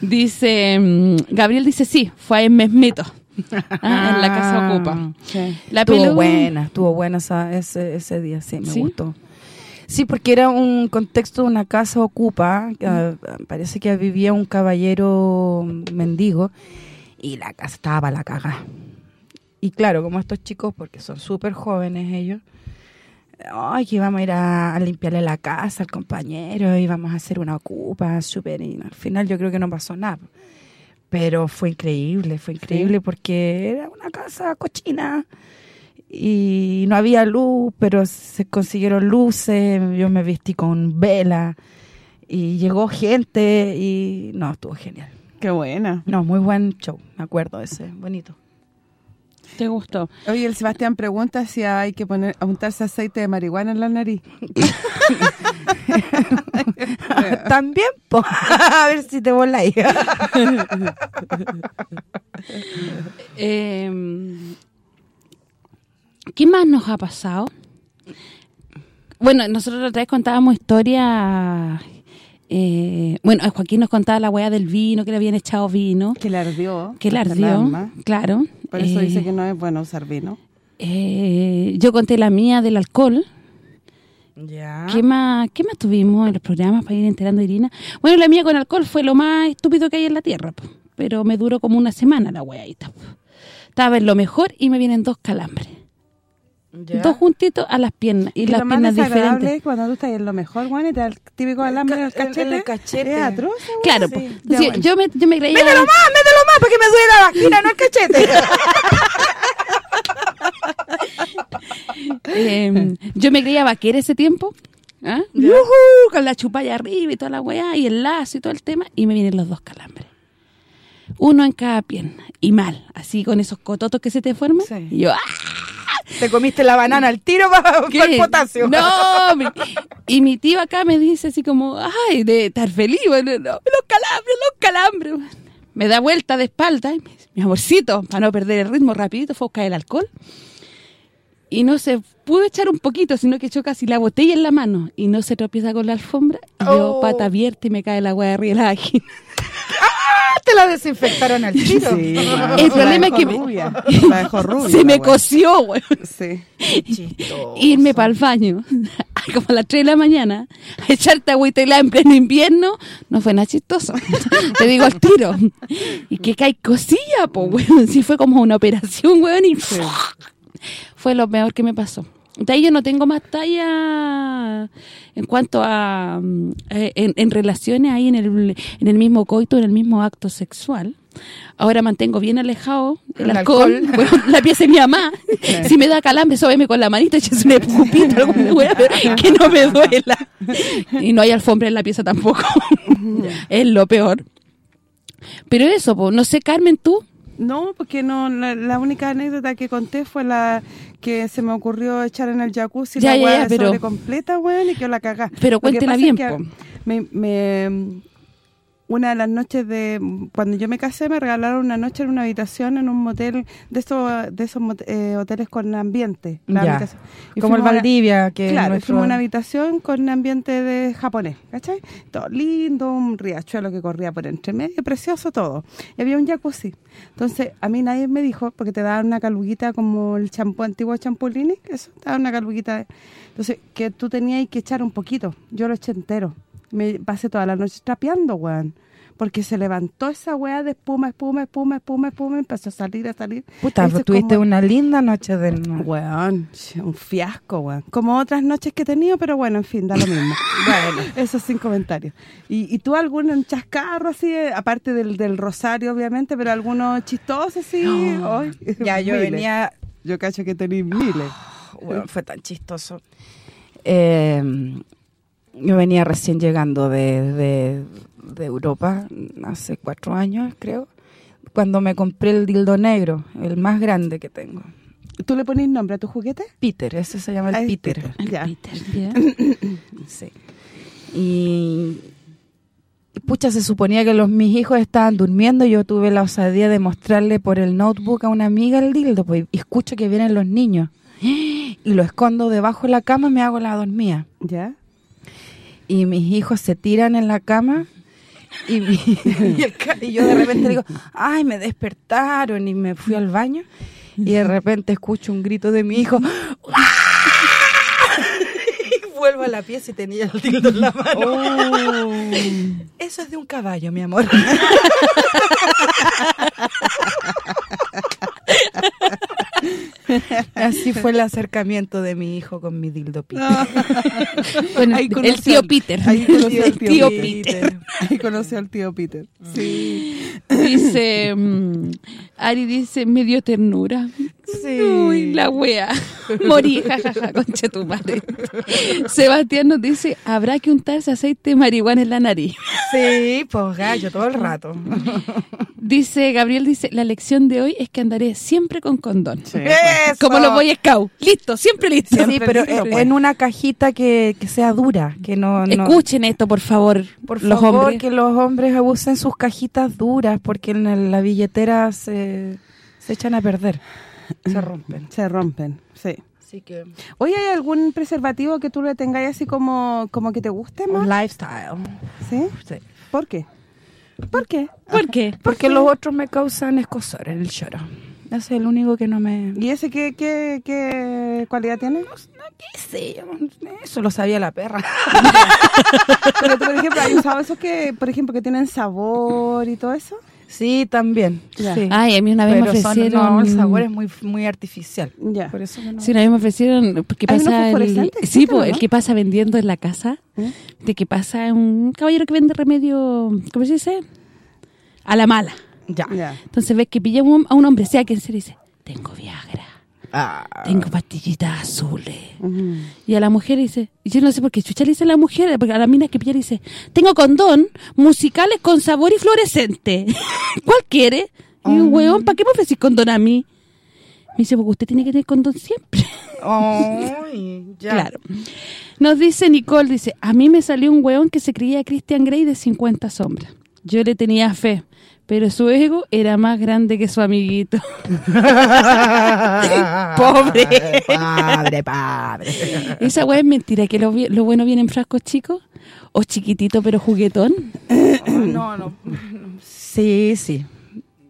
dice, mm, Gabriel dice sí, fue en Mesmito. Ah, en la casa Ocupa. Sí. La estuvo pelu- buena, estuvo buena esa, ese, ese día, sí, me ¿Sí? gustó. Sí, porque era un contexto de una casa ocupa, ah, parece que vivía un caballero mendigo y la casa estaba para la caga. Y claro, como estos chicos, porque son súper jóvenes ellos, ay, que íbamos a ir a, a limpiarle la casa al compañero, íbamos a hacer una ocupa, súper, y al final yo creo que no pasó nada. Pero fue increíble, fue increíble porque era una casa cochina y no había luz, pero se consiguieron luces, yo me vestí con vela y llegó gente y no, estuvo genial. Qué buena. No, muy buen show, me acuerdo ese, bonito. ¿Te gustó? Oye, el Sebastián pregunta si hay que poner untarse aceite de marihuana en la nariz. También, po. a ver si te voláis. Eh, ¿Qué más nos ha pasado? Bueno, nosotros la otra vez contábamos historias... eh, bueno, Joaquín nos contaba la weá del vino, que le habían echado vino, Que le ardió. que le ardió, claro. Por eso Eh, dice que no es bueno usar vino. eh, yo conté la mía del alcohol. Ya. ¿Qué más qué más tuvimos en los programas para ir enterando a Irina? Bueno, la mía con alcohol fue lo más estúpido que hay en la tierra, pero me duró como una semana la weadita. Estaba en lo mejor y me vienen dos calambres. Ya. Dos juntitos a las piernas y, Y las lo piernas diferentes. es cuando tú estás en lo mejor, Juan, y te da el típico alambre en el cachete. el cachete. Es atroz. Claro, Sí. po. Ya, Sí, bueno. yo, me, yo me creía... Mételo más, mételo más para que me duele la vagina, no el cachete. eh, yo me creía vaquera ese tiempo. ¿ah? Yujú, con la chupalla arriba y toda la weá, y el lazo y todo el tema, y me vienen los dos calambres. Uno en cada pierna, y mal, así con esos cototos que se te forman. Sí. Y yo, ¡ah! Te comiste la banana al tiro para ¿Qué? el potasio. No, mi- y mi tío acá me dice así como, ay, de estar feliz, bueno, no, los calambres, los calambres. Me da vuelta de espalda, y me dice, mi amorcito, para no perder el ritmo rapidito, fue a buscar el alcohol. Y no se pudo echar un poquito, sino que echó casi la botella en la mano y no se tropieza con la alfombra. Y yo Oh. pata abierta y me cae la agua de arriba de la vagina. Te la desinfectaron al tiro. Sí. El La problema es que me- rubia. La dejó rubia. Se la me weá. coció, güey. Sí. Chistoso. irme para el baño, como a las 3 de la mañana, a echarte agüita helada en pleno invierno, no fue nada chistoso. Te digo al tiro. Y que cae cosilla, po, weón. Sí fue como una operación, weón, y fue lo peor que me pasó. De ahí yo no tengo más talla en cuanto a... eh, en, en relaciones ahí en el, en el mismo coito, en el mismo acto sexual. Ahora mantengo bien alejado el, El alcohol. alcohol. Bueno, la pieza de mi mamá. Si me da calambre, sóbeme con la manita, échese un escupito, alguna wea, que no me duela. Y no hay alfombra en la pieza tampoco. es lo peor. Pero eso, po, no sé, Carmen, tú. No, porque no la, la única anécdota que conté fue la que se me ocurrió echar en el jacuzzi Ya, la ya, hueá ya, de pero- sobre completa, weón, y que la cagá. Pero cuéntela bien, que me- una de las noches de cuando yo me casé me regalaron una noche en una habitación en un motel de esos de esos eh, hoteles con ambiente, la. Y Como el una- Valdivia, que Claro, nuestro- fuimos una habitación con ambiente de japonés, ¿cachai? Todo lindo, un riachuelo que corría por entre medio, precioso todo. Y había un jacuzzi. Entonces, a mí nadie me dijo, porque te daban una caluguita como el champú antiguo champulini, eso, te daban una caluguita. Entonces, que tú tenías que echar un poquito. Yo lo eché entero. Me pasé toda la noche trapeando, weón. Porque se levantó esa weá de espuma, espuma, espuma, espuma, espuma, empezó a salir, a salir. Puta, Eso tuviste como- una linda noche de... Weón, un fiasco, weón. Como otras noches que he tenido, pero bueno, en fin, da lo mismo. bueno, eso sin comentarios. ¿Y, y tú algún chascarro así, eh, aparte del, del rosario, obviamente, pero alguno chistoso así? Ya, yo miles. venía... Yo cacho que tenéis miles. Bueno, fue tan chistoso. Eh, yo venía recién llegando de, de, de Europa, hace cuatro años, creo, cuando me compré el dildo negro, el más grande que tengo. ¿Tú le pones nombre a tu juguete? Peter, ese se llama el Ah, Peter. Peter. Sí. Y, pucha, se suponía que los mis hijos estaban durmiendo y yo tuve la osadía de mostrarle por el notebook a una amiga el dildo, pues, y escucho que vienen los niños. Y lo escondo debajo de la cama y me hago la dormida. ¿Ya? Y mis hijos se tiran en la cama y, mi- y el ca- y yo de repente digo, ay, me despertaron y me fui al baño y de repente escucho un grito de mi hijo. Y vuelvo a la pieza y tenía el dildo en la mano. Eso es de un caballo, mi amor. Así fue el acercamiento de mi hijo con mi dildo Peter. Ahí el, conoció el tío Peter. ahí conoció al el tío Peter. Ahí conocí al tío Peter. Sí. Dice, mm, Ari dice, me dio ternura. Sí. Uy, la wea. Morí, jajaja, concha tu madre. Sebastián nos dice, habrá que untarse aceite de marihuana en la nariz. Sí, pues gallo, todo el rato. Dice, Gabriel dice, la lección de hoy es que andaré siempre con condón. Eso. Como los Boy Scout. Listo, siempre listo. Sí, pero en, en una cajita que, que sea dura, que no... no- Escuchen esto, por favor, por los favor, hombres. que los hombres usen sus cajitas duras, porque en la billetera se, se echan a perder, se rompen. Se rompen, sí. Así que... Oye, ¿hay algún preservativo que tú le tengáis así como como que te guste Un más? lifestyle. ¿Sí? Sí. ¿Por qué? ¿Por qué? ¿Por qué? Porque los otros me causan escosor en el lloro. Ese es el único que no me... ¿Y ese qué, qué, qué cualidad tiene? ¿Qué sé? yo? Eso lo sabía la perra. Pero tú, por ejemplo, ¿hay usado esos que, por ejemplo, que tienen sabor y todo eso? Sí, también. Ya. Sí. Ay, a mí una vez Pero me son- ofrecieron... no, el sabor es muy muy artificial. Ya. Por eso que no. Sí, una vez me ofrecieron... Porque ¿Hay unos pasa el, sí, el que pasa vendiendo en la casa. ¿Eh? De que pasa un caballero que vende remedio... ¿Cómo se dice? A la mala. Ya. Ya. Entonces ves que pilla un- a un hombre, sea quien se dice, tengo Viagra, Ah. tengo pastillitas azules. Ujú. Y a la mujer dice, y yo no sé por qué chucha le dice a la mujer, porque a la mina que pilla dice, tengo condón, musicales con sabor y fluorescente. ¿Cuál quiere? Y yo, weón, ¿para qué me ofrecís condón a mí? Me dice, porque usted tiene que tener condón siempre. Ay, ya. Claro. Nos dice Nicole, dice, a mí me salió un weón que se creía Christian Grey de 50 sombras. Yo le tenía fe, pero su ego era más grande que su amiguito. Pobre. Padre, padre. Esa weá es mentira, que lo, lo bueno viene en frascos chicos o chiquitito pero juguetón. No, no. Sí, sí.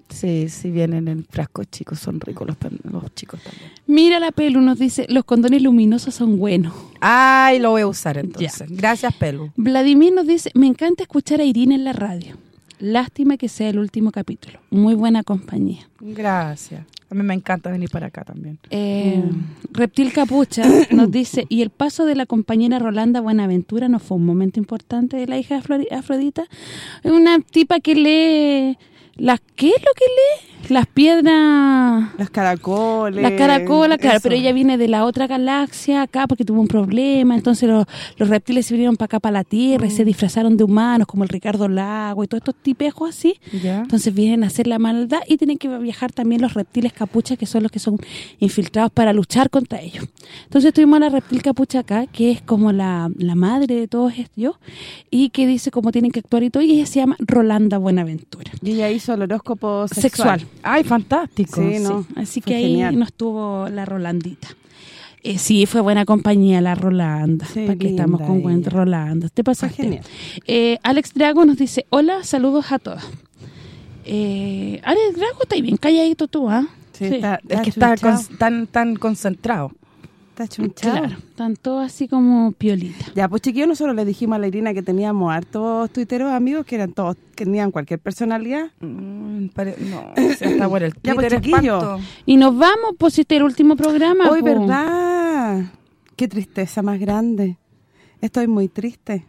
Sí, sí vienen en frascos chicos, son ricos los chicos también. Mira la pelu, nos dice, los condones luminosos son buenos. Ay, lo voy a usar entonces. Gracias, Pelu. Vladimir nos dice, me encanta escuchar a Irina en la radio. Lástima que sea el último capítulo. Muy buena compañía. Gracias. A mí me encanta venir para acá también. Eh, Reptil Capucha nos dice, y el paso de la compañera Rolanda Buenaventura no fue un momento importante de la hija de Afro- Afrodita. Una tipa que lee... las ¿Qué es lo que lee? Las piedras... Las caracoles. Las caracolas, claro, eso. pero ella viene de la otra galaxia acá porque tuvo un problema, entonces los, los reptiles se vinieron para acá, para la Tierra, Mm. y se disfrazaron de humanos, como el Ricardo Lago y todos estos tipejos así. Entonces vienen a hacer la maldad y tienen que viajar también los reptiles capuchas, que son los que son infiltrados para luchar contra ellos. Entonces tuvimos a la reptil capucha acá, que es como la, la madre de todos ellos, y que dice cómo tienen que actuar y todo, y ella se llama Rolanda Buenaventura. Y ella hizo el horóscopo sexual. Sexual. Ay, fantástico. Sí, no. Así fue que ahí genial. nos tuvo la Rolandita. Eh, sí, fue buena compañía la Rolanda. Sí, para que estamos con buen. Rolanda. Te pasaste. genial. Eh, Alex Drago nos dice, hola, saludos a todos. Eh, Alex Drago, está bien calladito tú, ¿ah? Sí, está, Es que está con- tan tan concentrado. Está chunchado. Claro, están todos así como piolita. Ya, pues chiquillos, nosotros le dijimos a la Irina que teníamos hartos tuiteros amigos que eran todos, que tenían cualquier personalidad. Mm, pare- no, se está por el Ya, pues, Twitter, chiquillo. espanto. Y nos vamos, pues este es el último programa. Hoy, po. ¿verdad? Qué tristeza más grande. Estoy muy triste.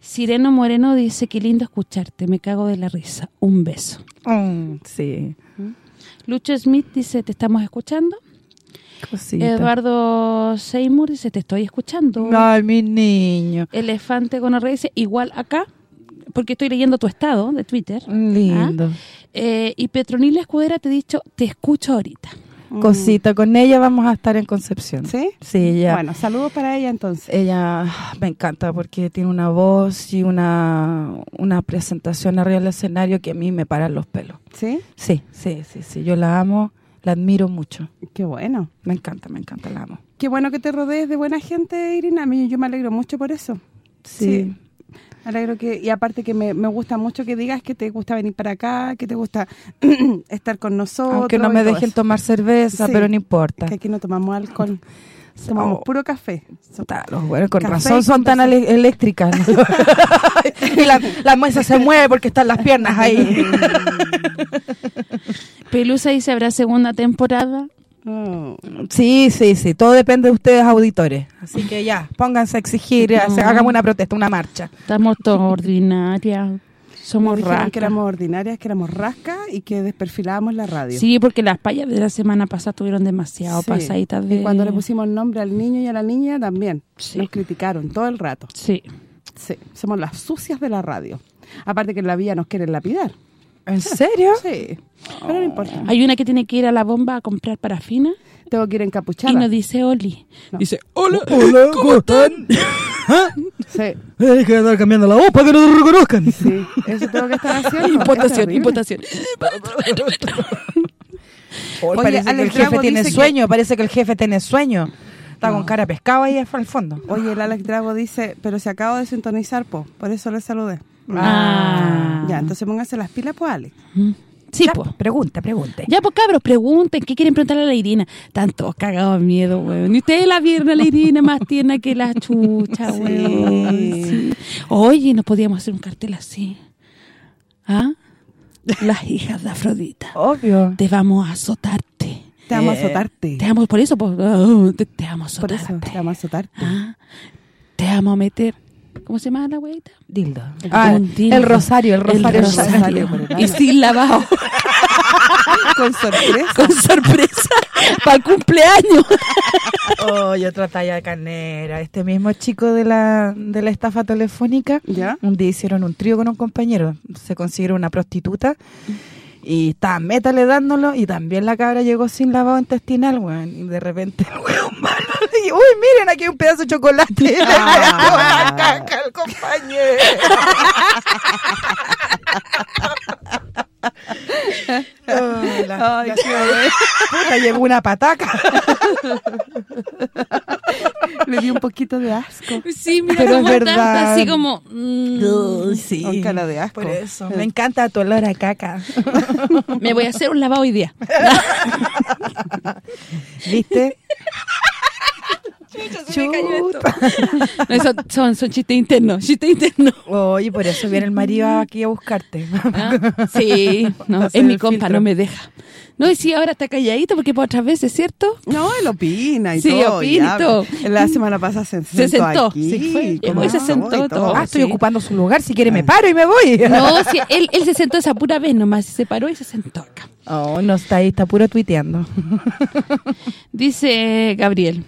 Sireno Moreno dice, qué lindo escucharte, me cago de la risa. Un beso. Mm, sí, Lucho Smith dice, te estamos escuchando. Cosita. Eduardo Seymour dice, te estoy escuchando. Ay, mi niño. Elefante con dice, igual acá, porque estoy leyendo tu estado de Twitter. Lindo. Eh, y Petronila Escudera te he dicho, te escucho ahorita. Cosita, con ella vamos a estar en Concepción. ¿Sí? Sí, ella, Bueno, saludos para ella entonces. ella me encanta porque tiene una voz y una, una presentación arriba del escenario que a mí me paran los pelos. ¿Sí? Sí, sí, sí, sí. Yo la amo, la admiro mucho. Qué bueno. Me encanta, me encanta, la amo. Qué bueno que te rodees de buena gente, Irina. A mí yo me alegro mucho por eso. Sí. Me alegro que, y aparte que me, me gusta mucho que digas que te gusta venir para acá, que te gusta estar con nosotros. Aunque no me dejen tomar cerveza, Sí. pero no importa. Que aquí no tomamos alcohol, tomamos Oh. puro café. Puta, los güeyes con Café razón y son tan eléctricas. y la, la mesa se mueve porque están las piernas ahí. Pelusa dice, ¿habrá segunda temporada? Oh. sí, sí, sí. Todo depende de ustedes, auditores. Así que ya, pónganse a exigir, No. hagamos una protesta, una marcha. Estamos todos ordinarias. Somos rascas. que éramos ordinarias, que éramos rascas y que desperfilábamos la radio. Sí, porque las payas de la semana pasada tuvieron demasiado Sí. pasaditas de... Y cuando le pusimos nombre al niño y a la niña también. Sí. Nos criticaron todo el rato. Sí. Sí, somos las sucias de la radio. Aparte que en la vía nos quieren lapidar. ¿En serio? Sí, pero no importa. Hay una que tiene que ir a la bomba a comprar parafina Tengo que ir encapuchada. y nos dice Oli. No. Dice, hola, Hola, ¿cómo están? Sí, Hay que andar cambiando la voz para que no te reconozcan. sí, eso tengo que estar haciendo. Importación, Es importación. Hoy Oye, parece que el jefe tiene que- sueño, parece que el jefe tiene sueño. Está con cara pescado ahí al fondo. Oye, el Alex Drago dice, pero se acabo de sintonizar, po, por eso le saludé. Ah. Ya, entonces póngase las pilas, pues, Alex. Sí, Ya, pues. Pregunta, pregunte. Ya, pues cabros, pregunten, ¿qué quieren preguntarle a la Irina? Están todos cagados de miedo, weón. Y ustedes la vieron a la Irina más tierna que la chucha, weón. Sí. Oye, no podíamos hacer un cartel así. ¿Ah? Las hijas de Afrodita. Obvio. Te vamos a azotarte. Te vamos a Eh, azotarte. Te vamos, por eso, por- ah, te, te vamos a Por azotarte. eso, te vamos a azotarte. Ah, Te vamos a meter... ¿Cómo se llama la weita? Dildo. El Ah, dildo. el rosario, el rosario. El rosario. por el ano. Y sin lavado. Con sorpresa. con sorpresa para el cumpleaños. Oye, otra talla de carnera. Este mismo chico de la, de la estafa telefónica, ¿Ya? un día hicieron un trío con un compañero. Se consiguieron una prostituta y estaba métale dándolo y también la cabra llegó sin lavado intestinal, weón. Y de repente el weón malo uy, miren, aquí hay un pedazo de chocolate. Ah. dio caca al compañero. Oh, la- Ay, la- qué puta, llegó una pataca. Le di un poquito de asco. Sí, mira Pero es verdad. está así como... mm, sí. Con cara de asco. Por eso, me encanta tu olor a caca. me voy a hacer un lavado hoy día. ¿Viste? Chuta. No, son, son, son chistes internos, chistes internos. Oye, por eso viene el marido aquí a buscarte. Ah, Sí, no, es mi compa, filtro. no me deja. No, y sí, ahora está calladito porque por otras veces, ¿cierto? No, él opina y Sí, todo. opina y ya. todo. La semana pasada se sentó, Se sentó, aquí. sí, fue. Hoy se no, sentó y todo. Ah, estoy sí. ocupando su lugar. Si quiere me paro y me voy. No, sí, él, él se sentó esa pura vez nomás, se paró y se sentó acá. Oh, no está ahí, está puro tuiteando. Dice Gabriel,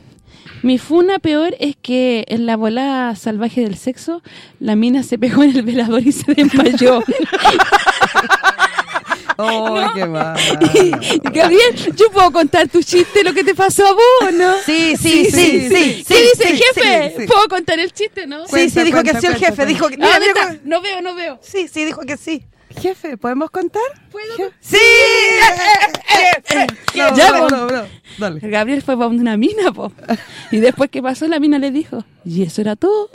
mi funa peor es que en la bola salvaje del sexo, la mina se pegó en el velador y se desmayó. Oh, qué mal. Gabriel, yo puedo contar tu chiste, lo que te pasó a vos, ¿no? Sí, sí, sí, sí, sí. ¿Qué dice, sí, jefe? sí, sí. ¿Puedo contar el chiste, no? Sí, Cuenta, sí, dijo cuenta, que sí el jefe. cuenta. Dijo que, Ah. No veo, no veo. Sí, sí, dijo que sí. Jefe, ¿podemos contar? ¿Puedo? ¡Sí! Eh, eh, eh, No, Ya, no, no, no. Dale. Gabriel fue para una mina, po. Y después que pasó, la mina le dijo, ¿y eso era todo?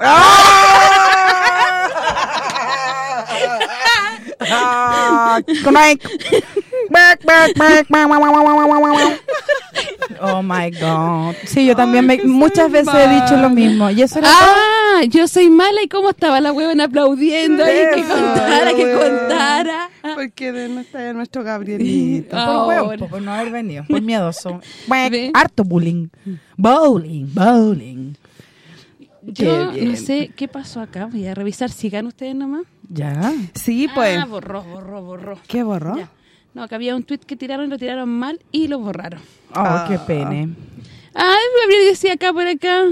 Ah, Mike. Oh my God. Sí, yo también Ay, me, muchas veces mal. he dicho lo mismo. Y eso era ah, todo. yo soy mala. ¿Y cómo estaba la huevona aplaudiendo? Que contara, que contara. Porque de no está nuestro Gabrielito. Por huevo, por no haber venido. Por miedoso. Harto bullying. Bowling, bowling. Yo no sé qué pasó acá. Voy a revisar si ustedes nomás. Ya. Sí, pues. Ah, borró, borró, borró. ¿Qué borró? Ya. No, acá había un tweet que tiraron y lo tiraron mal y lo borraron. Oh, qué pene. Ah, Gabriel decía acá por acá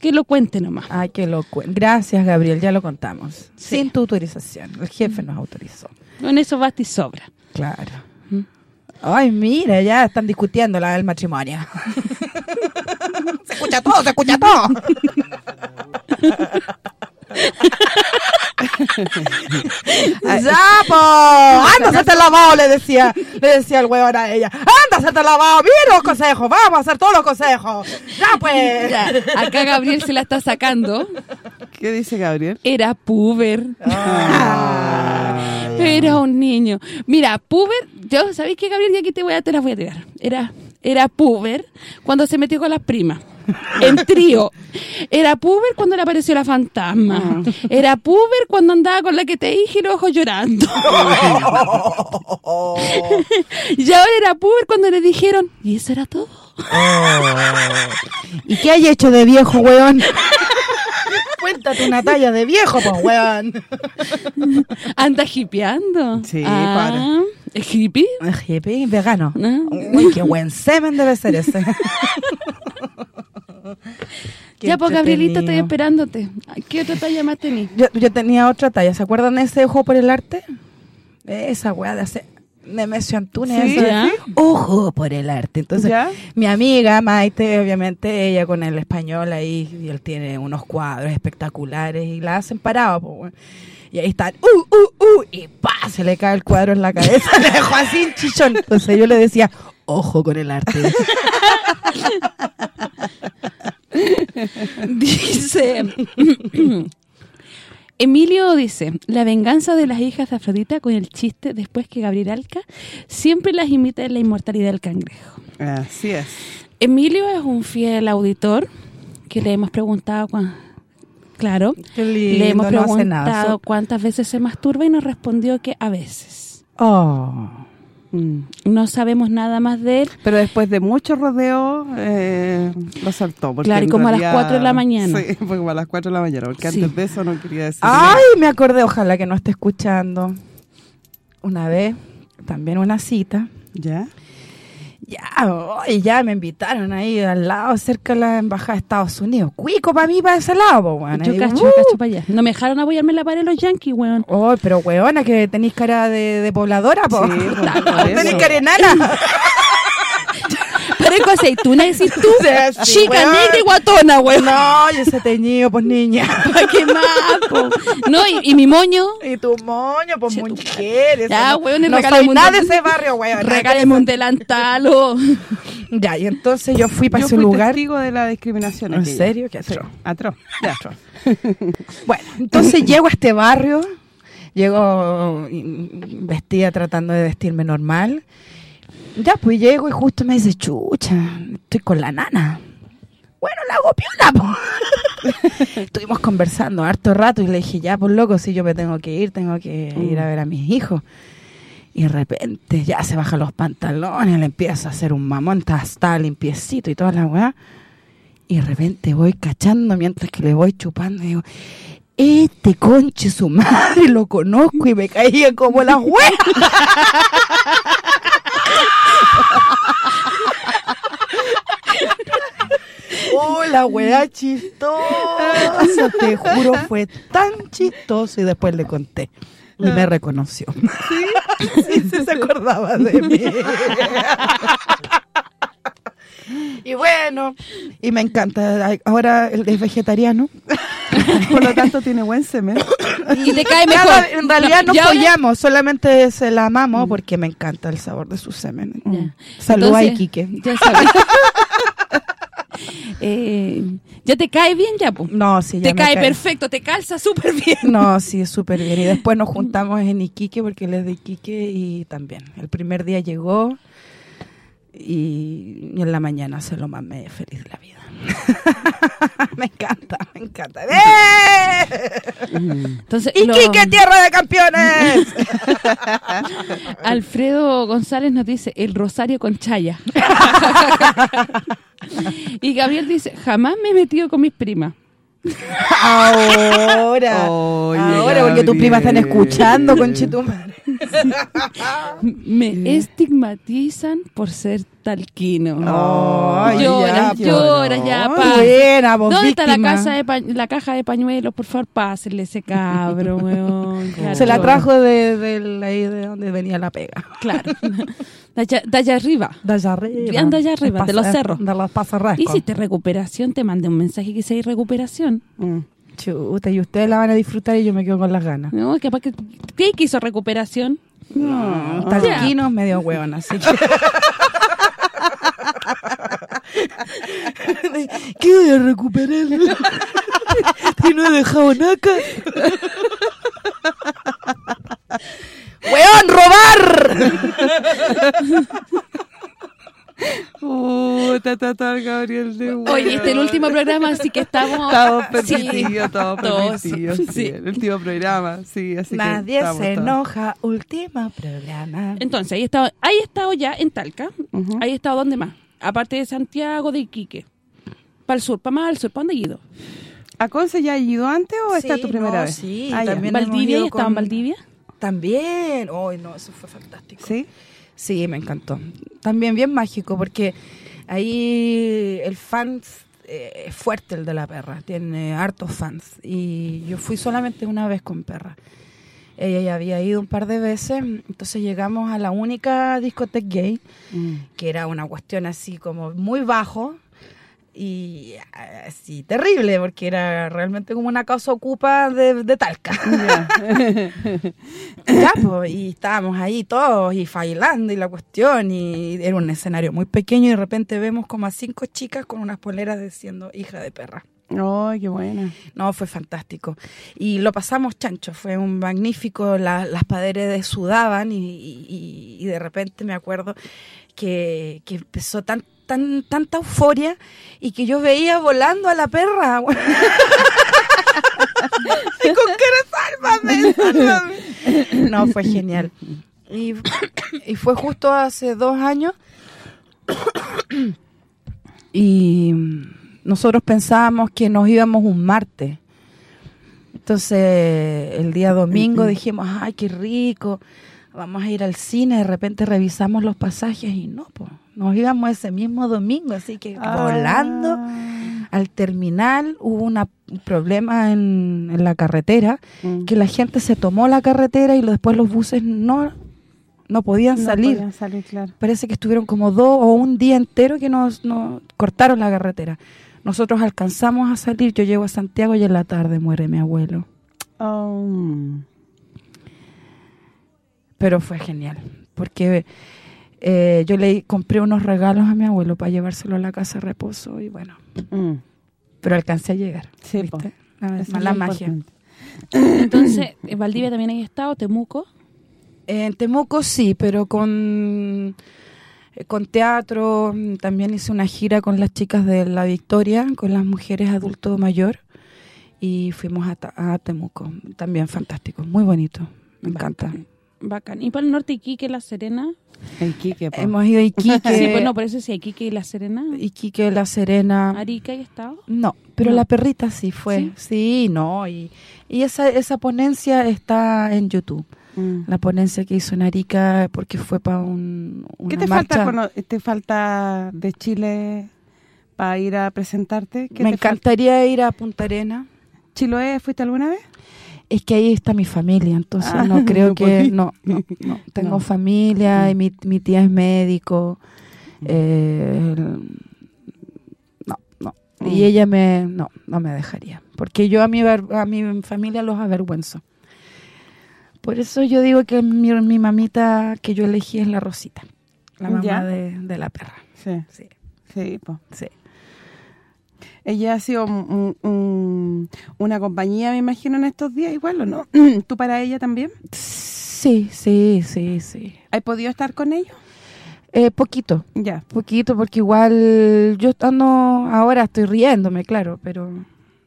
que lo cuente nomás. Ay, qué loco. Gracias, Gabriel, ya lo contamos. Sin tu autorización. El jefe nos autorizó. Con eso basta y sobra. Claro. Ay, mira, ya están discutiendo la del matrimonio. se escucha todo, se escucha todo. ya, po. Anda el lavado, le decía, le decía el huevón a ella. Anda el lavado, mira los consejos, vamos a hacer todos los consejos. Ya, pues. Ya, acá Gabriel se la está sacando. ¿Qué dice Gabriel? Era puber. Ah. Era un niño. Mira, puber, yo, ¿sabéis qué, Gabriel? Y aquí te voy a, te las voy a tirar. Era, era puber cuando se metió con las primas. En trío. Era puber cuando le apareció la fantasma. Era puber cuando andaba con la que te dije y los ojos llorando. y ahora era puber cuando le dijeron, y eso era todo. ¿Y qué hay hecho de viejo, weón? Cuéntate una talla de viejo, pues, weón. Anda hippieando. Sí, ah, ¿Es hippie? Hippie, vegano. Ah. Uy, qué buen semen debe ser ese. Ya, pues Gabrielita, estoy esperándote. ¿Qué otra talla más tenés? Yo, yo tenía otra talla. ¿Se acuerdan de ese ojo por el arte? Esa weá de hace... Nemesio Antunes. Sí. Ojo por el arte. Entonces, ¿Ya? mi amiga Maite, obviamente, ella con el español ahí, y él tiene unos cuadros espectaculares y la hacen parado. weón. Y ahí están, uh, uh, uh, y pa, se le cae el cuadro en la cabeza, le dejó así un chichón. Entonces yo le decía, ojo con el arte. Dice. Emilio dice, la venganza de las hijas de Afrodita con el chiste después que Gabriel Alca siempre las imita en la inmortalidad del cangrejo. Así es. Emilio es un fiel auditor que le hemos preguntado claro, lindo, le hemos preguntado cuántas veces se masturba y nos respondió que a veces. Oh. Mm. No sabemos nada más de él. Pero después de mucho rodeo, eh, lo soltó. Claro, y como a las realidad- 4 de la mañana. Sí, fue como a las 4 de la mañana, porque Sí. antes de eso no quería decir Ay, me acordé, ojalá que no esté escuchando. Una vez, también una cita. ¿Ya? Ya, hoy ya me invitaron ahí al lado, cerca de la embajada de Estados Unidos. Cuico para mí, para ese lado, po, weón. Yo Ahí, cacho, uh. cacho para allá. No me dejaron apoyarme en la pared los yankees, weón. Oh, pero weona, que tenéis cara de, de pobladora, po. Sí, tenéis cara de nana. Parezco aceituna, decís tú. Sí, sí, Chica weón. negra y guatona, weón. No, y ese teñido, pues niña. ¿Qué más, po? No, y, y mi moño. Y tu moño, pues mujeres. Ya, no, weón, y no soy nada de ese barrio, weón. Regáleme un delantal o... Ya, y entonces yo fui para Yo ese fui lugar. testigo de la discriminación. ¿En aquella. serio? ¿Qué atroz? Atroz. Ya. Bueno, entonces llego a este barrio, llego vestida tratando de vestirme normal. Ya, pues llego y justo me dice, chucha, estoy con la nana. bueno, la hago piola, po. Estuvimos conversando harto rato y le dije, ya, pues loco, si yo me tengo que ir, tengo que ir a ver a mis hijos. Y de repente ya se baja los pantalones, le empieza a hacer un mamón, está, limpiecito y toda la weá. Y de repente voy cachando mientras que le voy chupando y digo, este conche su madre lo conozco y me caía como la weá. Oh, la weá chistosa, te juro, fue tan chistoso y después le conté. Y me reconoció. ¿Sí? sí, sí se acordaba de mí. Y bueno, y me encanta. Ahora él es vegetariano. Por lo tanto, tiene buen semen. Y te cae mejor. Nada, en realidad no apoyamos, solamente se la amamos porque me encanta el sabor de su semen. Saludos a Iquique. Ya sabes. Eh, ¿Ya te cae bien ya, po? No, sí, ya Te cae, perfecto, te calza súper bien. No, sí, es súper bien. Y después nos juntamos en Iquique, porque él es de Iquique, y también. El primer día llegó y, en la mañana se lo mamé feliz de la vida. me encanta, me encanta. ¡Eh! Entonces, ¡Iquique, tierra de campeones! Alfredo González nos dice, el rosario con chaya. y Gabriel dice, jamás me he metido con mis primas. Ahora, ahora porque tus primas están escuchando, conchetumare. Me estigmatizan por ser talquino. Ay, llora, ya, llora, ya, pa. buena, vos, ¿Dónde está la, casa de la caja de pañuelos? Por favor, pásenle ese cabro, weón. Claro, Se la trajo de, de, ahí de donde venía la pega. Claro. De allá, de allá arriba. De allá arriba. Anda allá arriba, de los cerros. De los pasarrascos. Hiciste recuperación, te mandé un mensaje que hice recuperación. Mm. Chuta, y ustedes la van a disfrutar y yo me quedo con las ganas. No, capaz que ¿qué quiso recuperación? No, talquinos medio hueón, así que... ¿Qué voy a recuperar? y no he dejado naca. ¡Weón, robar! Puta, ta, ta, Gabriel de Oye, este es el último programa, así que estamos... Estamos Sí. permitidos, estamos Todos, permitidos. sí. sí, El último programa, sí, así que Nadie estamos se todos. enoja, último programa. Entonces, ahí he estado, ahí he estado ya en Talca. Ujú. Ahí he estado, ¿dónde más? Aparte de Santiago, de Iquique. Para el sur, para más al sur, ¿para dónde he ido? ¿A Conce ya has ido antes o esta es tu primera no, vez? sí, Ah, también. ¿Valdivia? ido ¿Ya estaba en Valdivia? También. Ay, no, eso fue fantástico. ¿Sí? Sí, me encantó. También bien mágico porque ahí el fan eh, es fuerte el de la perra, tiene hartos fans y yo fui solamente una vez con perra. Ella ya había ido un par de veces, entonces llegamos a la única discoteca gay, Mm. que era una cuestión así como muy bajo y así terrible, porque era realmente como una casa ocupa de, de Talca. Ya, pues, y estábamos ahí todos y bailando y la cuestión y era un escenario muy pequeño y de repente vemos como a cinco chicas con unas poleras diciendo hija de perra. Ay, qué buena. No, fue fantástico. Y lo pasamos chancho, fue un magnífico, la- las paredes sudaban y, de repente me acuerdo que, que empezó tan, tan, tanta euforia y que yo veía volando a la perra. con sálvame, sálvame. No, fue genial. Y, y fue justo hace dos años y nosotros pensábamos que nos íbamos un martes. Entonces, el día domingo dijimos, ay, qué rico, vamos a ir al cine. De repente revisamos los pasajes y no, pues, nos íbamos ese mismo domingo. Así que volando Ah. al terminal hubo una- un problema en, en la carretera, Mm. que la gente se tomó la carretera y después los buses no, no podían No salir. podían salir, claro. Parece que estuvieron como dos o un día entero que nos, nos cortaron la carretera. Nosotros alcanzamos a salir, yo llego a Santiago y en la tarde muere mi abuelo. Oh. Pero fue genial, porque eh, yo le compré unos regalos a mi abuelo para llevárselo a la casa de reposo y bueno, Mm. pero alcancé a llegar. Sí, ¿viste? es la lo magia. Entonces, en Valdivia también hay estado, Temuco. En Temuco sí, pero con con teatro, mm, también hice una gira con las chicas de La Victoria, con las mujeres adulto mayor, y fuimos a, Ta- a Temuco, también fantástico, muy bonito, me encanta. Bacán. ¿Y para el norte Iquique, La Serena? En Quique, po. Hemos ido a Iquique, Sí, pues no, por eso sí, Iquique y La Serena. Iquique, La Serena, Arica y estado. no, pero No. la perrita sí fue, sí, no, y, y esa, esa ponencia está en YouTube. Mm. La ponencia que hizo en Arica porque fue para un, una ¿Qué te marcha. falta, te falta de Chile para ir a presentarte? ¿Qué Me te falta? encantaría ir a Punta Arena. ¿Chiloé fuiste alguna vez? Es que ahí está mi familia, entonces Ah, no creo no que... No, no, no. Tengo familia y mi, mi tía es médico. eh, no, no. Mm. Y ella me... No, no me dejaría. Porque yo a mi, a mi familia los avergüenzo. Por eso yo digo que mi, mi mamita que yo elegí es la Rosita. La mamá de, de la perra. Sí, Sí, sí, po. sí. Ella ha sido un- un- una compañía, me imagino, en estos días igual, ¿o no? ¿Tú para ella también? Sí, sí, sí, sí. ¿Has podido estar con ellos? Eh, poquito. Ya. Poquito, porque igual yo ando, ahora estoy riéndome, claro, pero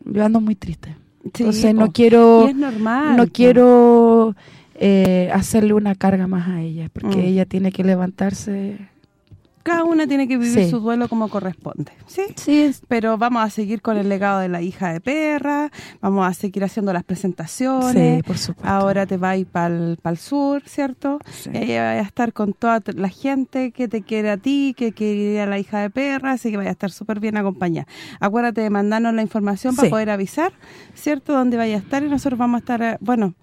yo ando muy triste. Sí, Entonces no quiero, Y es normal. no quiero eh, hacerle una carga más a ella, porque Mm. ella tiene que levantarse. Cada una tiene que vivir Sí. su duelo como corresponde. Sí. Sí, Pero vamos a seguir con el legado de la hija de perra, vamos a seguir haciendo las presentaciones. sí, por supuesto. Ahora te vas para el sur, ¿cierto? Sí. Ella va a estar con toda la gente que te quiere a ti, que quiere a la hija de perra, así que vaya a estar súper bien acompañada. Acuérdate de mandarnos la información para poder avisar, ¿cierto? Dónde vaya a estar y nosotros vamos a estar, eh, bueno...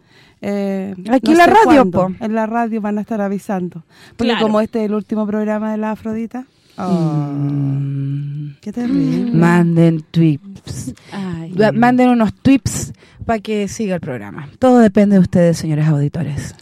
eh, Aquí no en la radio, po. En la radio van a estar avisando. Porque Claro. como este es el último programa de la Afrodita... oh, Mm. ¡Qué terrible! Manden tweets. Manden unos tweets para que siga el programa. Todo depende de ustedes, señores auditores.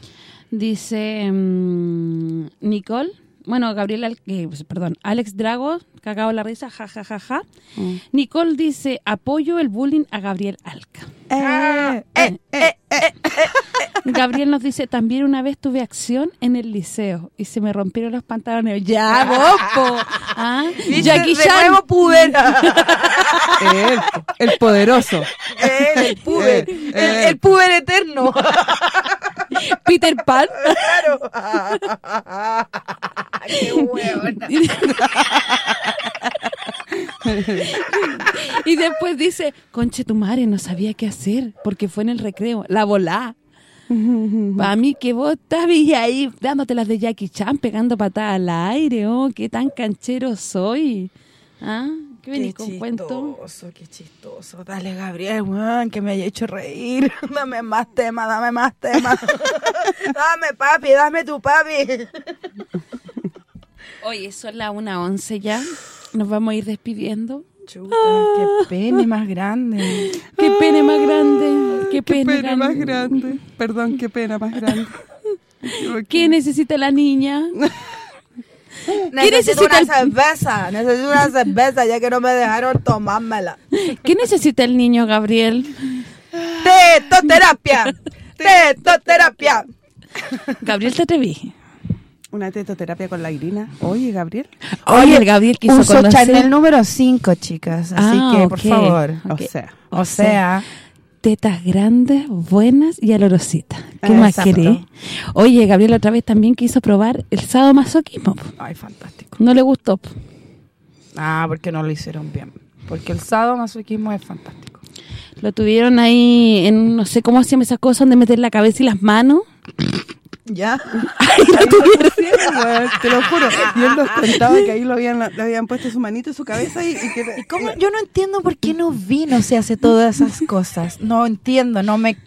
Dice mm, Nicole, bueno, Gabriel, eh, pues, perdón, Alex Drago, cagado la risa, ja, ja, ja, ja. Mm. Nicole dice, apoyo el bullying a Gabriel Alca. Eh, eh, eh, Gabriel nos dice, también una vez tuve acción en el liceo y se me rompieron los pantalones. ¡Ya, vos! ¿Ah? Jackie Chan. pudera. él, el poderoso. el puber. Eh, el, el puber eterno. Peter Pan. claro. Qué huevona. y después dice, conche tu madre, no sabía qué hacer porque fue en el recreo. La volá. Para mí que vos estabas ahí dándote las de Jackie Chan, pegando patadas al aire, oh, qué tan canchero soy. ¿Ah? ¿Qué venís con cuento? chistoso, qué chistoso. Dale, Gabriel, weón, que me haya hecho reír. Dame más tema, dame más tema. dame, papi, dame tu papi. Oye, son las 1.11 ya. Nos vamos a ir despidiendo. Chuta, qué pene más grande. Qué pena más grande. Qué pena más grande. grande. Perdón, qué pena más grande. ¿Qué necesita la niña? Necesito necesita una el- cerveza, necesito una cerveza, ya que no me dejaron tomármela. ¿Qué necesita el niño, Gabriel? Tetoterapia, tetoterapia. Gabriel, te atreví. Una tetoterapia con la Irina. Oye, Gabriel. Oye, el Gabriel quiso Uso conocer Chanel número 5, chicas, así Ah, que, por favor. O sea. O sea, tetas grandes, buenas y alorositas. ¿Qué Ah, más querés? Oye, Gabriel otra vez también quiso probar el sadomasoquismo. ay, fantástico. No le gustó. Ah, porque no lo hicieron bien. Porque el sadomasoquismo es fantástico. Lo tuvieron ahí en, no sé cómo hacían esas cosas, donde meter la cabeza y las manos. ¿Ya? Ahí lo tuvieron. te lo juro. Y él nos contaba que ahí lo habían, le habían puesto su manito en su cabeza y, y que... ¿Y cómo? Yo no entiendo por qué no vino se hace todas esas cosas. No entiendo, no me...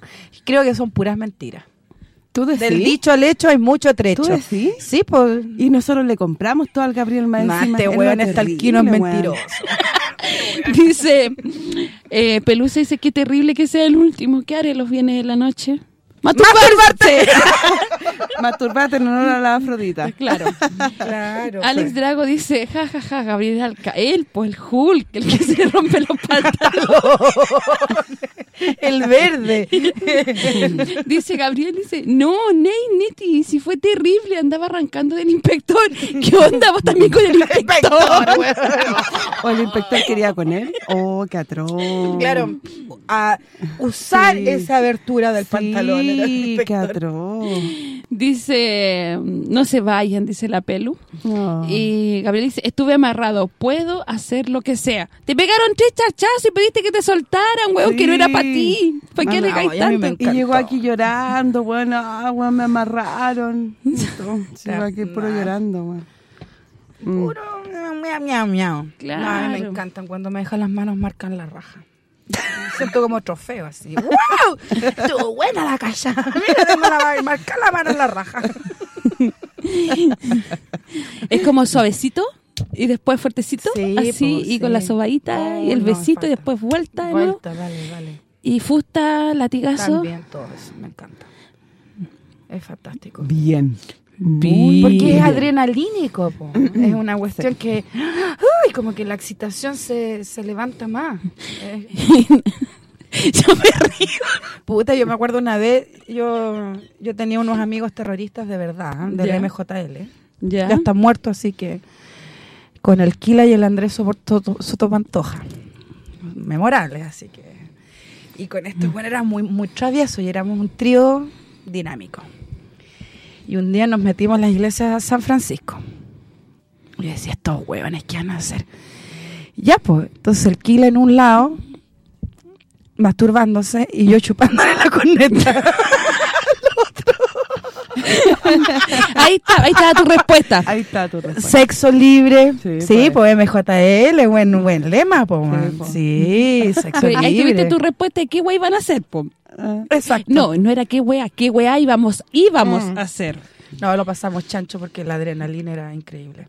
Creo que son puras mentiras. ¿Tú decís? Del dicho al hecho hay mucho trecho. ¿Tú decís? Sí, pues... Y nosotros le compramos todo al Gabriel encima. este Es lo weón está terrible, alquino es mentiroso. Dice, eh, Pelusa dice, qué terrible que sea el último. ¿Qué haré los bienes de la noche? ¡Masturbarse! Masturbate en honor a la Afrodita. claro. Claro. Alex Drago dice, ja, ja, ja, Gabriel Alca. Él, pues el Hulk, el que se rompe los pantalones. el verde. dice Gabriel, dice, no, Ney, Neti, si fue terrible, andaba arrancando del inspector. ¿Qué onda vos también con el inspector? o el inspector quería con él. Oh, qué atroz. Claro, a usar Sí. esa abertura del Sí, pantalón. El qué atroz. Dice, no se vayan, dice la Pelu. No. Y Gabriel dice, estuve amarrado, puedo hacer lo que sea. Te pegaron tres chachazos y pediste que te soltaran, weón, que no era Sí. para ti. ¿Para qué No, le no, caes tanto? Y llegó aquí llorando, bueno, ah, weón, me amarraron. Se iba aquí puro llorando, weón. Puro miau, miau, miau. Claro. No, a mí me encantan cuando me dejan las manos marcan la raja. Siento como trofeo así. ¡Wow! Estuvo buena la calle. Mira, tengo la marca la mano en la raja. Es como suavecito y después fuertecito, Sí, así, po, y con la sobadita Oh, y el no, besito y después vuelta. Vuelta, vale, vale. Y fusta, latigazo. También todo eso, me encanta. Es fantástico. Bien. Porque es adrenalínico, po. es una cuestión que, uy, como que la excitación se, se levanta más. Yo me río. Puta, yo me acuerdo una vez, yo yo tenía unos amigos terroristas de verdad, ¿eh? del Ya. MJL. Ya. Ya están muertos, así que con el Kila y el Andrés Soto, Soto Pantoja. Memorables, así que. Y con esto, bueno, era muy, muy travieso y éramos un trío dinámico. Y un día nos metimos en la iglesia de San Francisco. Y yo decía, estos huevones, ¿qué van a hacer? Y ya, pues, entonces el Kila en un lado, masturbándose, y yo chupándole la corneta. Ahí está, ahí está tu respuesta. Ahí está tu respuesta. Sexo libre. Sí, Sí, pues. pues MJL, buen, buen lema, po. Sí, sexo Pero ahí libre. tuviste tu respuesta qué wey van a hacer, po. Ah, Exacto. No, no era qué wea, qué wea íbamos, íbamos Mm. a hacer. No, lo pasamos chancho porque la adrenalina era increíble.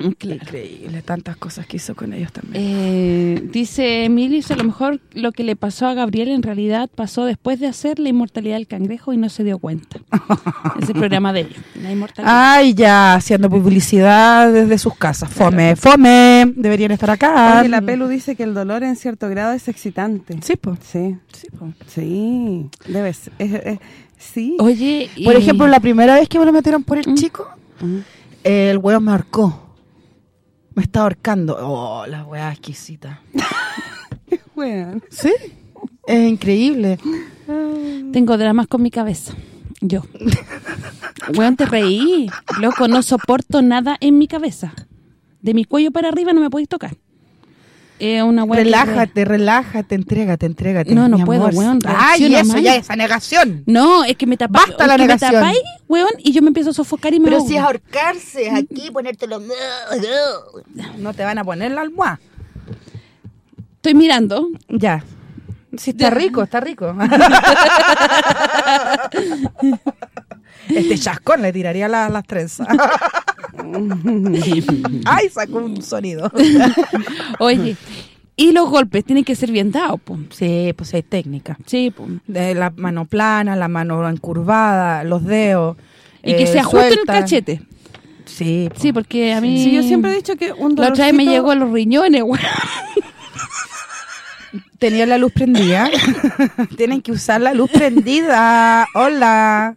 Claro. Increíble, tantas cosas que hizo con ellos también. Eh, dice Emilio, a lo mejor lo que le pasó a Gabriel en realidad pasó después de hacer la inmortalidad del cangrejo y no se dio cuenta. es el programa de ellos, la inmortalidad. Ay, ya, haciendo publicidad desde sus casas. Fome, fome, deberían estar acá. Oye, la Pelu dice que el dolor en cierto grado es excitante. Sí, pues. Sí, Sí, po. sí, debe ser. es- es- sí. Oye, y- Por ejemplo, la primera vez que me lo metieron por el Mm. chico, Mm. el huevo me ahorcó. Me está ahorcando. Oh, la hueá exquisita. Weón. Sí, es increíble. tengo dramas con mi cabeza. Yo. Weón, te reí. Loco, no soporto nada en mi cabeza. De mi cuello para arriba no me podéis tocar. Es una weá relájate, relájate, entrégate, entrégate. No, no mi puedo, amor. weón, Ay, reacciona eso mal. ya, esa negación. No, es que me tapáis. Basta la negación. me tapáis, weón, y yo me empiezo a sofocar y me Pero ahogo. si es ahorcarse, aquí ponértelo. No te van a poner la almohada. Estoy mirando. Ya. Sí, está Ya. rico, está rico. este chascón le tiraría la- las trenzas. Ay, sacó un sonido. Oye, y los golpes tienen que ser bien dados, po. Sí, pues hay técnica. Sí. De la mano plana, la mano encurvada, los dedos. Y que eh, se ajuste en el cachete. Sí, po. Sí, porque a mí... Sí, yo siempre he dicho que un La otra vez me dolorcito- llegó a los riñones, weón. Tenía la luz prendida. Tienen que usar la luz prendida. Hola.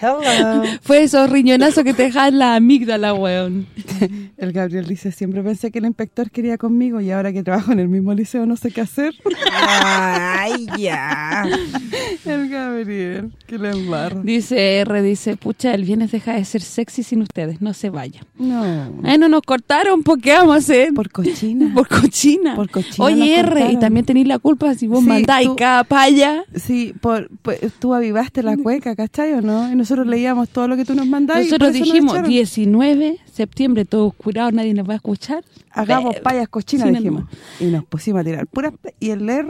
Hello. Fue esos riñonazos que te dejaban la amígdala, weón. El Gabriel dice, siempre pensé que el inspector quería conmigo y ahora que trabajo en el mismo liceo no sé qué hacer. Ay, ya. El Gabriel, que le embarra. Dice R, dice, pucha, el viernes deja de ser sexy sin ustedes, no se vayan. No, Ay, no nos cortaron, ¿por qué vamos a hacer? por cochina. Por cochina. Por cochina Oye, R, y también tenéis la culpa si vos Sí, mandáis cada paya. Sí, por, por- tú avivaste la cueca, ¿cachai o no? Y nosotros leíamos todo lo que tú nos mandabas Nosotros nos dijimos echaron. 19 septiembre, todos curados, nadie nos va a escuchar. Hagamos payas cochinas, sí, dijimos. Y nos pusimos a tirar puras... Y el R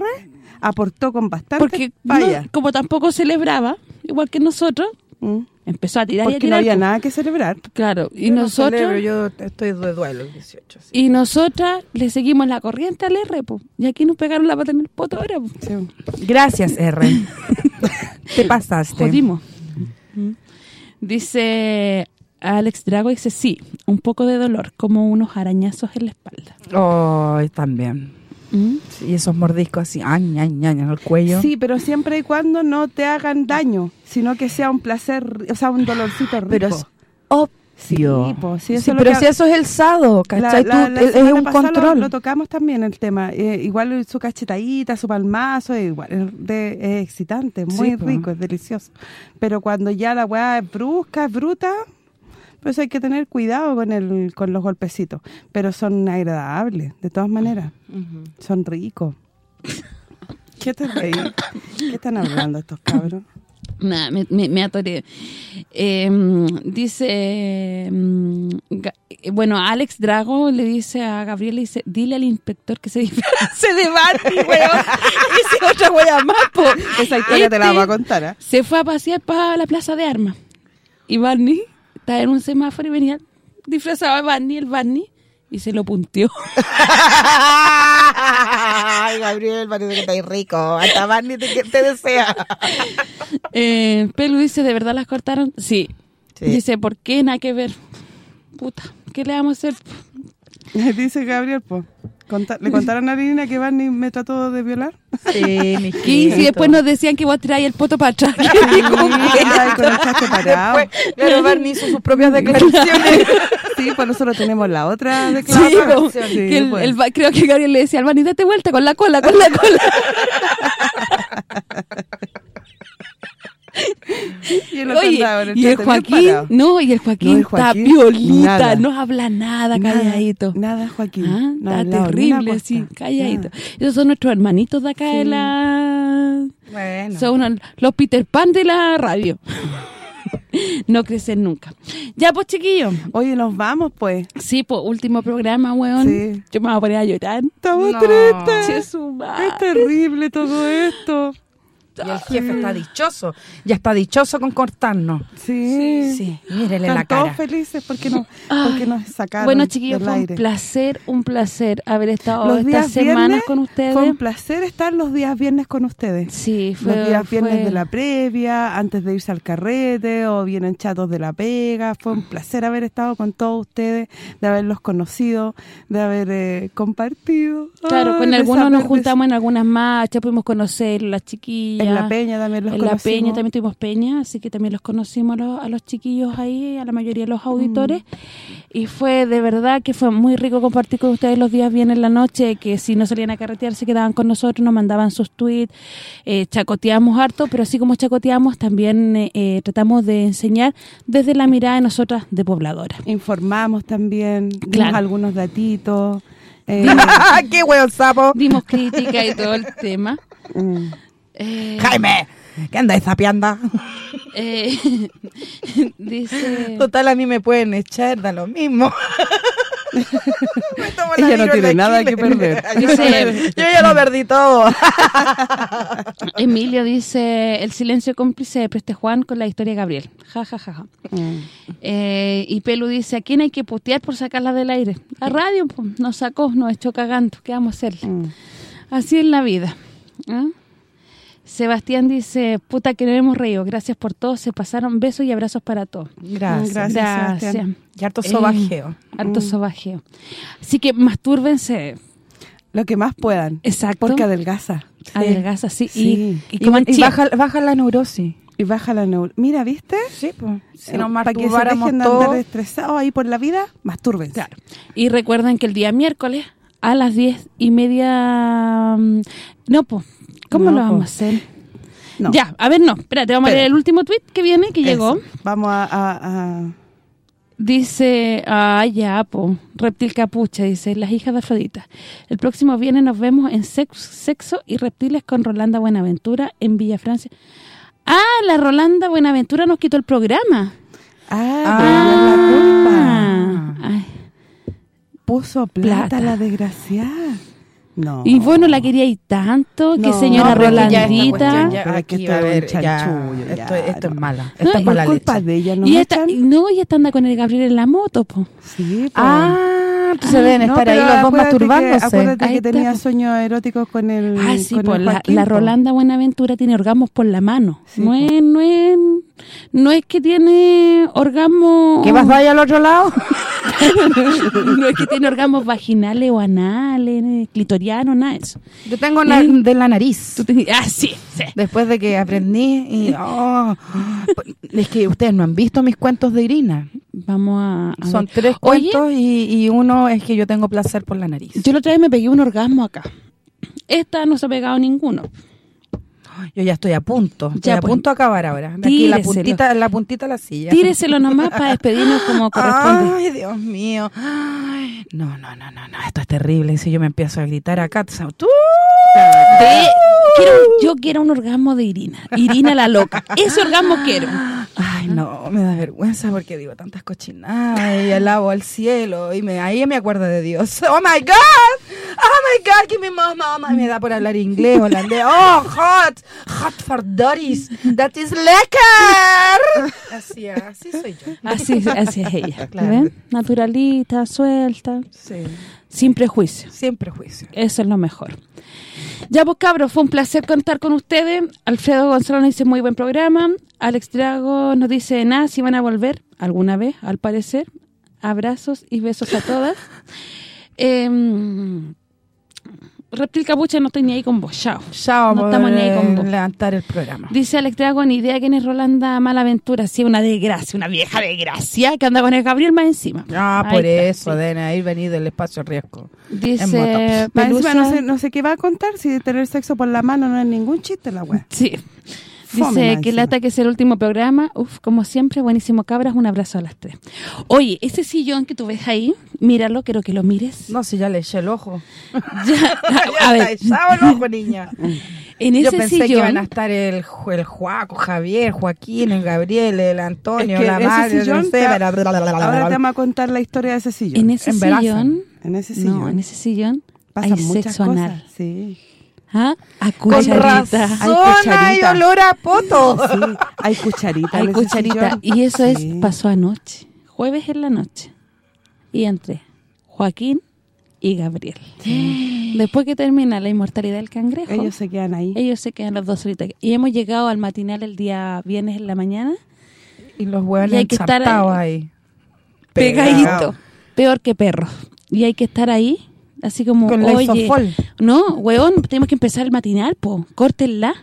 aportó con bastante Porque no- como tampoco celebraba, igual que nosotros, Mm. empezó a tirar y a Porque tirar. no había nada que celebrar. Claro, y Yo no nosotros celebro, yo estoy de duelo el 18. sí. y nosotras le seguimos la corriente al R, po. y aquí nos pegaron la pata en el poto ahora, po. Sí. Gracias, R. Te pasaste. jodimos. Dice Alex Drago, dice sí, un poco de dolor, como unos arañazos en la espalda. Oh, también. ¿Mm? Y esos mordiscos así, añ, añ, añ, en el cuello. Sí, pero siempre y cuando no te hagan daño, sino que sea un placer, o sea, un dolorcito rico. Pero es. Sí, po, sí, eso Sí, es lo pero que- si eso es el sado, ¿cachai? La- la- Tú- la es- un lo- control. Lo, tocamos también el tema. Eh, igual su cachetadita, su palmazo, es igual es, de- es excitante, es muy Sí, po. rico, es delicioso. Pero cuando ya la weá es brusca, es bruta, pues hay que tener cuidado con el con los golpecitos. Pero son agradables, de todas maneras. Son ricos. ¿Qué te reí? ¿Qué están hablando estos cabros? Nada, me, me, me atoré. Eh, dice, eh, bueno, Alex Drago le dice a Gabriel, le dice, dile al inspector que se disfrace de Barney, weón. Esa otra wea más, po. Esa historia te la Este voy a contar, ¿ah? Se fue a pasear para la plaza de armas. Y Barney estaba en un semáforo y venía disfrazado de Barney, el Barney, y se lo punteó. Ay, Gabriel, parece que estáis rico. Hasta Barney te, te desea. Eh, Pelu dice, ¿de verdad las cortaron? Sí. Sí. Dice, ¿por qué? Nada que ver. Puta, ¿qué le vamos a hacer? Dice Gabriel, pues. ¿Le contaron a Nina que Barney me trató de violar? Sí, mi Y si después nos decían que vos tiráis el poto para atrás. Ay, con el parado. Después, claro, Barney hizo sus propias declaraciones. Sí, pues nosotros tenemos la otra Sí, declaración. po. Sí, que el- pues. el creo que Gabriel le decía al Bani, date vuelta con la cola, con la cola. Y el Oye, andaba y el Joaquín, no, y el Joaquín, No, el Joaquín, está violita, nada. no habla nada, calladito. Nada, Joaquín. Ah, está terrible, así, calladito. Esos son nuestros hermanitos de acá de la... Bueno. Son los Peter Pan de la radio. no crecen nunca. Ya, pues, chiquillos. Oye, nos vamos, pues. Sí, pues, último programa, weón. Sí. Yo me voy a poner a llorar. Estamos No. tristes. Es terrible todo esto. Y el jefe está dichoso. Ya está dichoso con cortarnos. Sí. Sí, mírele la Están todos cara. felices porque nos, porque nos sacaron Bueno, chiquillos, del fue un placer, un placer haber estado Los estas semanas con ustedes. Fue un placer estar los días viernes con ustedes. Sí, fue... los días viernes fue- de la previa, antes de irse al carrete o vienen chatos de la pega. Fue un placer haber estado con todos ustedes, de haberlos conocido, de haber eh, compartido. Claro, Ay, con algunos nos juntamos en algunas marchas, pudimos conocer las chiquillas. En la peña también los En la conocimos. peña también tuvimos peña, así que también los conocimos a los, a los chiquillos ahí, a la mayoría de los auditores. Mm. Y fue de verdad que fue muy rico compartir con ustedes los días bien en la noche, que si no salían a carretear se quedaban con nosotros, nos mandaban sus tweets, eh, chacoteamos harto, pero así como chacoteamos también eh, eh, tratamos de enseñar desde la mirada de nosotras de pobladoras. Informamos también, dimos Claro. algunos datitos. eh, ¡Qué hueón sapo! Dimos crítica y todo el tema. mm. Eh, Jaime, ¿qué andáis zapeando? eh, dice... Total, a mí me pueden echar, da lo mismo. Ella no tiene nada que perder. Yo, Dice- yo ya lo perdí todo. Emilio dice, el silencio cómplice de Preste Juan con la historia de Gabriel. Ja, ja, ja, ja. Mm. Eh, y Pelu dice, ¿a quién hay que putear por sacarla del aire? La radio pues, nos sacó, nos echó cagando. ¿Qué vamos a hacer? Mm. Así es la vida. ¿ah? Sebastián dice, puta que nos hemos reído. Gracias por todo. Se pasaron besos y abrazos para todos. Gracias. Gracias. Sebastián. Y harto Eh, sobajeo. Harto Mm. sobajeo. Así que mastúrbense. Lo que más puedan. Exacto. Porque adelgaza. Adelgaza, sí. Sí. Y, baja, baja la neurosis. Y baja la neuro. Mira, ¿viste? Sí, pues. Si Eh, Para que se dejen de andar todos. estresados ahí por la vida, mastúrbense. Claro. Y recuerden que el día miércoles a las diez y media... mm, No, pues, ¿cómo No, lo vamos a hacer? No. Ya, a ver, no. Espérate, vamos a Espera. leer el último tweet que viene, que Eso. llegó. Vamos a... a- a- Dice, ah, ya, po, Reptil Capucha, dice, las hijas de Afrodita. El próximo viernes nos vemos en Sex- Sexo y Reptiles con Rolanda Buenaventura en Villa Francia. Ah, la Rolanda Buenaventura nos quitó el programa. Ah, pero es la culpa. Ay. Puso plata, Plata. la desgraciada. No. Y bueno, la quería y tanto, que No, señora No, es ya Rolandita. ya es que aquí a es haber, ya, chanchullo, esto, ya, esto no. es mala. No, Esto es y Por mala culpa leche. de ella, ¿no Y esta, no, y esta anda con el Gabriel en la moto, po. Sí, pues. Ah, Ah, entonces deben No, estar ahí los dos que- masturbándose. acuérdate Ahí que está, tenía po. sueños eróticos con el Ah, sí, con el pues la, po. Rolanda Buenaventura tiene orgasmos por la mano. Sí, no po. es no es no es que tiene orgasmos ¿Qué vas ahí al otro lado? no es que tiene orgasmos vaginales o anales, clitorianos, nada de eso. Yo tengo ¿Eh? de la nariz. Tú te- ah, sí, sí. Después de que aprendí y... oh, es que ustedes no han visto mis cuentos de Irina. Vamos a, a Son ver. tres cuentos y, y uno es que yo tengo placer por la nariz. yo la otra vez me pegué un orgasmo acá. Esta no se ha pegado ninguno. Yo ya estoy a punto. Estoy Ya, a pues, punto de acabar ahora. De aquí la puntita, la puntita de la silla. Tíreselo nomás para despedirnos como corresponde. Ay, Dios mío. Ay, no, no, no, no, no. Esto es terrible. Si yo me empiezo a gritar acá, tú. De- quiero, yo quiero un orgasmo de Irina. Irina la loca. Ese orgasmo quiero. Ay, no, me da vergüenza porque digo tantas cochinadas y alabo al cielo y me, ahí me acuerdo de Dios. Oh my God, oh my God, que mi mamá, me da por hablar inglés, holandés. Oh, hot, hot for dirties, that is lekker. Así, así soy yo. Así, así es ella. Claro. ¿Ven? Naturalita, suelta, Sí, sin prejuicio. siempre juicio. Eso es lo mejor. Ya pues cabros, fue un placer contar con ustedes. Alfredo Gonzalo nos dice muy buen programa. Alex Drago nos dice nada, si van a volver alguna vez, al parecer. Abrazos y besos a todas. Em, Reptil Capucha no estoy ni ahí con vos, chao. Vamos No estamos ni ahí con a vos. levantar el programa. Dice Alex Drago, ni idea quién es Rolanda Malaventura. Sí, una desgracia, una vieja desgracia que anda con el Gabriel más encima. Ah, Ahí por está, eso, sí. deben haber venido el espacio riesgo. Dice. Más encima Pelusa- no sé, no sé qué va a contar si tener sexo por la mano no es ningún chiste la wea. Sí. Dice que encima. lata que es el último programa. Uf, como siempre, buenísimo, cabras. Un abrazo a las tres. Oye, ese sillón que tú ves ahí, míralo, quiero que lo mires. No, si ya le eché el ojo. Ya, a Ya ver, está echado el ojo, niña. en Yo ese pensé que iban a estar el, el Juaco, Javier, Joaquín, el Gabriel, el Antonio, Es que la ese madre, sillón no sé, te- bla, bla, bla, bla, bla, bla, Ahora te vamos a contar la historia de ese sillón. en ese sillón, En ese sillón. no, en ese sillón pasan hay muchas sexo cosas. anal. Sí. ¿Ah? A Con cucharita. razón Hay hay cucharita. olor a poto. Sí, hay cucharita. Hay cucharita. Y eso Sí. es, pasó anoche. Jueves en la noche. Y entre Joaquín y Gabriel. Después que termina la inmortalidad del cangrejo, Ellos se quedan ahí. ellos se quedan los dos solitos. Y hemos llegado al matinal el día viernes en la mañana, Y los hueones Y hay que estar ensartados ahí. pegadito, peor que perros. Y hay que estar ahí, así como, Con la oye, isofol. no, weón, tenemos que empezar el matinal, po, córtenla.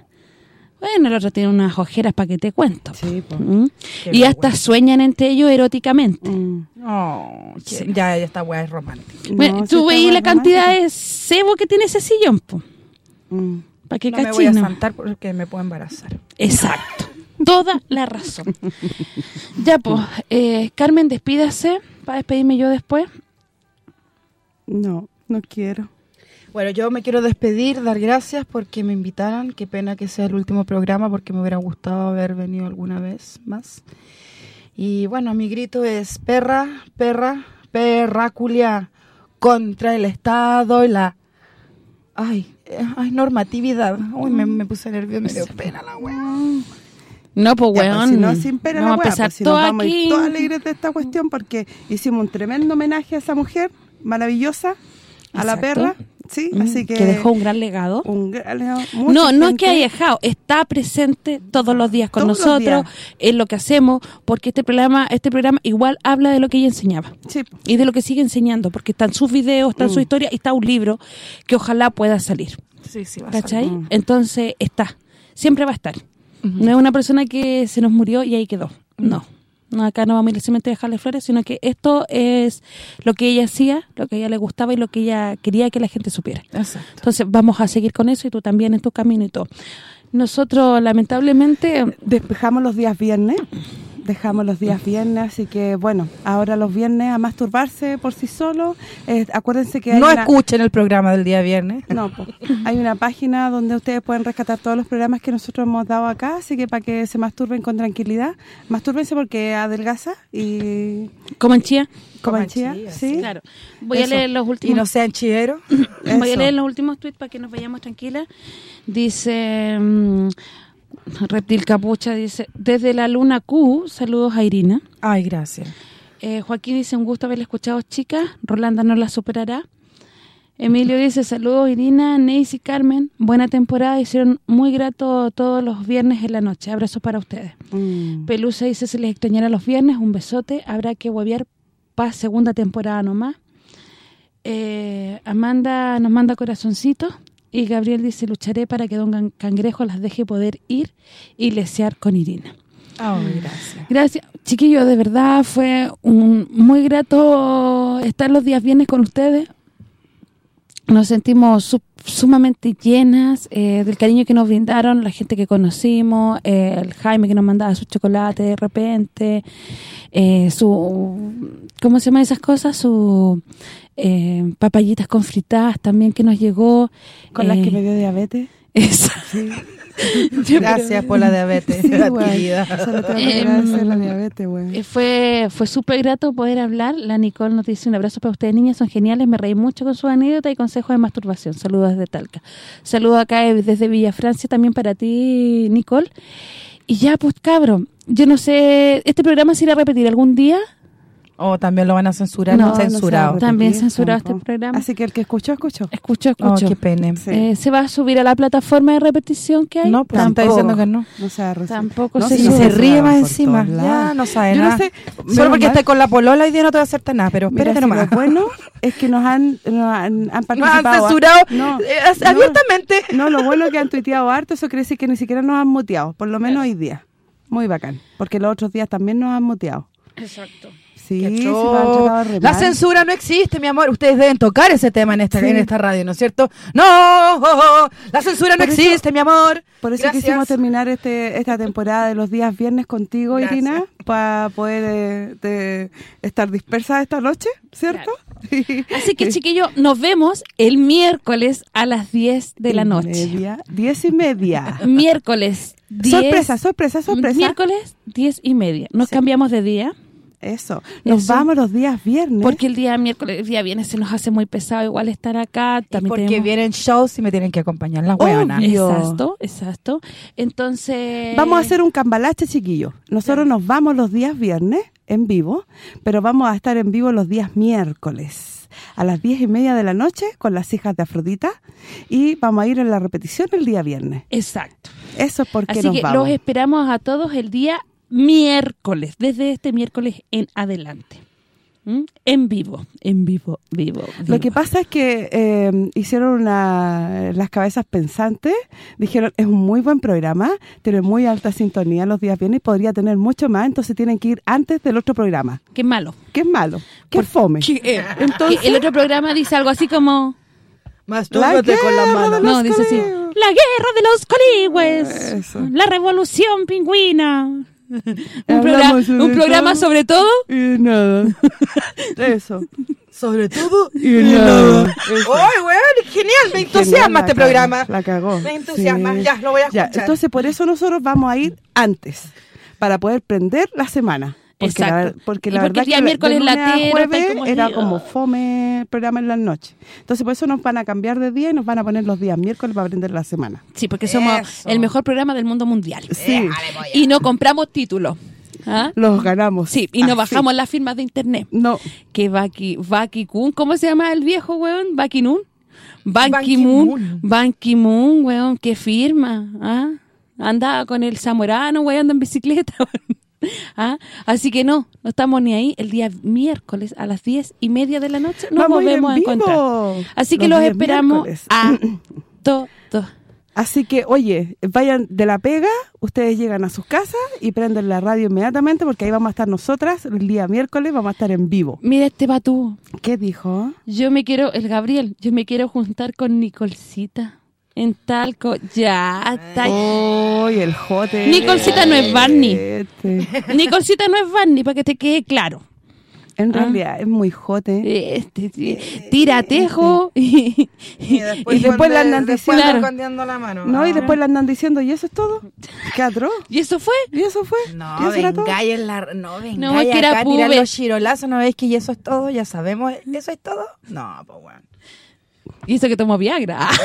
Bueno, el otro tiene unas ojeras para que te cuento. Sí, po. ¿Mm? Qué Y hasta sueñan entre ellos eróticamente. Mm. Oh, ya, ya esta hueá es romántica. Bueno, No, tú veis la cantidad de cebo que tiene ese sillón, po. Mm. Para que No me voy a saltar porque me puedo embarazar. Exacto. Toda la razón. ya, pues, eh, Carmen, despídase para despedirme yo después. No, no quiero. Bueno, yo me quiero despedir, dar gracias porque me invitaron. Qué pena que sea el último programa porque me hubiera gustado haber venido alguna vez más. Y bueno, mi grito es perra, perra, perraculia contra el Estado y la... Ay, ay, normatividad. Uy, me, me puse nerviosa, me dio pena la wea. No, pues, Ya, pues, weón. si no, sin pena la vamos a wea, empezar pues, si nos vamos a ir aquí. todos alegres de esta cuestión porque hicimos un tremendo homenaje a esa mujer maravillosa, a la perra, ¿sí? Mm, Así que... que dejó un gran legado. un gran legado. No, no es que haya dejado, está presente todos los días con Todos nosotros, días. en lo que hacemos, porque este programa este programa igual habla de lo que ella enseñaba Sí, y de lo que sigue enseñando, porque están sus videos, está Mm. su historia y está un libro que ojalá pueda salir. Sí, sí, va a salir. ¿Cachai? Mm. Entonces está, siempre va a estar. No es una persona que se nos murió y ahí quedó. No. No, acá no vamos a ir simplemente a dejarle flores, sino que esto es lo que ella hacía, lo que a ella le gustaba y lo que ella quería que la gente supiera. Exacto. Entonces vamos a seguir con eso y tú también en tu camino y todo. Nosotros, lamentablemente, Despejamos los días viernes, dejamos los días viernes, así que bueno, ahora los viernes a masturbarse por sí solo. Eh, acuérdense que hay No una- escuchen el programa del día viernes. No, hay una página donde ustedes pueden rescatar todos los programas que nosotros hemos dado acá, así que para que se masturben con tranquilidad. Mastúrbense porque adelgaza y como en Chía, coman Coman chía, ¿sí? claro. Voy a leer los Y últimos no sean chideros. Voy a leer los últimos tweets para que nos vayamos tranquilas. Dice mm, Reptil Capucha dice, desde la luna Q, saludos a Irina. Ay, gracias. Eh, Joaquín dice, un gusto haberle escuchado, chicas. Rolanda no la superará. Emilio dice, saludos Irina, Neisy, Carmen. Buena temporada, hicieron muy grato todos los viernes en la noche. Abrazos para ustedes. Mm. Pelusa dice, se les extrañará los viernes, un besote. Habrá que huevear para segunda temporada nomás. Eh, Amanda nos manda corazoncitos. Y Gabriel dice, lucharé para que Don Can- Cangrejo las deje poder ir y lesear con Irina. Ay, gracias. Gracias. Chiquillos, de verdad fue un muy grato estar los días viernes con ustedes. Nos sentimos su- sumamente llenas eh, del cariño que nos brindaron, la gente que conocimos, eh, el Jaime que nos mandaba su chocolate de repente, eh, su... ¿Cómo se llaman esas cosas? Su eh, papayitas con fritadas también que nos llegó. Con las eh, que me dio diabetes. esa. Gracias por la diabetes Sí, güey. adquirida. Solo tengo que Em, la diabetes, güey. Eh, Fue fue súper grato poder hablar. La Nicole nos dice un abrazo para ustedes, niñas, son geniales. Me reí mucho con su anécdota y consejos de masturbación. Saludos desde Talca. Saludos acá eh, desde Villa Francia también para ti, Nicole. Y ya, pues, cabrón, yo no sé, ¿este programa se irá a repetir algún día? O también lo van a censurar, No, va censurado. También censurado este programa. Así que el que escuchó, escuchó. Escucho, Oh, escucho. qué pene. Sí. Eh, ¿Se va a subir a la plataforma de repetición que hay? No, pues está diciendo que no. No se va a recibir. Tampoco No, se si se ríe más encima. Ya no sabe Yo no nada. sé, Solo porque esté con la polola hoy día no te voy a hacerte nada, pero Mira, espérate si nomás. lo bueno es que nos han, nos han, han Nos han participado. censurado No, eh, no. abiertamente. No, lo bueno es que han tuiteado harto, eso quiere decir que ni siquiera nos han muteado, por lo menos hoy día. Muy bacán, porque los otros días también nos han muteado. Exacto. Sí, se re La censura no existe, mi amor. Ustedes deben tocar ese tema en esta, Sí. en esta radio, ¿no es cierto? ¡No! La censura no eso- existe, mi amor. Por eso Gracias. quisimos terminar este esta temporada de los días viernes contigo, Gracias. Irina, para poder eh, de- estar dispersa esta noche, ¿cierto? Así que, chiquillos, nos vemos el miércoles a las 10 de la noche. media, diez y media. Miércoles 10. Sorpresa, sorpresa, sorpresa. Miércoles 10 y media. Nos Sí. cambiamos de día. Eso. Nos Eso. vamos los días viernes. Porque el día miércoles, el día viernes se nos hace muy pesado igual estar acá. Y También porque tenemos- vienen shows y me tienen que acompañar las hueonas. Exacto, exacto. Entonces... Vamos a hacer un cambalache, chiquillo. Nosotros nos vamos los días viernes en vivo, pero vamos a estar en vivo los días miércoles a las diez y media de la noche con las hijas de Afrodita y vamos a ir en la repetición el día viernes. Exacto. Eso es porque Así nos que vamos. los esperamos a todos el día miércoles, desde este miércoles en adelante. ¿Mm? En vivo, en vivo, vivo, Lo vivo. que pasa es que eh, hicieron una, las cabezas pensantes, dijeron, es un muy buen programa, tiene muy alta sintonía los días viernes y podría tener mucho más, entonces tienen que ir antes del otro programa. Qué malo. ¿Qué es malo? ¿Qué es fome? Que, eh, Entonces- el otro programa dice algo así como... Mastúrbate con la guerra mano. de No, los dice así, la guerra de los coligües, Eso. la revolución pingüina. Un, sobre programa todo. sobre todo. Y nada. Eso. Sobre todo. Y nada. ¡Ay, weón! ¡Genial! Me entusiasma este programa. La cagó. Me entusiasma. Sí. Ya, lo voy a Ya, escuchar. entonces por eso nosotros vamos a ir antes, para poder prender la semana. Porque la, Exacto. ver- porque Y la porque verdad el día que miércoles de la tierra jueves como era así, como ah. fome el programa en la noche. Entonces por eso nos van a cambiar de día y nos van a poner los días miércoles para prender la semana. Sí, porque somos Eso. el mejor programa del mundo mundial. Sí, Y no compramos títulos. ¿Ah? los ganamos. Sí, y no Así. bajamos las firmas de internet. No, Que Baki, Baki Kun, ¿cómo se llama el viejo, weón? Baki Nun. Ban Ki-moon, Ki-moon. Ban Ki-moon, weón, qué firma, ¿ah? Anda con el zamorano, weón, anda en bicicleta, weón. ¿Ah? Así que no, no estamos ni ahí. El día miércoles a las diez y media de la noche nos Vamos a volvemos a, vivo. encontrar. Así que Los esperamos miércoles. a todos. Así que, oye, vayan de la pega, ustedes llegan a sus casas y prenden la radio inmediatamente porque ahí vamos a estar nosotras el día miércoles, vamos a estar en vivo. Mira este batú. ¿Qué dijo? Yo me quiero, el Gabriel, yo me quiero juntar con Nicolcita en Talco. Ya, está. ¡Uy, el jote! Nicolcita no es Barney. Este. Nicolcita no es Barney, para que te quede claro. En Ah. realidad es muy jote. Este, sí, tiratejo y, Y después, Y después con- le andan después diciendo- escondiendo la mano. No, y Ah. después le andan diciendo, ¿y eso es todo? ¿Qué atroz? y eso fue. ¿Y eso fue? No, ¿Y eso era todo? en la... No, vengáis No, es que era acá, tirar los chirolazos, ¿no veis que y eso es todo? Ya sabemos, ¿eso es todo? No, pues bueno. Y eso que tomó Viagra.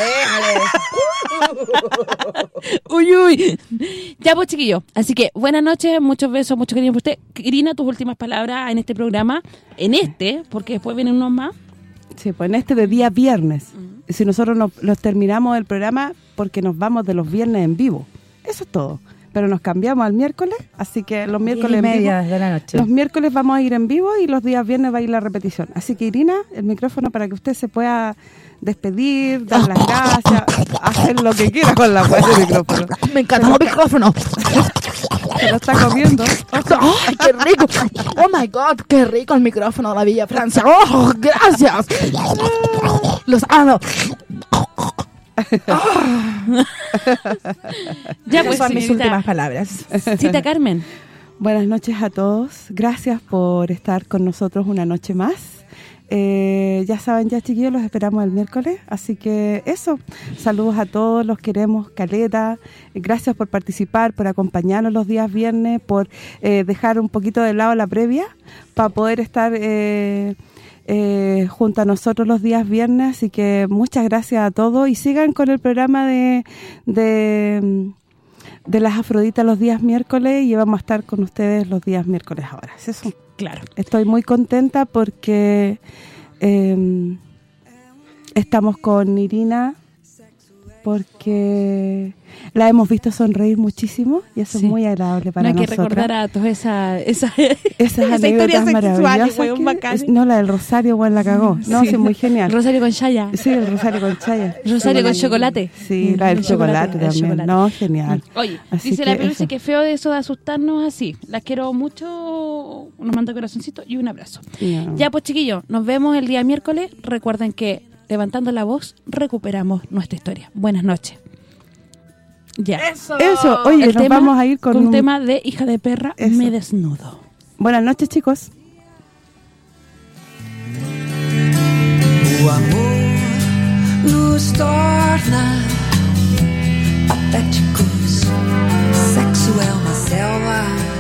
uy, uy. Ya pues, chiquillo. Así que, buenas noches, muchos besos, muchos cariños por usted. Irina, tus últimas palabras en este programa. En este, porque después vienen unos más. Sí, pues en este de día viernes. Si nosotros nos, terminamos el programa porque nos vamos de los viernes en vivo. Eso es todo. Pero nos cambiamos al miércoles, así que los miércoles media de la noche. Los miércoles vamos a ir en vivo y los días viernes va a ir la repetición. Así que Irina, el micrófono para que usted se pueda despedir, dar las gracias, hacer lo que quiera con la del micrófono. Me encanta el micrófono. Se lo está comiendo. ¡Ay, qué rico! ¡Oh, my God! ¡Qué rico el micrófono de la Villa Francia! ¡Oh, gracias! ¡Los amo! ya pues, son mis últimas palabras. Cita Carmen. Buenas noches a todos. Gracias por estar con nosotros una noche más. Eh, ya saben, ya chiquillos, los esperamos el miércoles. Así que eso, saludos a todos, los queremos, Caleta. Gracias por participar, por acompañarnos los días viernes, por eh, dejar un poquito de lado la previa para poder estar eh, junto a nosotros los días viernes. Así que muchas gracias a todos y sigan con el programa de, de, de las Afroditas los días miércoles y vamos a estar con ustedes los días miércoles ahora. Eso. Claro. Estoy muy contenta porque em, estamos con Irina porque la hemos visto sonreír muchísimo y eso es muy agradable para nosotros. No hay que recordar a todas esas esa, esas anécdotas maravillosas. no, la del Rosario, bueno, la cagó. No, sí, muy genial. Rosario con chaya. Sí, el Rosario con chaya. Rosario con chocolate. Sí, la del chocolate, también. No, genial. Oye, dice la Pelusa que feo de eso de asustarnos así. Las quiero mucho, nos manda corazoncito y un abrazo. Ya, pues chiquillos, nos vemos el día miércoles. Recuerden que levantando la voz recuperamos nuestra historia. Buenas noches. Ya. Eso. Oye, nos vamos a ir con, un, tema de hija de perra, me desnudo. Buenas noches, chicos. O amor nos torna patéticos. Sexo é uma selva.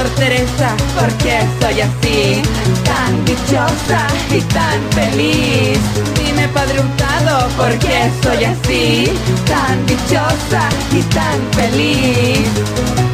Dime, Sor Teresa, ¿por qué soy así? Tan dichosa y tan feliz. Dime, Padre Hurtado, ¿por qué soy así? Tan dichosa y tan feliz.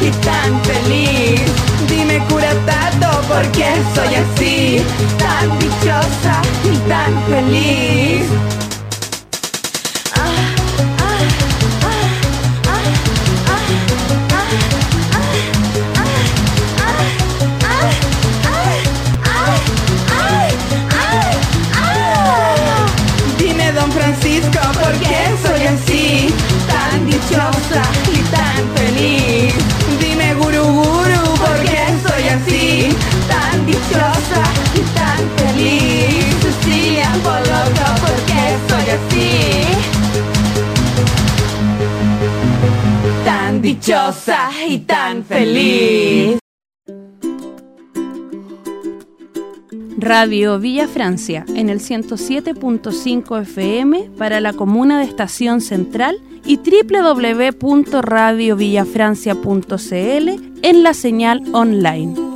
Y tan feliz. Dime curatato, ¿por qué soy así? Tan dichosa y tan feliz. Dime, don Francisco, ¿por qué soy así? Tan dichosa y tan feliz. Dichosa y tan feliz. Cecilia Poloco, ¿por qué soy así? Tan dichosa y tan feliz. Radio Villa Francia en el 107.5 FM para la comuna de Estación Central y www.radiovillafrancia.cl en la señal online.